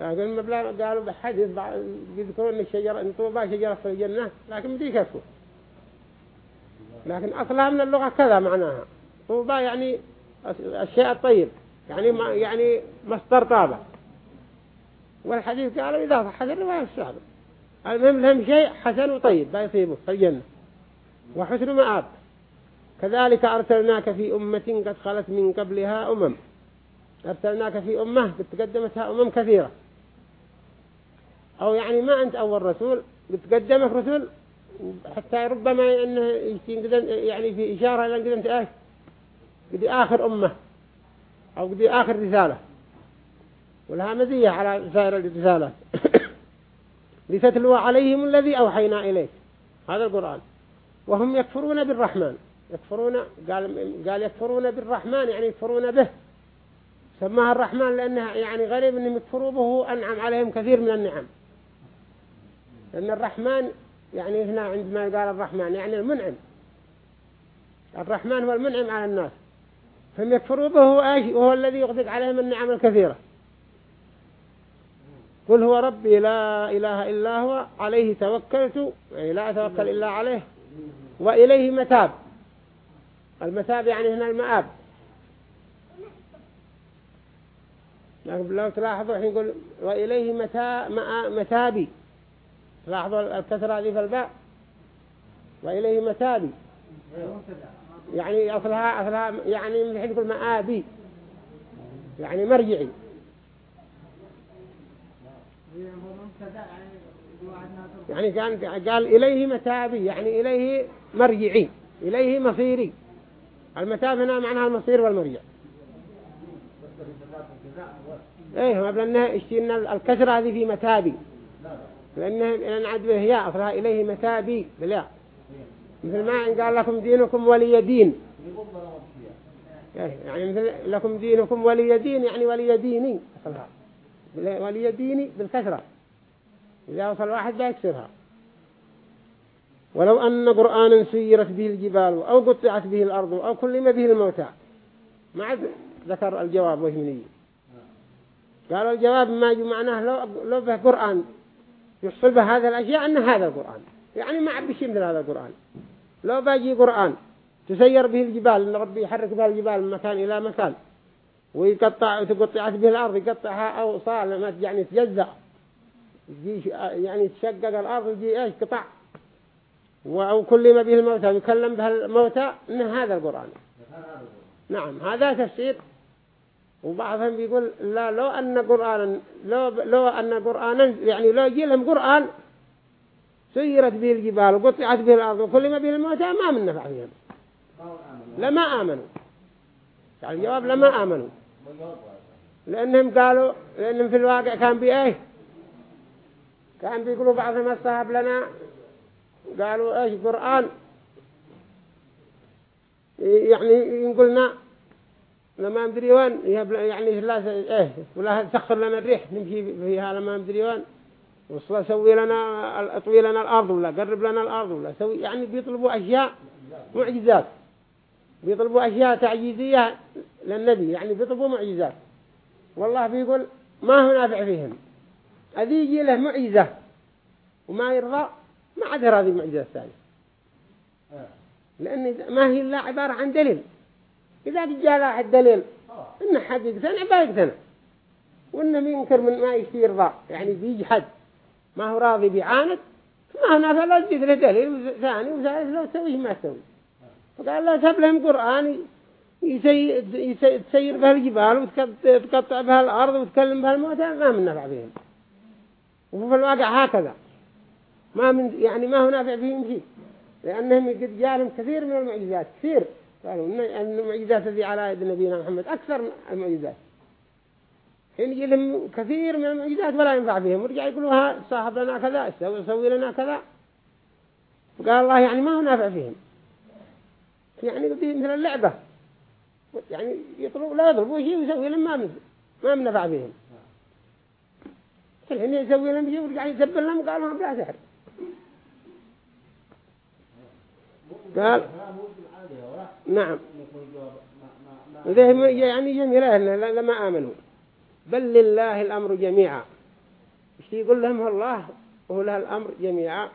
لكن المبلغ قالوا بحديث يذكرون إن الشجرة إن طوبى شجرة في الجنة لكن بدي يكفوا لكن أصلها من اللغة كذا معناها. طوبى يعني الشيء الطيب يعني ما يعني مصدر طابة. والحديث قالوا إذا صح حسن الرواية الصحابة المهم لهم شيء حسن وطيب بيصيبه في الجنة. وحسن مآب. كذلك أرسلناك في أمة قد خلت من قبلها أمم. أرسلناك في أمة قد تقدمتها أمم كثيرة. أو يعني ما أنت أول رسول قد تقدمك رسول حتى ربما أنه يعني في إشارة إلى أنت إيش؟ قد آخر أمة أو قد آخر رسالة. ولها مزية على سائر الرسالات. لتتلو عليهم الذي أوحينا إليك. هذا القرآن. وهم يكفرون بالرحمن. يكفرون قال قال يكفرون بالرحمن يعني يكفرون به. سماها الرحمن لأنها يعني غريب أنهم يكفروا به أنعم عليهم كثير من النعم. لأن الرحمن يعني هنا عندما قال الرحمن يعني المنعم. الرحمن هو المنعم على الناس. فهم يكفروا به إيش؟ وهو الذي يغدق عليهم النعم الكثيرة. قل هو ربي لا إله إلا هو عليه توكلت يعني لا أتوكل إلا عليه وإليه متاب. المتاب يعني هنا المآب. لو تلاحظوا حين يقول وإليه متا متابي. تلاحظوا الكسرة هذه في الباء وإليه متابي يعني أصلها أصلها يعني من حين يقول مآبي. يعني مرجعي. يعني كان قال إليه متابي. يعني إليه مرجعي. إليه مصيري. المتاب هنا معناها المصير والمرجع. إيه ما بلنا اشتينا الكسرة هذه في متابي. لأنه لأن عد به يا أصلها إليه متابي. بلا مثل ما قال لكم دينكم ولي دين. يعني مثل لكم دينكم ولي دين يعني ولي ديني. أصلها ولي ديني بالكسرة إذا وصل واحد بيكسرها ولو أن قرآنا سيرت به الجبال أو قطعت به الأرض أو كلم به الموتى. ما عاد ذكر الجواب وهمني قالوا الجواب ما معناه لو, لو به قرآن. يحصل به هذه الأشياء أن هذا القرآن. يعني ما عبش مثل هذا القرآن. لو باجي قرآن تسير به الجبال إن ربي يحرك به الجبال من مكان إلى مكان ويقطع وتقطعت به الأرض يقطعها أو صار يعني تجزأ يعني تشقق الأرض يجي إيش؟ قطع. أو كل ما به الموتى يكلم به الموتى إن هذا القرآن. نعم هذا تفسير وبعضهم بيقول لا لو أن قرآن لو لو أن قرآنا يعني لو جي لهم قرآن سيرت به الجبال وقطعت به الأرض وكل ما به الموتى ما من نفع فيهم لما آمنوا. يعني الجواب لما آمنوا. لأنهم قالوا لأنهم في الواقع كان بإيه كان بيقولوا بعضهم الصحاب لنا قالوا إيش قرآن؟ يعني يقولنا لما أدري وين يعني لا إيه ولا تسخر لنا الريح نمشي فيها لما أدري وين. وصل سوي لنا أطوي لنا الأرض ولا قرب لنا الأرض ولا سوي يعني بيطلبوا أشياء معجزات. بيطلبوا أشياء تعجيزية للنبي يعني بيطلبوا معجزات. والله بيقول ما هو نافع فيهم. أذي يجي له معجزة وما يرضى ما عاد هذه المعجزة الثانية. لأن ما هي إلا عبارة عن دليل. إذا جاء واحد دليل إن حد يقتنع بيقتنع وإنه ينكر من ما يصير ضاء يعني بيجحد ما هو راضي بيعاند ما هنا فلا تجد له دليل ثاني وثالث لو تسويه ما تسوي. فقال لا سب لهم قرآن يسير بها الجبال وتقطع بها الأرض وتكلم بها الموتى ما من نفع بهم وفي الواقع هكذا. ما من يعني ما هو نافع فيهم شيء. لأنهم قد جالهم كثير من المعجزات كثير. قالوا المعجزات التي على يد نبينا محمد أكثر المعجزات. حين يجي لهم كثير من المعجزات ولا ينفع فيهم ورجع يقولوا ها صاحب لنا كذا سوي لنا كذا. قال الله يعني ما هو نافع فيهم. يعني مثل اللعبة. يعني يطلب لا يضربوا شيء ويسوي لهم ما من ما من نفع فيهم. الحين يسوي لهم شيء ورجع يسبب لهم قالوا بلا سحر. قال نعم. يعني جميلة لما آمنوا. بل لله الأمر جميعا. إيش يقول لهم؟ الله وهو له الأمر جميعا.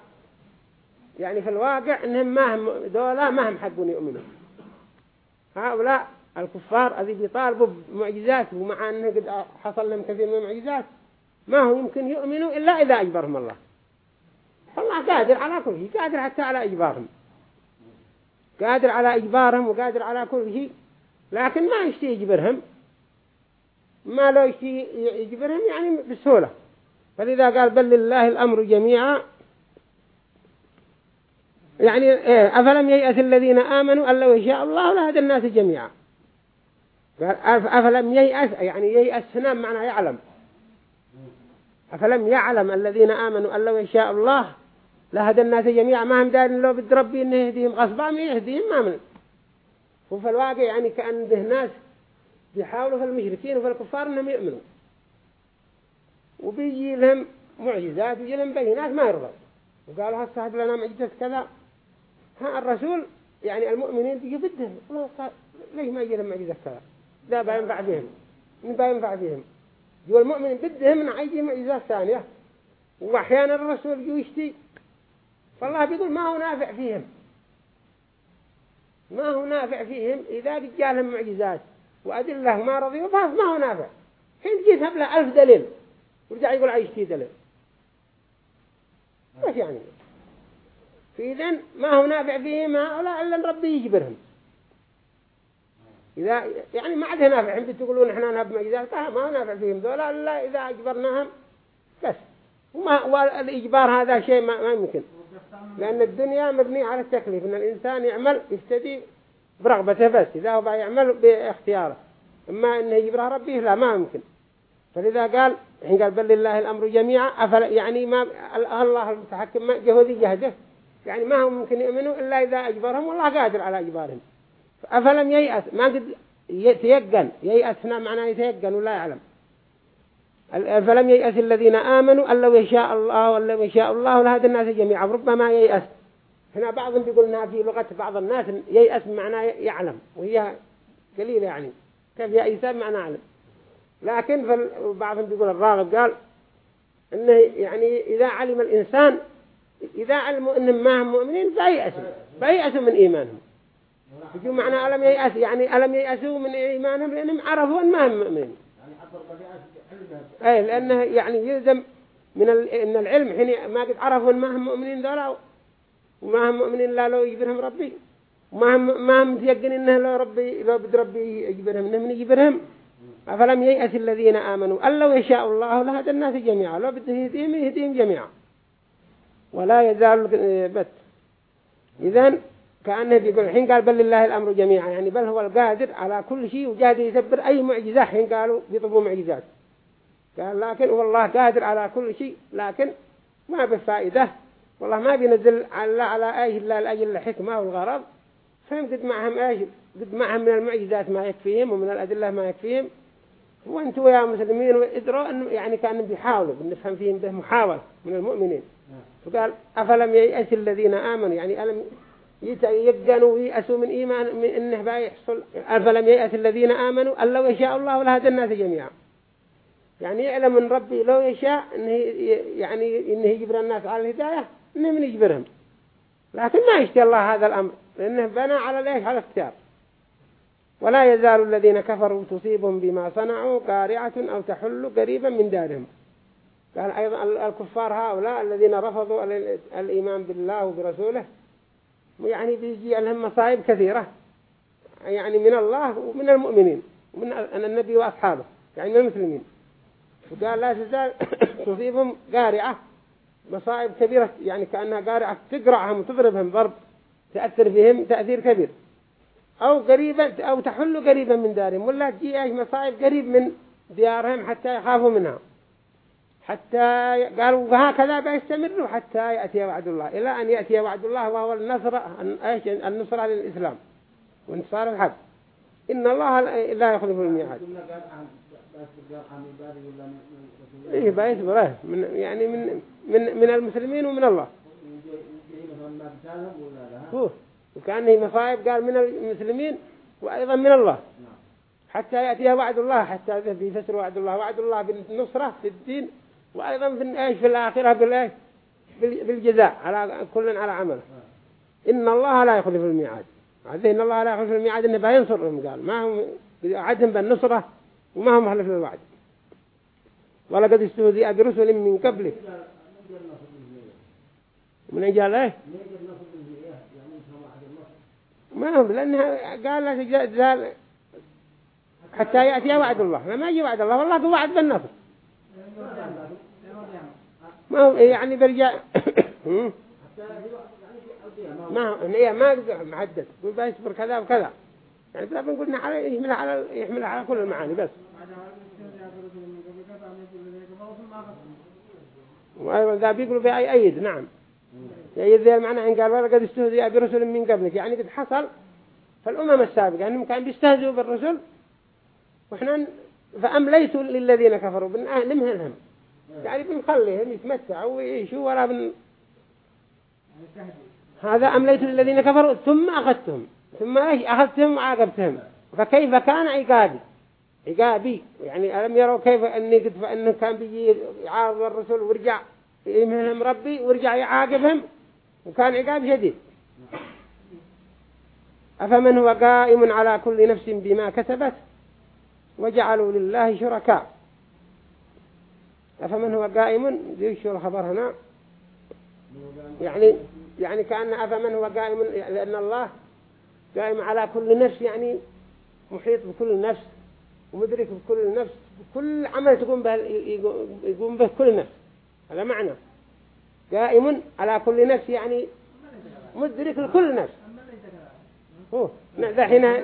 يعني في الواقع إنهم ما هم دولا ما هم حقون يؤمنوا هؤلاء الكفار الذي بيطالبوا بمعجزات ومع إنه قد حصل لهم كثير من المعجزات ما هو يمكن يؤمنوا إلا إذا أجبرهم الله. الله قادر على كل شيء قادر حتى على إجبارهم. قادر على إجبارهم وقادر على كل شيء لكن ما يشتي يجبرهم. ما لو يشتي يجبرهم يعني بسهولة. فلذا قال بل لله الأمر جميعا. يعني إيه أفلم ييأس الذين آمنوا أن لو يشاء الله لهدى الناس جميعا. قال أفلم ييأس يعني ييأس هنا معنى يعلم. أفلم يعلم الذين آمنوا أن لو يشاء الله لهدى الناس جميعا ما هم دارين لو بد ربي إنه يهديهم غصبا ما يهديهم ما من وفي الواقع يعني كأن به ناس بيحاولوا في المشركين وفي الكفار إنهم يؤمنوا. وبيجي لهم معجزات ويجي لهم بينات ما يرضى. وقالوا هالصاحب لنا معجزة كذا. ها الرسول يعني المؤمنين بيجي بدهم ليش ما يجي لهم معجزة كذا؟ لا بينفع من بينفع فيهم جو المؤمن بدهم من عيدي معجزات ثانية. وأحيانا الرسول يشتي فالله بيقول ما هو نافع فيهم. ما هو نافع فيهم إذا جالهم معجزات وأدلة ما رضيوا فاس ما هو نافع. حين جيت له ألف دليل ورجع يقول عايش فيه دليل. إيش يعني. في إذن ما هو نافع فيهم هؤلاء إلا ربي يجبرهم. إذا يعني ما عاد نافع. حين تقولون إحنا نهب معجزات ما هو نافع فيهم. ذولا إلا إذا أجبرناهم بس. وما والإجبار هذا شيء ما, ما يمكن. لأن الدنيا مبنية على التكليف إن الإنسان يعمل يستدي برغبته بس إذا هو يعمل باختياره. إما إنه يجبره ربيه لا ما يمكن. فلذا قال حين قال بل لله الأمر جميعا. أفل يعني ما الله المتحكم جهودي جهده يعني ما هم ممكن يؤمنوا إلا إذا أجبرهم والله قادر على إجبارهم. أفلم ييأس ما قد يتيقن. ييأس هنا معناه يتيقن ولا يعلم. فلم ييأس الذين آمنوا أن لو يشاء الله وأن لو يشاء الله لهذا الناس جميعا. ربما ييأس. هنا بعضهم بيقولنا في لغة بعض الناس ييأس معناه يعلم وهي قليلة يعني. كيف يأيس معناه يعلم لكن بعضهم بيقول الراغب قال إنه يعني إذا علم الإنسان إذا علموا أنهم ما هم مؤمنين فيأسوا فيأسوا من إيمانهم. يجوا معنى ألم ييأس؟ يعني ألم ييأسوا من إيمانهم؟ لأنهم عرفوا أن ما هم مؤمنين. أي لأنه يعني يلزم من إن العلم حين ما قد عرفوا ما هم مؤمنين ذولا وما هم مؤمنين لا لو يجبرهم ربي وما هم ما هم متيقن إنه لو ربي لو بد ربي يجبرهم إنه من يجبرهم. أفلم ييأس الذين آمنوا أن لو يشاء الله لهدى الناس جميعا لو بده يهديهم يهديهم جميعا. ولا يزال بت إذن كأنه بيقول الحين قال بل لله الأمر جميعا يعني بل هو القادر على كل شيء وجاد يسبر أي معجزة حين قالوا بيطلبوا معجزات. قال لكن هو الله قادر على كل شيء لكن ما بفائدة. والله ما بينزل على على أي إلا لأجل الحكمة والغرض. فهم قد معهم إيش قد معهم من المعجزات ما يكفيهم ومن الأدلة ما يكفيهم. وأنتوا يا مسلمين ادروا أنه يعني كانوا بيحاولوا بنفهم فيهم به محاولة من المؤمنين. فقال أفلم ييأس الذين آمنوا؟ يعني ألم يتيقنوا ويأسوا من إيمان من إنه بيحصل؟ أفلم ييأس الذين آمنوا أن لو يشاء الله لهدى الناس جميعا. يعني يعلم من ربي لو يشاء إنه يعني إنه يجبر الناس على الهداية إنه من يجبرهم. لكن ما يشتي الله هذا الأمر لأنه بنى على ليش على اختيار ولا يزال الذين كفروا تصيبهم بما صنعوا قارعة أو تحل قريبا من دارهم. قال أيضا الكفار هؤلاء الذين رفضوا الإيمان بالله وبرسوله يعني بيجي لهم مصائب كثيرة. يعني من الله ومن المؤمنين ومن النبي وأصحابه يعني من المسلمين. وقال لا تزال تصيبهم قارعة مصائب كبيرة يعني كأنها قارعة تقرعهم وتضربهم ضرب تأثر فيهم تأثير كبير. أو قريبا أو تحل قريبا من دارهم ولا تجي أي مصائب قريب من ديارهم حتى يخافوا منها. حتى قالوا وهكذا بيستمروا حتى يأتي وعد الله. إلى أن يأتي وعد الله وهو النصر النصر للإسلام. وانتصار الحق. إن الله لا يخلف الميعاد. إيه بيصبر من يعني من من من المسلمين ومن الله. هو وكأنه مصائب قال من المسلمين وأيضا من الله. حتى يأتي وعد الله حتى بيفسر وعد الله. وعد الله بالنصرة في الدين وأيضا في إيش في الآخرة بالإيش؟ بالجزاء على كل على عمله. إن الله لا يخلف الميعاد. عزيه إن الله لا يخلف الميعاد إنه بينصرهم قال. ما هم عدهم بالنصرة. وما هم مخلف للوعد ولقد استهزئ برسل من قبله. من أجل إيه؟ ما هم لأنها قال لا حتى يأتي وعد الله. لما يجي وعد الله والله هو وعد بالنصر ما هو يعني برجع ما هي ما محدد يقول بيصبر كذا وكذا. يعني بلا بنقولنا على يحمل على يحمل على كل المعاني بس. وأيضا ذا بيقولوا في أي أيد نعم. يأيد ذي المعنى إن قال ولقد استهزئ برسل من قبلك. يعني قد حصل فالأمم السابقة أنهم كانوا بيستهزئوا بالرسل وإحنا فأمليتوا للذين كفروا بنمهلهم يعني بنخليهم يتمتعوا ويعيشوا ولا بن هذا أمليت للذين كفروا ثم أخذتهم. ثم إيش؟ أخذتهم وعاقبتهم. فكيف كان عقابي؟ عقابي. يعني ألم يروا كيف أني قد فإنه كان بيجي يعارض الرسول ورجع يمهلهم ربي ورجع يعاقبهم؟ وكان عقاب شديد. أفمن هو قائم على كل نفس بما كسبت؟ وجعلوا لله شركاء. أفمن هو قائم؟ شو الخبر هنا؟ يعني يعني كأن أفمن هو قائم لأن الله قائم على كل نفس يعني محيط بكل نفس ومدرك بكل نفس كل عمل تقوم به يقوم به كل نفس هذا معنى. قائم على كل نفس يعني مدرك لكل نفس. هو حين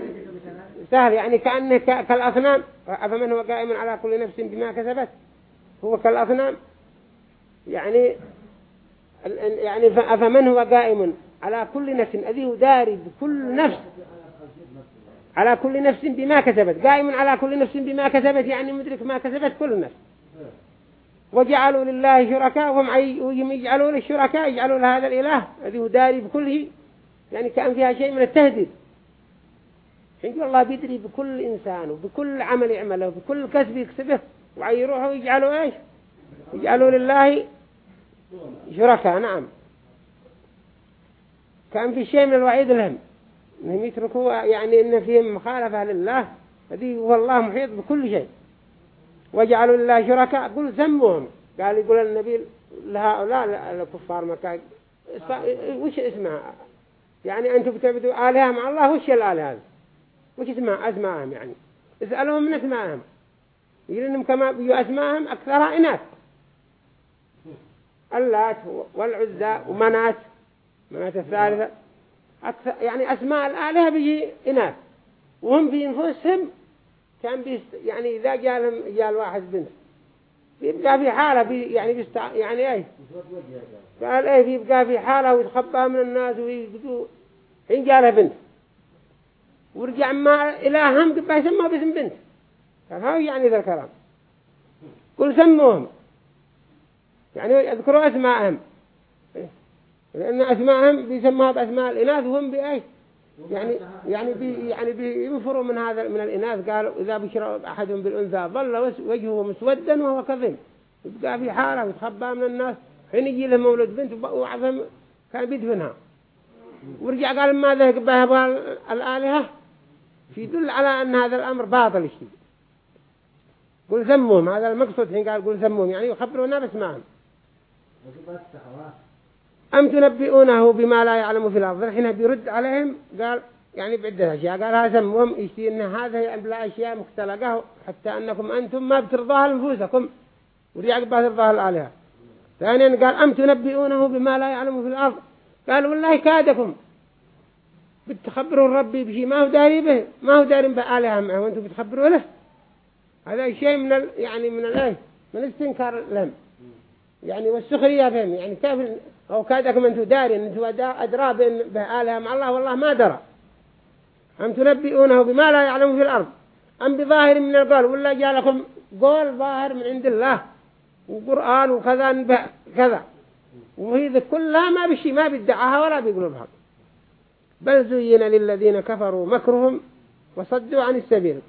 سهل يعني كأنه كالأصنام. أفمن هو قائم على كل نفس بما كسبت؟ هو كالأصنام. يعني يعني أفمن هو قائم؟ على كل نفس. أذيه داري بكل نفس. على كل نفس بما كسبت. قائم على كل نفس بما كسبت يعني مدرك ما كسبت كل نفس. وجعلوا لله شركاء وهم يجعلوا للشركاء يجعلوا لهذا الإله. الذي داري بكله. يعني كأن فيها شيء من التهديد. حين الله بيدري بكل إنسان وبكل عمل يعمله وبكل كسب يكسبه. ويروحوا ويجعلوا إيش؟ يجعلوا لله شركاء. نعم. كان في شيء من الوعيد لهم. إنهم يتركوا يعني إن فيهم مخالفة لله. هذه والله محيط بكل شيء. وجعلوا لله شركاء. قل سموهم. قال يقول النبي لهؤلاء الكفار مكة وش اسمها؟ يعني أنتم بتعبدوا آلهة مع الله؟ وش الآلهة هذه؟ وش اسمها؟ أسماءهم يعني. اسألهم من أسماءهم. يقول إنهم كما بيوا أسماءهم أكثرها إناث. اللات والعزى ومنات. منات الثالثة يعني أسماء الآلهة بيجي إناث. وهم في أنفسهم كان بيست يعني إذا جاء لهم جاء الواحد بنت. بيبقى في حالة بي يعني بيستع يعني إيه؟ قال إيه بيبقى في حالة ويتخبى من الناس ويقدوا حين جاء له بنت. ورجع ما إلههم قبل يسمى باسم بنت. قال هاو يعني ذا الكلام. قل سموهم. يعني يذكروا أسماءهم. لأن أسماءهم بيسموها بأسماء الإناث وهم بأي يعني يعني بي يعني بينفروا من هذا من الإناث. قالوا إذا بشر أحدهم بالأنثى ظل وجهه مسودا وهو كظيم. يبقى في حالة ويتخبى من الناس. حين يجي له مولود بنت وعظم كان بيدفنها. ورجع قال ما ذهب بها الآلهة؟ يدل على أن هذا الأمر باطل الشيء قل سموهم. هذا المقصود حين قال قل سموهم. يعني يخبرونا بأسمائهم. أم تنبئونه بما لا يعلم في الأرض؟ الحين بيرد عليهم قال يعني بعدة أشياء. قال هذا سموهم يشتي أن هذا لا أشياء مختلقة حتى أنكم أنتم ما بترضاها لنفوسكم. ورجع قبل ترضاها الآلهة ثانيا قال أم تنبئونه بما لا يعلم في الأرض؟ قال والله كادكم. بتخبروا ربي بشيء ما هو داري به ما هو داري بآلهة معه وأنتم بتخبروا له. هذا شيء من ال... يعني من الايه من الاستنكار لهم. يعني والسخرية بهم يعني كيف أو كادكم أنتم داري أنتم أدرى بآلهة مع الله والله ما درى. أم تنبئونه بما لا يعلم في الأرض؟ أم بظاهر من القول؟ ولا جاء لكم قول ظاهر من عند الله؟ وقرآن وكذا كذا. وهي كلها ما بشي ما بيدعاها ولا بيقولوا بها. بل زين للذين كفروا مكرهم وصدوا عن السبيل.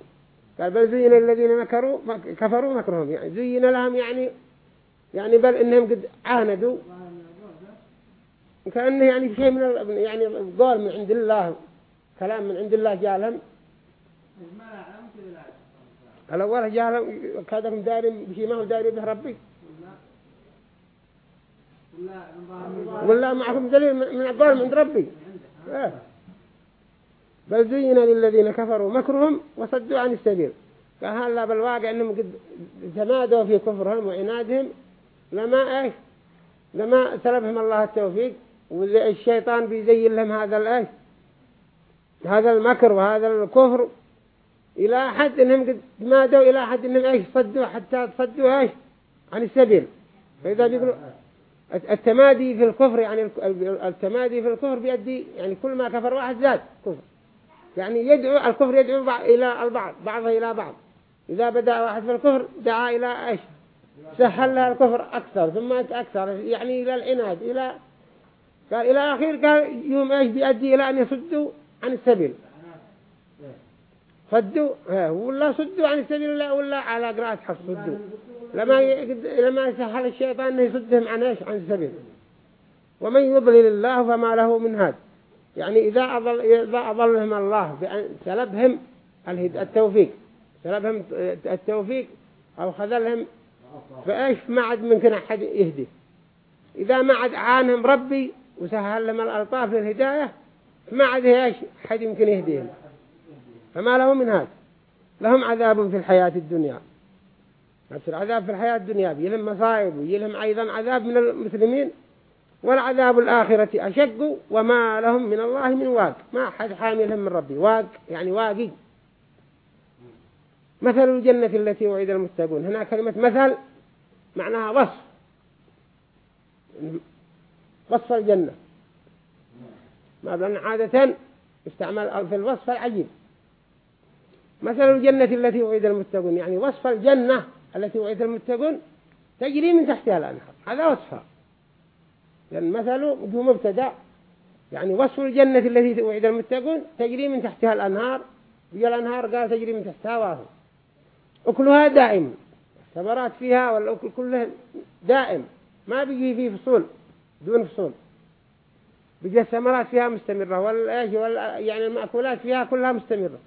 قال بل زين للذين مكروا كفروا مكرهم. يعني زين لهم يعني يعني بل إنهم قد عاندوا. كأنه يعني شيء من يعني قول من عند الله كلام من عند الله جالهم. الأول جالهم كادهم داري بشيء ما هو داري به ربي. ولا معكم دليل من القول من عند ربي. إيه. بل زين للذين كفروا مكرهم وصدوا عن السبيل. فهلا بالواقع أنهم قد تمادوا في كفرهم وعنادهم لما إيش؟ لما سلبهم الله التوفيق. والشيطان بيزين لهم هذا الإيش؟ هذا المكر وهذا الكفر. إلى حد إنهم قد تمادوا إلى حد إنهم إيش؟ صدوا حتى صدوا إيش؟ عن السبيل. فإذا بيقولوا التمادي في الكفر يعني التمادي في الكفر بيدي يعني كل ما كفر واحد زاد كفر. يعني يدعو الكفر يدعو إلى البعض بعضه إلى بعض. إذا بدأ واحد في الكفر دعا إلى إيش؟ سهل الكفر أكثر ثم أكثر يعني إلى العناد إلى قال إلى آخر قال يوم إيش بيؤدي إلى أن يصدوا عن السبيل. صدوا ولا صدوا عن السبيل ولا ولا على قراءة حفص صدوا لما لما يسهل الشيطان أنه يصدهم عن إيش؟ عن السبيل. ومن يضلل الله فما له من هاد. يعني إذا أضل إذا أضلهم الله بأن سلبهم التوفيق. سلبهم التوفيق أو خذلهم فإيش؟ ما عاد ممكن أحد يهدي. إذا ما عاد عانهم ربي وسهل لهم الألطاف للهداية ما عاد إيش أحد يمكن يهديهم فما له من هذا. لهم عذاب في الحياة الدنيا. نفس العذاب في الحياة الدنيا بيلهم مصائب ويلهم أيضا عذاب من المسلمين. والعذاب الآخرة أشق وما لهم من الله من واق. ما حد حاملهم من ربي. واق يعني واقي. مثل الجنة التي وعد المتقون. هنا كلمة مثل معناها وصف. وصف الجنة. ما بلن عادة استعمل في الوصف العجيب. مثل الجنة التي وعد المتقون يعني وصف الجنة التي وعد المتقون تجري من تحتها الأنهار. هذا وصفها. لأن مثله هو مبتدأ يعني وصف الجنة التي وعد المتقون تجري من تحتها الأنهار. بيا الأنهار؟ قال تجري من تحتها واهو. أكلها دائم. الثمرات فيها والأكل كله دائم. ما بيجي فيه فصول. دون فصول. بيجي الثمرات فيها مستمرة والأيش وال يعني المأكولات فيها كلها مستمرة.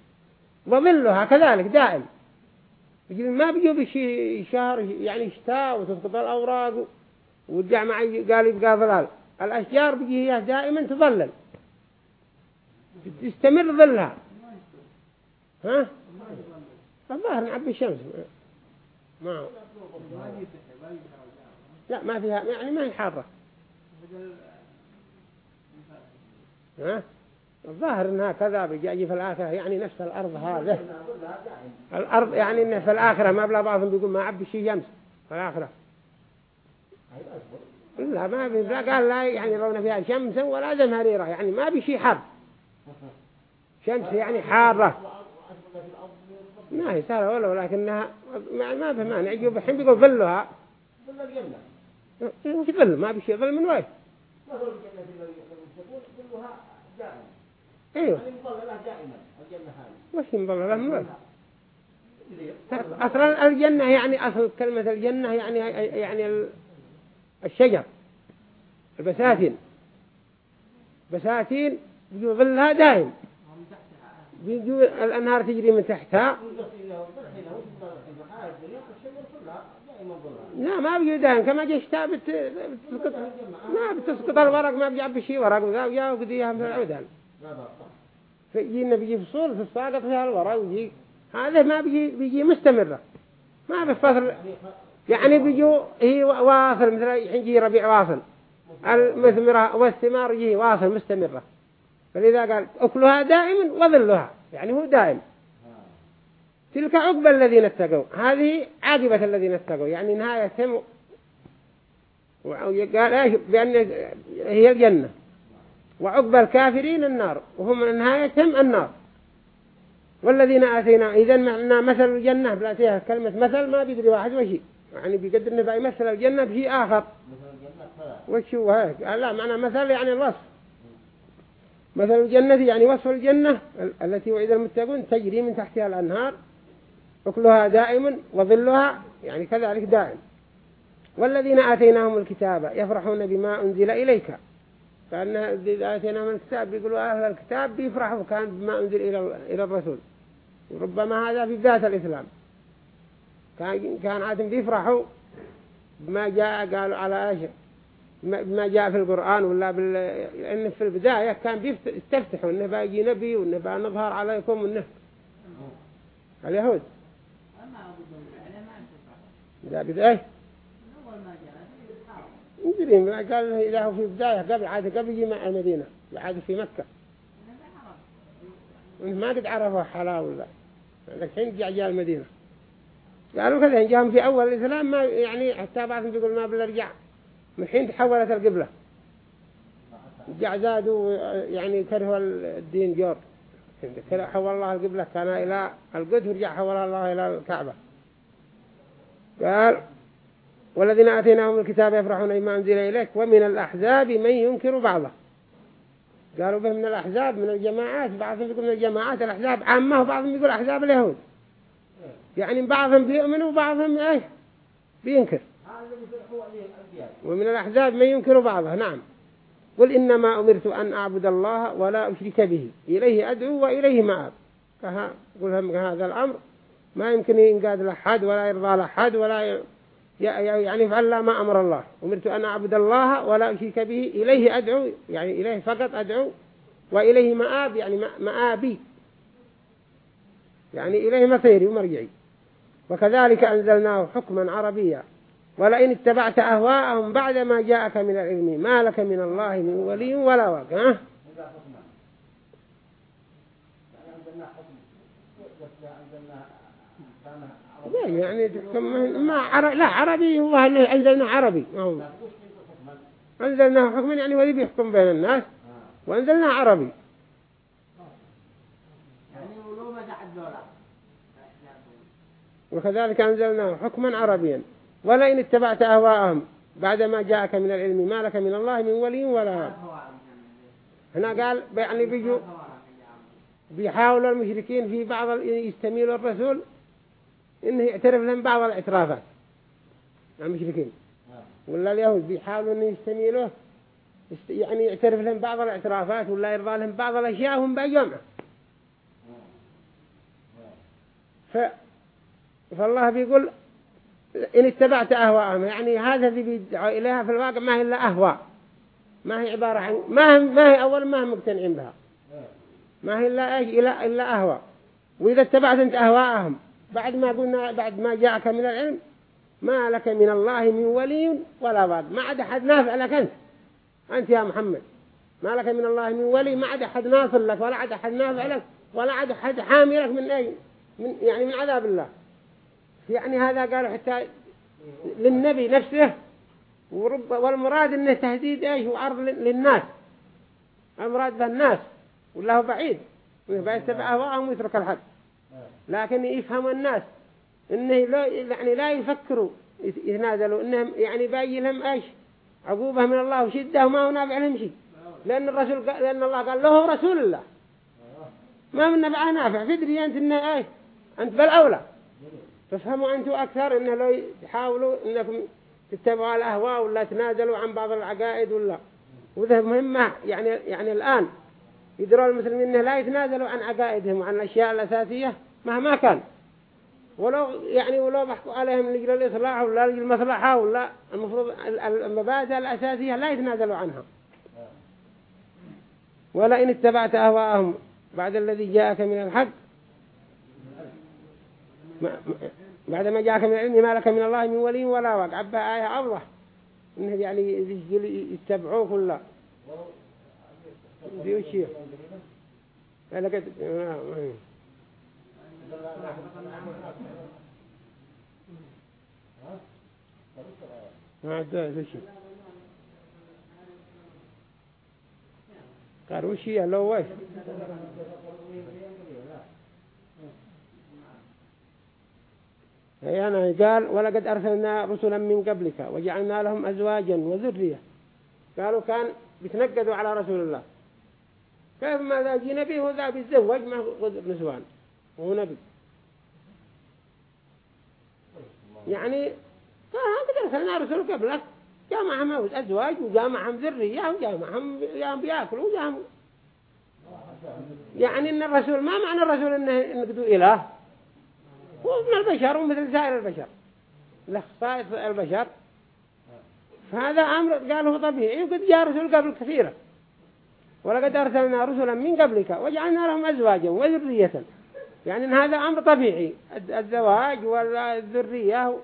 وظلها كذلك دائم. ما بيجي بشي شهر يعني شتاء وتسقط الأوراق ورجع معي قال يبقى ظلال. الأشجار بيجي هي دائما تظلل. تستمر ظلها. ها؟ الظاهر نعبي الشمس. ما لا ما فيها يعني ما هي حارة. ها؟ الظاهر إنها كذا بيجي في الآخرة يعني نفس الأرض هذا الأرض يعني إنه في الآخرة ما بلا بعضهم بيقول ما عبي شيء يمس في الآخرة. لا ما لا قال لا يعني رون فيها شمس ولا زمهريرة يعني ما بشي حر. شمس يعني حارة. ما هي سهلة ولا ولكنها ما ما في مانع. يجوا بحين بيقول ظلها. ظل الجنة. وش ظل ما بشي ظل من وين؟ أيوه. وش مظللة من وين أصلا الجنة يعني أصل كلمة الجنة يعني يعني الشجر البساتين. بساتين بيجوا ظلها دائم. بيجوا الأنهار تجري من تحتها. لا ما دائم كما جاء الشتاء بتسقط ما بتسقط الورق ما بيجاب شيء ورق. وذا ويا وقديها من العودان فيجينا بيجي فصول في الساقط فيها الورق ويجي. هذا ما بيجي بيجي مستمرة. ما بفترة يعني بيجوا هي واصل مثل يجي ربيع واصل. المثمرة والثمار يجي واصل مستمرة. فلذا قال أكلها دائما وظلها. يعني هو دائم. تلك عقبة الذين اتقوا. هذه عاقبة الذين اتقوا. يعني نهايتهم قال إيش؟ بأن هي الجنة. وعقبة الكافرين النار. وهم نهايتهم النار. والذين آتينا إذا معنا مثل الجنة. بلا فيها كلمة مثل ما بيدري واحد وشي. يعني بيقدر نبقى يمثل الجنة بشيء آخر. وش هو هيك لا معنى مثل يعني الوصف. مثل الجنة يعني وصف الجنة التي وعد المتقون تجري من تحتها الأنهار. أكلها دائم وظلها يعني كذلك دائم. والذين آتيناهم الكتاب يفرحون بما أنزل إليك. فأن آتيناهم الكتاب بيقولوا أهل الكتاب بيفرحوا كان بما أنزل إلى الرسول. وربما هذا في ذات الإسلام. كان كان عادم بيفرحوا بما جاء قالوا على إيش؟ ما جاء في القرآن ولا بال إن في البداية كان بيستفتحوا إنه باقي نبي وإنه نظهر عليكم وإنه اليهود. لا بداية ندري ما قال إذا في بداية قبل عاد قبل مع المدينة عاد في مكة. ما قد عرفوا حلال ولا الحين جاء جاء المدينة. قالوا كذا جاهم في أول الإسلام ما يعني حتى بعضهم يقول ما بنرجع من حين تحولت القبلة. رجع زادوا يعني كرهوا الدين جور حول الله القبلة كان إلى القدس ورجع حولها الله إلى الكعبة. قال والذين آتيناهم الكتاب يفرحون بما أنزل إليك ومن الأحزاب من ينكر بعضه. قالوا به من الأحزاب من الجماعات بعضهم يقول من الجماعات الأحزاب عامة وبعضهم يقول أحزاب اليهود. يعني بعضهم بيؤمن وبعضهم إيه بينكر. ومن الأحزاب من ينكر بعضه نعم. قل إنما أمرت أن أعبد الله ولا أشرك به إليه أدعو وإليه مآب قل هذا الأمر ما يمكن ينقاد لأحد ولا يرضى لأحد ولا يعني يفعل لا ما أمر الله. أمرت أن أعبد الله ولا أشرك به إليه أدعو يعني إليه فقط أدعو وإليه مآب يعني مآبي. يعني إليه مصيري ومرجعي. وكذلك أنزلناه حكما عربيا. ولئن اتبعت أهواءهم بعد ما جاءك من العلم ما لك من الله من ولي ولا واقع. يعني ما عر... لا عربي هو اللي أنزلنا عربي. هو. أنزلنا حكما يعني ولي بيحكم بين الناس. وأنزلنا عربي. وكذلك أنزلنا حكما عربيا. ولئن اتبعت أهواءهم. بعد ما جاءك من العلم ما لك من الله من ولي ولا هنا قال يعني بيجوا بيحاولوا المشركين في بعض يستميلوا الرسول. إنه يعترف لهم بعض الاعترافات. المشركين ولا اليهود بيحاولوا إنه يستميلوه يعني يعترف لهم بعض الاعترافات ولا يرضى لهم بعض الأشياء هم بجمع ف... فالله بيقول إن اتبعت أهواءهم يعني هذا الذي بيدعو إليها في الواقع ما هي إلا أهواء. ما هي عبارة عن ما هي, ما هي أول ما هم مقتنعين بها. ما هي إلا إلا إلا أهواء. وإذا اتبعت أنت أهواءهم بعد ما قلنا بعد ما جاءك من العلم ما لك من الله من ولي ولا واق ما عاد أحد نافع لك أنت. أنت يا محمد. ما لك من الله من ولي ما عاد أحد ناصر لك ولا عاد أحد نافع لك ولا عاد أحد حامي لك من أي من يعني من عذاب الله. يعني هذا قالوا حتى للنبي نفسه ورب والمراد إنه تهديد إيش؟ وعرض للناس. المراد بالناس والله بعيد. بيتبع أهواءهم ويترك الحق لكن يفهم الناس إنه لا يعني لا يفكروا يتنازلوا إنهم يعني باقي لهم إيش؟ عقوبة من الله وشدة وما هو نافع لهم شيء. لأن الرسول قال لأن الله قال له رسول الله. ما من نفعه نافع. تدري أنت إنه إيش؟ أنت بالأولى. تفهموا أنتم أكثر إنه لو تحاولوا إنكم تتبعوا الأهواء ولا تنازلوا عن بعض العقائد ولا. وذا مهمة يعني يعني الآن. يدروا المسلمين إنه لا يتنازلوا عن عقائدهم وعن الأشياء الأساسية مهما كان. ولو يعني ولو بحكوا عليهم لجل الإصلاح ولا لجل المصلحة ولا المفروض المبادئ الأساسية لا يتنازلوا عنها. ولا إن اتبعت أهواءهم بعد الذي جاءك من الحق بعد ما جاءك من العلم ما لك من الله من ولي ولا واق عبها آية أوضح. إنه يعني يتبعوه كله في وشيه قال قد ما قال وش يعني قال ولقد أرسلنا رسلا من قبلك وجعلنا لهم أزواجا وذرية. قالوا كان بيتنقدوا على رسول الله. كيف ماذا جينا به وذا بالزواج ما نسوان. وهو نبي. يعني قد أرسلنا رسل قبلك جاء معهم أزواج وجاء معهم ذرية وجاء معهم بياكلوا وجاء يعني إن الرسول ما معنى الرسول إنه نقدوا إله؟ هو من البشر ومثل سائر البشر. له خصائص البشر. فهذا أمر قاله طبيعي وقد جاء رسل قبل كثيرا ولقد أرسلنا رسلا من قبلك وجعلنا لهم أزواجا وذرية. يعني إن هذا أمر طبيعي. الزواج والذرية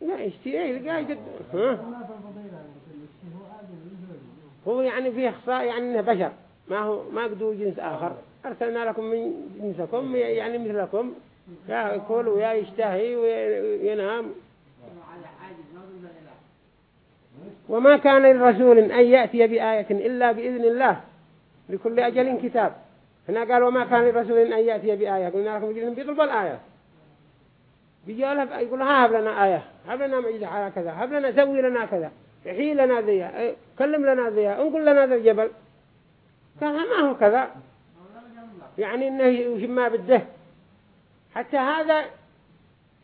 لا اشتري قاعد هو يعني فيه خصائص يعني إنه بشر. ما هو ما قدوا جنس آخر. أرسلنا لكم من جنسكم يعني مثلكم. يأكل ويشتهي وينام. وما كان للرسول أن يأتي بآية إلا بإذن الله لكل أجل كتاب. هنا قال وما كان للرسول أن يأتي بآية. قلنا لكم بيطلب الآية. له يقول ها هب لنا آية. هب لنا معجزة على كذا. هب لنا سوي لنا كذا. يحيي لنا ذي كلم لنا ذي انقل لنا ذا الجبل. قال ما هو كذا. يعني إنه وش ما بده. حتى هذا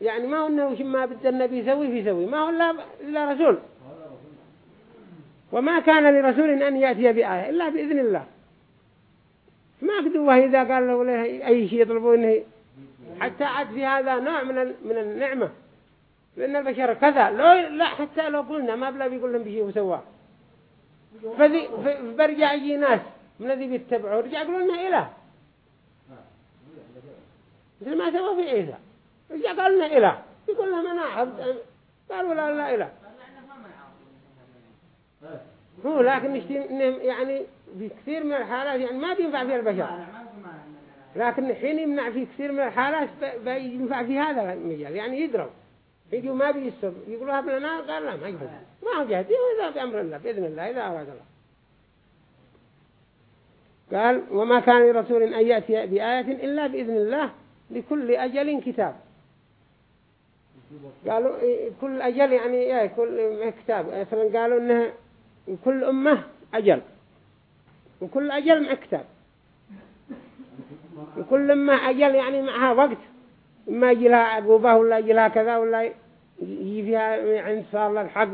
يعني ما هو إنه وش ما بده. النبي يسوي في يسوي. ما هو إلا رسول. وما كان لرسول أن يأتي بآية إلا بإذن الله. ما قدوه إذا قال له أي شيء يطلبوا إنه حتى عد في هذا نوع من من النعمة. لأن البشر كذا. لو لا حتى لو قلنا ما بلا بيقول لهم بشيء وسواه. فذي يجي ناس من الذي بيتبعوا رجع يقولون لنا إله. مثل ما سووا في عيسى. رجع قال لنا إله. يقول لهم أنا عبد قالوا لا لا إله. هو لكن يعني في كثير من الحالات يعني ما بينفع فيها البشر. لكن حين يمنع في كثير من الحالات بينفع في هذا المجال. يعني يضرب يجوا ما بيستر يقولوا هب لنا قال لا ما يقبل ما هو جهدي إذا بأمر الله بإذن الله إذا أراد الله. قال وما كان لرسول أن يأتي بآية إلا بإذن الله لكل أجل كتاب. قالوا كل أجل يعني إيه كل كتاب. مثلا قالوا إنه كل أمة أجل. وكل أجل مع كتاب وكل ما أجل يعني معها وقت. ما يجي لها عقوبة ولا يجي لها كذا ولا يجي فيها يعني صار لها الحق.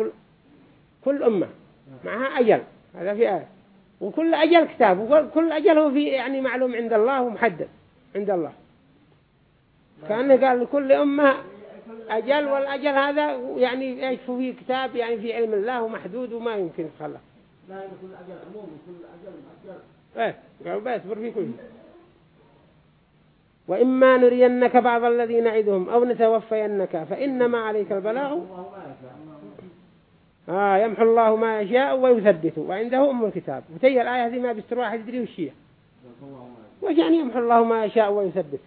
كل أمة معها أجل. هذا في آية. وكل أجل كتاب. وكل أجل هو في يعني معلوم عند الله ومحدد. عند الله. كأنه قال لكل أمة أجل والأجل هذا يعني إيش في كتاب يعني في علم الله ومحدود وما يمكن يتخلى لا كل أجل عموم كل أجل أجل إيه قالوا بس بر في كل. وإما نرينك بعض الذي نعدهم أو نتوفينك فإنما عليك البلاغ. آه يمحو الله ما يشاء ويثبت. وعنده أم الكتاب. وتي الآية هذه ما بيستر واحد يدري وشيء وش يعني يمحو الله ما يشاء ويثبت؟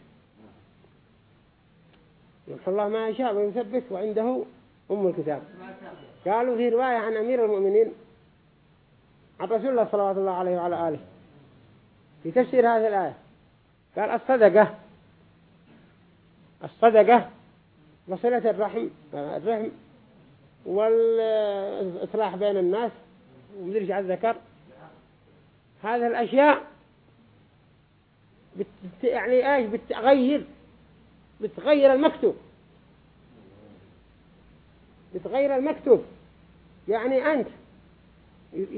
يمحو الله ما يشاء ويثبت وعنده أم الكتاب. قالوا في رواية عن أمير المؤمنين عن رسول الله صلى الله عليه وعلى آله في تفسير هذه الآية. قال الصدقة الصدقة وصلة الرحم الرحم والإصلاح بين الناس ومدرش على الذكر. هذه الأشياء بت يعني إيش؟ بتغير بتغير المكتوب. بتغير المكتوب. يعني أنت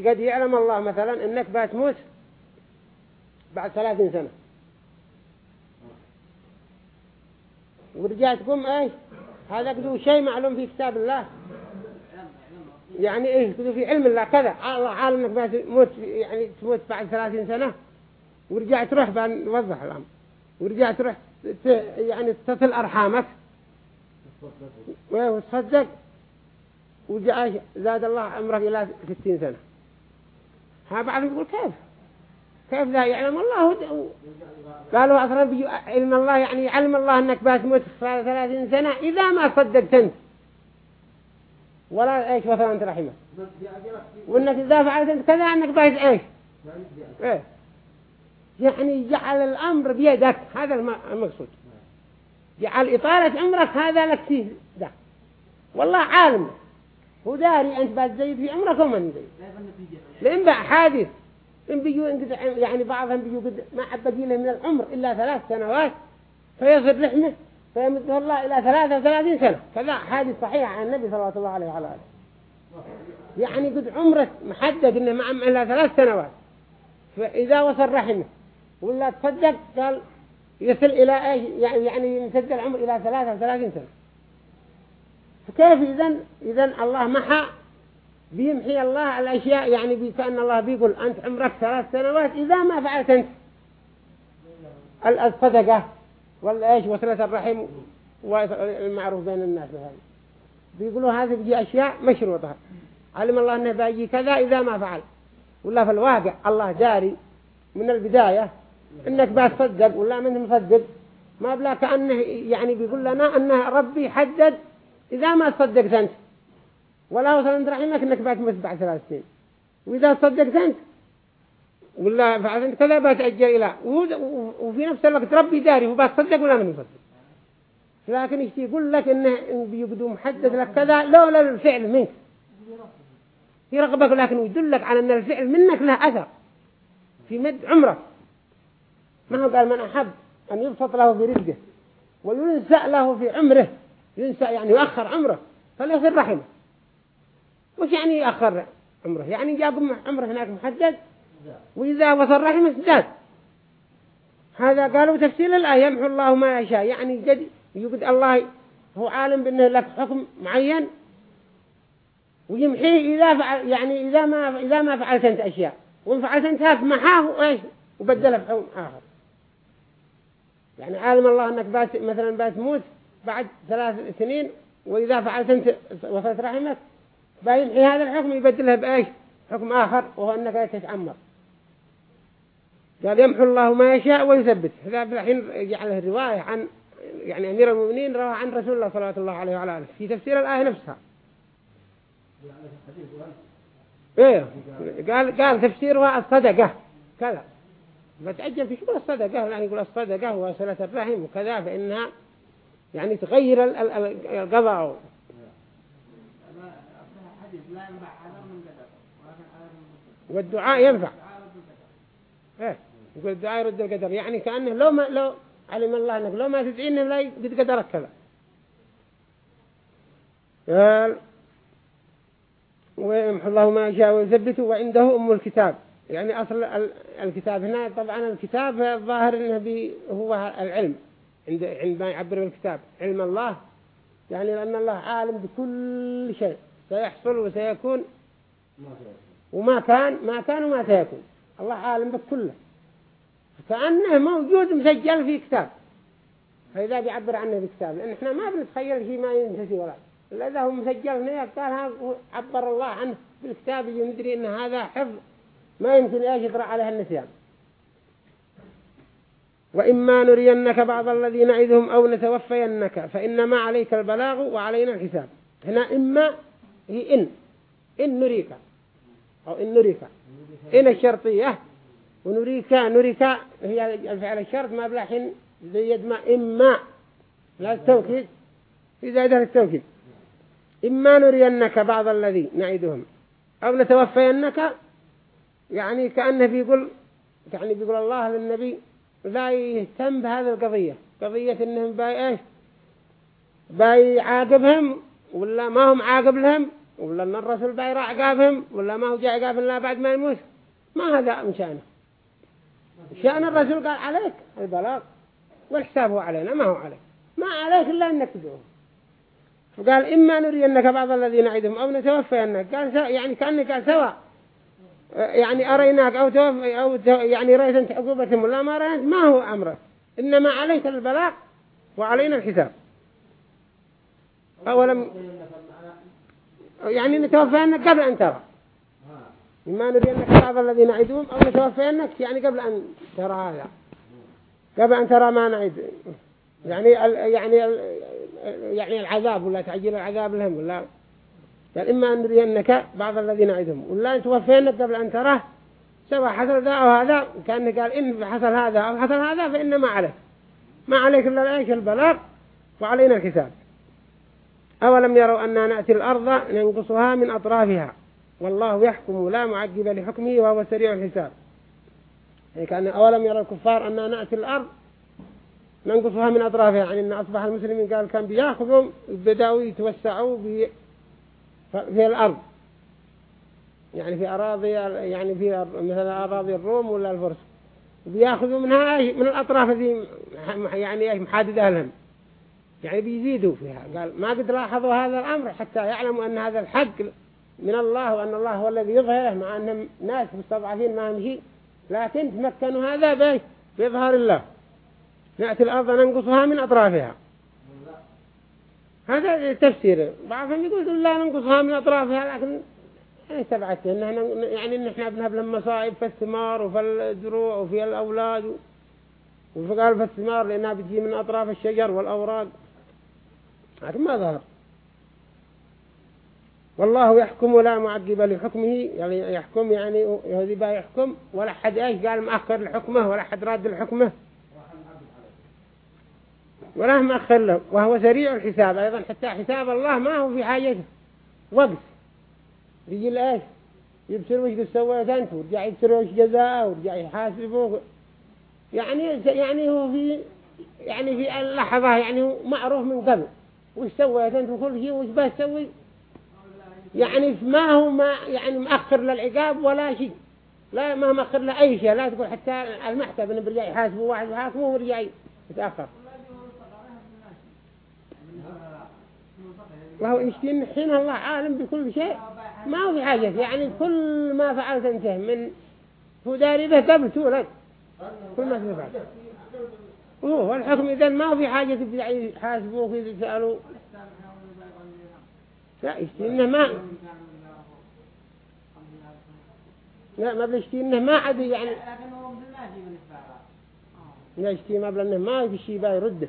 قد يعلم الله مثلا أنك بتموت بعد ثلاثين سنة. ورجعت تقوم إيش هذا قدو شيء معلوم في كتاب الله. يعني إيه؟ قدو في علم الله كذا. الله عالم إنك بتموت يعني تموت بعد ثلاثين سنة. ورجعت تروح بنوضح الأمر. ورجعت تروح. يعني تصل أرحامك. وتصدق وجاء زاد الله عمرك إلى ستين سنة. ها بعض يقول كيف؟ كيف ذا يعلم الله؟ قالوا أصلا علم الله يعني علم الله أنك بتموت في ثلاثين سنة إذا ما صدقت أنت. ولا إيش مثلا أنت رحمة؟ وأنك إذا فعلت أنت كذا أنك بيت إيش؟ إيه. يعني جعل الأمر بيدك هذا المقصود. جعل إطالة عمرك هذا لك فيه. ده والله عالم. هو داري أنت بتزيد في عمرك وما نزيد لأن حادث إن بيجوا يعني بعضهم بيجوا قد ما عبقي له من العمر إلا ثلاث سنوات فيصل لحمه فيمده الله إلى ثلاثة وثلاثين سنة. كذا حادث صحيح عن النبي صلى الله عليه وعلى آله. يعني قد عمره محدد إنه معه إلا ثلاث سنوات. فإذا وصل رحمة ولا تصدق؟ قال يصل إلى إيش؟ يعني يعني يمتد العمر إلى ثلاثة وثلاثين سنة. فكيف إذن؟ إذن الله محى بيمحي الله الأشياء يعني كأن الله بيقول أنت عمرك ثلاث سنوات؟ إذا ما فعلت أنت. الصدقة ولا إيش؟ وصلة الرحم والمعروف بين الناس مثلا بيقولوا هذه بيجي أشياء مشروطة. علم الله أنه بيجي كذا إذا ما فعل. ولا في الواقع الله جاري من البداية إنك بتصدق ولا من مصدق. ما بلا كأنه يعني بيقول لنا أنه ربي حدد إذا ما صدقت أنت. ولا وصل عند رحمك إنك بتموت بعد ثلاث سنين. وإذا صدقت أنت ولا فعلت أنت كذا بتأجل إلى وفي نفس الوقت ربي داري هو بتصدق ولا من يصدق لكن يشتي يقول لك إنه بيقدو محدد لك كذا؟ لولا الفعل منك. يرغبك لكن يدلك على أن الفعل منك له أثر في مد عمرك. ما هو قال من أحب أن يبسط له في رزقه وينسأ له في عمره ينسأ يعني يؤخر عمره فليصل رحمه. وش يعني يؤخر عمره؟ يعني جاب عمره هناك محدد وإذا وصل رحمه زاد هذا قالوا تفسير الآية يمحو الله ما يشاء. يعني جد يقول الله هو عالم بأنه لك حكم معين ويمحيه إذا فعل يعني إذا ما إذا ما فعلت أنت أشياء. وإن فعلت أنت هاك محاه وإيش؟ وبدله بحكم آخر. يعني عالم الله أنك بات مثلا بات موت بعد ثلاث سنين وإذا فعلت أنت وفات رحمك بيمحي هذا الحكم يبدلها بإيش؟ حكم آخر وهو أنك تتعمر. قال يمحو الله ما يشاء ويثبت. هذا الحين يجعله الرواية عن يعني أمير المؤمنين روى عن رسول الله صلى الله عليه وعلى آله. في تفسير الآية نفسها. إيه قال قال تفسيرها الصدقة. كذا. بتعجب في شغل الصدقة يعني يقول الصدقة وصلة الرحم وكذا فإنها يعني تغير القضاء. والدعاء ينفع. إيه يقول الدعاء يرد القدر. يعني كأنه لو ما لو علم الله أنك لو ما تدعي إنه لا قد قدرك كذا. قال ويمحو الله ما يشاء ويثبته وعنده أم الكتاب. يعني أصل الكتاب هنا طبعا الكتاب الظاهر إنه هو العلم. عند عندما يعبر بالكتاب. علم الله يعني لأن الله عالم بكل شيء. سيحصل وسيكون وما كان ما كان وما سيكون. الله عالم بكله. كأنه موجود مسجل في كتاب. فإذا بيعبر عنه بكتاب لأن إحنا ما بنتخيل شيء ما ينتسي ولا. إذا هو مسجل هنا قال عبر الله عنه بالكتاب. يندري أن هذا حفظ. ما يمكن إيش يطرع عليه النسيان. وإما نرينك بعض الذين نعدهم أو نتوفينك فإنما عليك البلاغ وعلينا الحساب. هنا إما هي إن إن نريك أو إن نريك. إن الشرطية ونريك نريك هي الفعل الشرط ما بلحن زي ما إما. لا التوكيد إذا ده التوكيد. إما نرينك بعض الذي نعدهم أو نتوفينك يعني كأنه بيقول يعني بيقول الله للنبي لا يهتم بهذه القضية. قضية إنهم باي إيش؟ باي عاقبهم ولا ما هم عاقب لهم ولا أن الرسول باي عقابهم ولا ما هو جاء عقاب الله بعد ما يموت. ما هذا من شأنه. شأن الرسول قال عليك البلاغ والحساب هو علينا ما هو عليك. ما عليك إلا أنك تدعوه. فقال إما نرينك بعض الذين نعدهم أو نتوفينك. قال يعني كأنك قال سواء. يعني أريناك أو, أو يعني رأيت أنت عقوبتهم ولا ما رأيت. ما هو أمرك. إنما عليك البلاغ وعلينا الحساب. أولم يعني نتوفينك قبل أن ترى. إما نرينك بعض الذين نعدهم أو نتوفينك يعني قبل أن ترى هذا. قبل أن ترى ما نعد. يعني يعني يعني العذاب ولا تعجيل العذاب لهم ولا قال إما أن نرينك بعض الذين نعدهم ولا نتوفينك قبل أن تراه. سواء حصل ذا أو هذا كأنه قال إن حصل هذا أو حصل هذا فإن ما عليك. ما عليك إلا العيش البلاغ وعلينا الحساب. أولم يروا أننا نأتي الأرض ننقصها من أطرافها؟ والله يحكم لا معجب لحكمه وهو سريع الحساب. يعني كأن أولم يرى الكفار أننا نأتي الأرض ننقصها من أطرافها؟ يعني أن أصبح المسلمين قال كان بياخذوا بدأوا يتوسعوا بي في الأرض. يعني في أراضي يعني في مثلا أراضي الروم ولا الفرس. بيأخذوا منها من الأطراف ذي يعني محاددة لهم. يعني بيزيدوا فيها. قال ما قد لاحظوا هذا الأمر حتى يعلموا أن هذا الحق من الله وأن الله هو الذي يظهره مع أنهم ناس مستضعفين ما هم شيء لكن تمكنوا هذا بيظهر الله. نأتي الأرض ننقصها من أطرافها. هذا تفسير. بعضهم يقول لا ننقصها من أطرافها لكن يعني تبعت إن يعني إن إحنا بنهب لهم مصائب في الثمار وفي الدروع وفي الأولاد وفقال في الثمار لأنها بتجي من أطراف الشجر والأوراق لكن ما ظهر. والله يحكم ولا معقب لحكمه. يعني يحكم يعني يهدي بها يحكم. ولا حد إيش قال مأخر لحكمه ولا حد راد لحكمه. ولا مأخر له وهو سريع الحساب أيضا حتى حساب الله ما هو في حاجته. وقت. يجي الآيش يبصر وش قد سويت أنت؟ ورجع يبصر وش جزاءه ورجع يحاسبه. يعني يعني هو في يعني في اللحظة يعني هو معروف من قبل. وش سويت أنت؟ وكل شيء وش بس تسوي؟ يعني ما هو ما يعني مأخر للعقاب ولا شيء. لا ما مأخر له أي شيء. لا تقول حتى المحتب إنه برجع يحاسبه واحد وحاكمه ورجع يتأخر. وهو يشتين حين الله عالم بكل شيء ما هو في حاجة يعني كل ما فعلت أنت من هو داري به قبل تولد كل ما تفعل. هو الحكم إذا ما هو في حاجة تبدأ يحاسبوك إذا سألوا لا يشتينه ما لا ما بلشتينه ما عاد يعني لا يشتي ما بلنه ما في شيء بيرده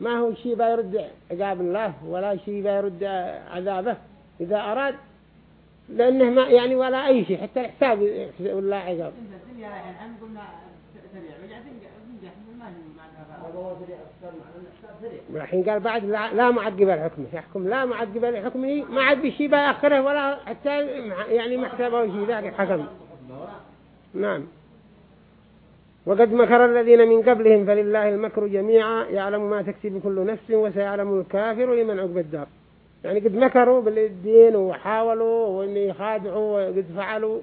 ما هو شيء بيرد عقاب الله ولا شيء بيرد عذابه إذا أراد لأنه ما يعني ولا أي شيء حتى الحساب ولا عقاب. والحين قال بعد لا, لا معقب الحكم يحكم لا معقب الحكم ما عاد بشيء بيأخره ولا حتى يعني محسبه شيء ذاك حكم. نعم. وقد مكر الذين من قبلهم فلله المكر جميعا. يعلم ما تكسب كل نفس وسيعلم الكافر لمن عقب الدار. يعني قد مكروا بالدين وحاولوا وان يخادعوا وقد فعلوا.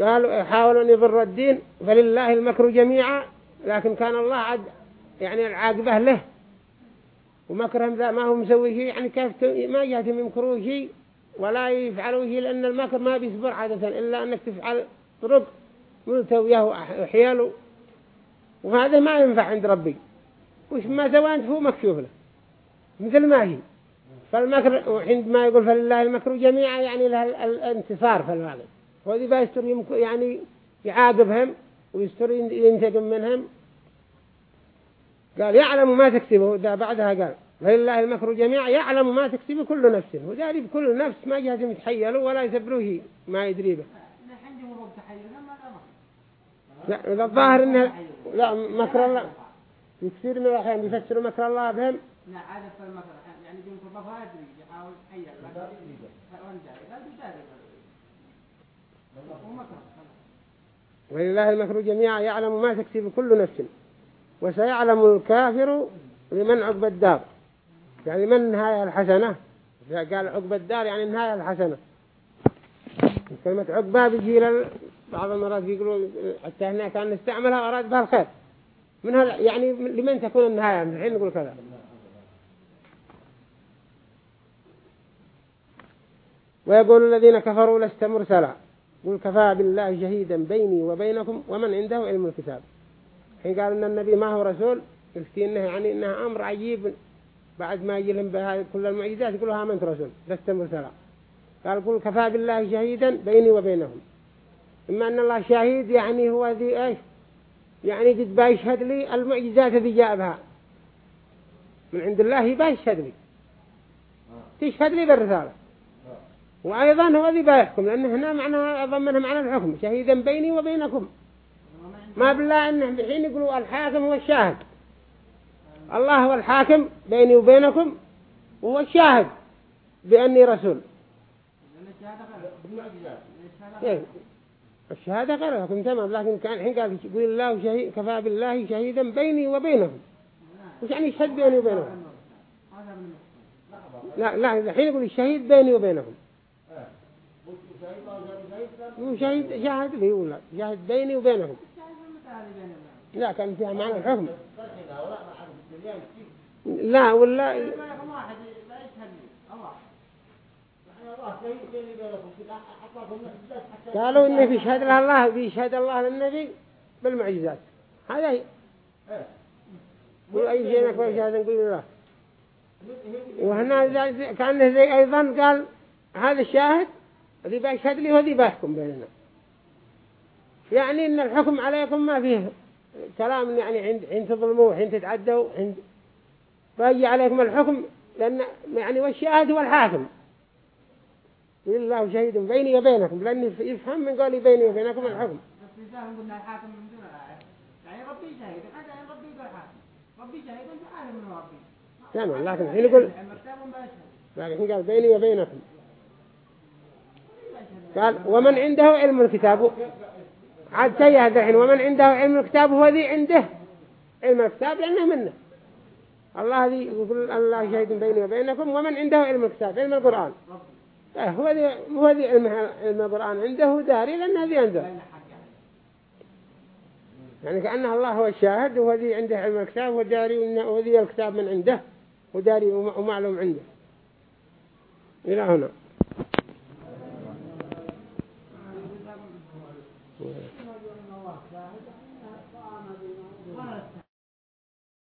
قالوا حاولوا أن يضروا الدين فلله المكر جميعا. لكن كان الله عد يعني العاقبة له. ومكرهم ذا ما هم مسوي شيء يعني كيف ما جهتهم يمكروا شيء ولا يفعلوا شيء لأن المكر ما بيصبر عادة إلا أنك تفعل طرق ملتوية وحياله وهذا ما ينفع عند ربي. وش ما سوى أنت هو مكشوف له مثل ما هي. فالمكر وعندما يقول فلله المكر جميعا يعني له الانتصار في الغالب وذي بيستر يعني يعاقبهم ويستر ينتقم منهم. قال يعلم ما تكسبه. ده بعدها قال فلله المكر جميعا يعلم ما تكسب كل نفس. وذلك كل نفس ما جهة يتحيلوا ولا يسبروه ما يدري به. إذا الظاهر إنه لا مكر الله يكثير من الأحيان يفسروا مكر الله بهم لا عادة المكر يعني فربها يدري يحاول يحيل ولله المكر جميعا يعلم ما تكسب كل نفس وسيعلم الكافر لمن عقب الدار يعني من النهاية الحسنة قال عقب الدار يعني النهاية الحسنة كلمة عقبة بيجي بعض المرات يقولوا حتى هنا كان نستعملها أراد بها الخير. منها يعني لمن تكون النهاية؟ من الحين نقول كذا. ويقول الذين كفروا لست مرسلا. قل كفى بالله شهيدا بيني وبينكم ومن عنده علم الكتاب. حين قال إن النبي ما هو رسول يفتي إنه يعني انها أمر عجيب. بعد ما يجي لهم بها كل المعجزات يقولوا ها من رسول لست مرسلا. قال قل كفى بالله شهيدا بيني وبينهم. إما أن الله شهيد يعني هو ذي إيش؟ يعني قد بيشهد لي المعجزات التي جاء بها. من عند الله بيشهد لي. تشهد لي بالرسالة. وأيضا هو ذي بيحكم لأن هنا معناها ضمنها معنى الحكم شهيدا بيني وبينكم. ما بالله أنه بحين يقولوا الحاكم هو الشاهد. الله هو الحاكم بيني وبينكم وهو الشاهد بأني رسول. الشهادة غير لكن تمام. لكن كان الحين قال يقول الله شهيد كفى بالله شهيدا بيني وبينهم. وش يعني يشهد بيني وبينهم؟ لا لا الحين يقول الشهيد بيني وبينهم. شهيد شاهد لي ولا شاهد بيني وبينهم. لا كان فيها معنى الحكم. لا ولا قالوا إنه بيشهد له الله بيشهد الله للنبي بالمعجزات. هذا هي. أي شيء نكبر شهادة نقول الله وهنا كان زي أيضا قال هذا الشاهد الذي بيشهد لي وذي بيحكم بيننا. يعني إن الحكم عليكم ما فيه كلام يعني عند حين تظلموا حين تتعدوا حين فيجي عليكم الحكم لأن يعني والشاهد هو الحاكم الله شهيد بيني وبينكم لأني يفهم من قولي بيني وبينكم الحكم. يعني ربي شهيد هذا ربي يقول حاكم. ربي شهيد من ربي. تمام لكن الحين يقول يشهد لكن قال بيني وبينكم. قال ومن عنده علم الكتاب عاد سيئة الحين ومن عنده علم الكتاب هو ذي عنده علم الكتاب لأنه منه. الله ذي يقول الله شهيد بيني وبينكم ومن عنده علم الكتاب علم القرآن. هو ذي هو ذي علم القرآن عنده داري لأنه ذي عنده. يعني؟ يعني كأنه الله هو الشاهد وهو ذي عنده علم الكتاب وداري وذي الكتاب من عنده وداري وم- ومعلوم عنده. إلى هنا.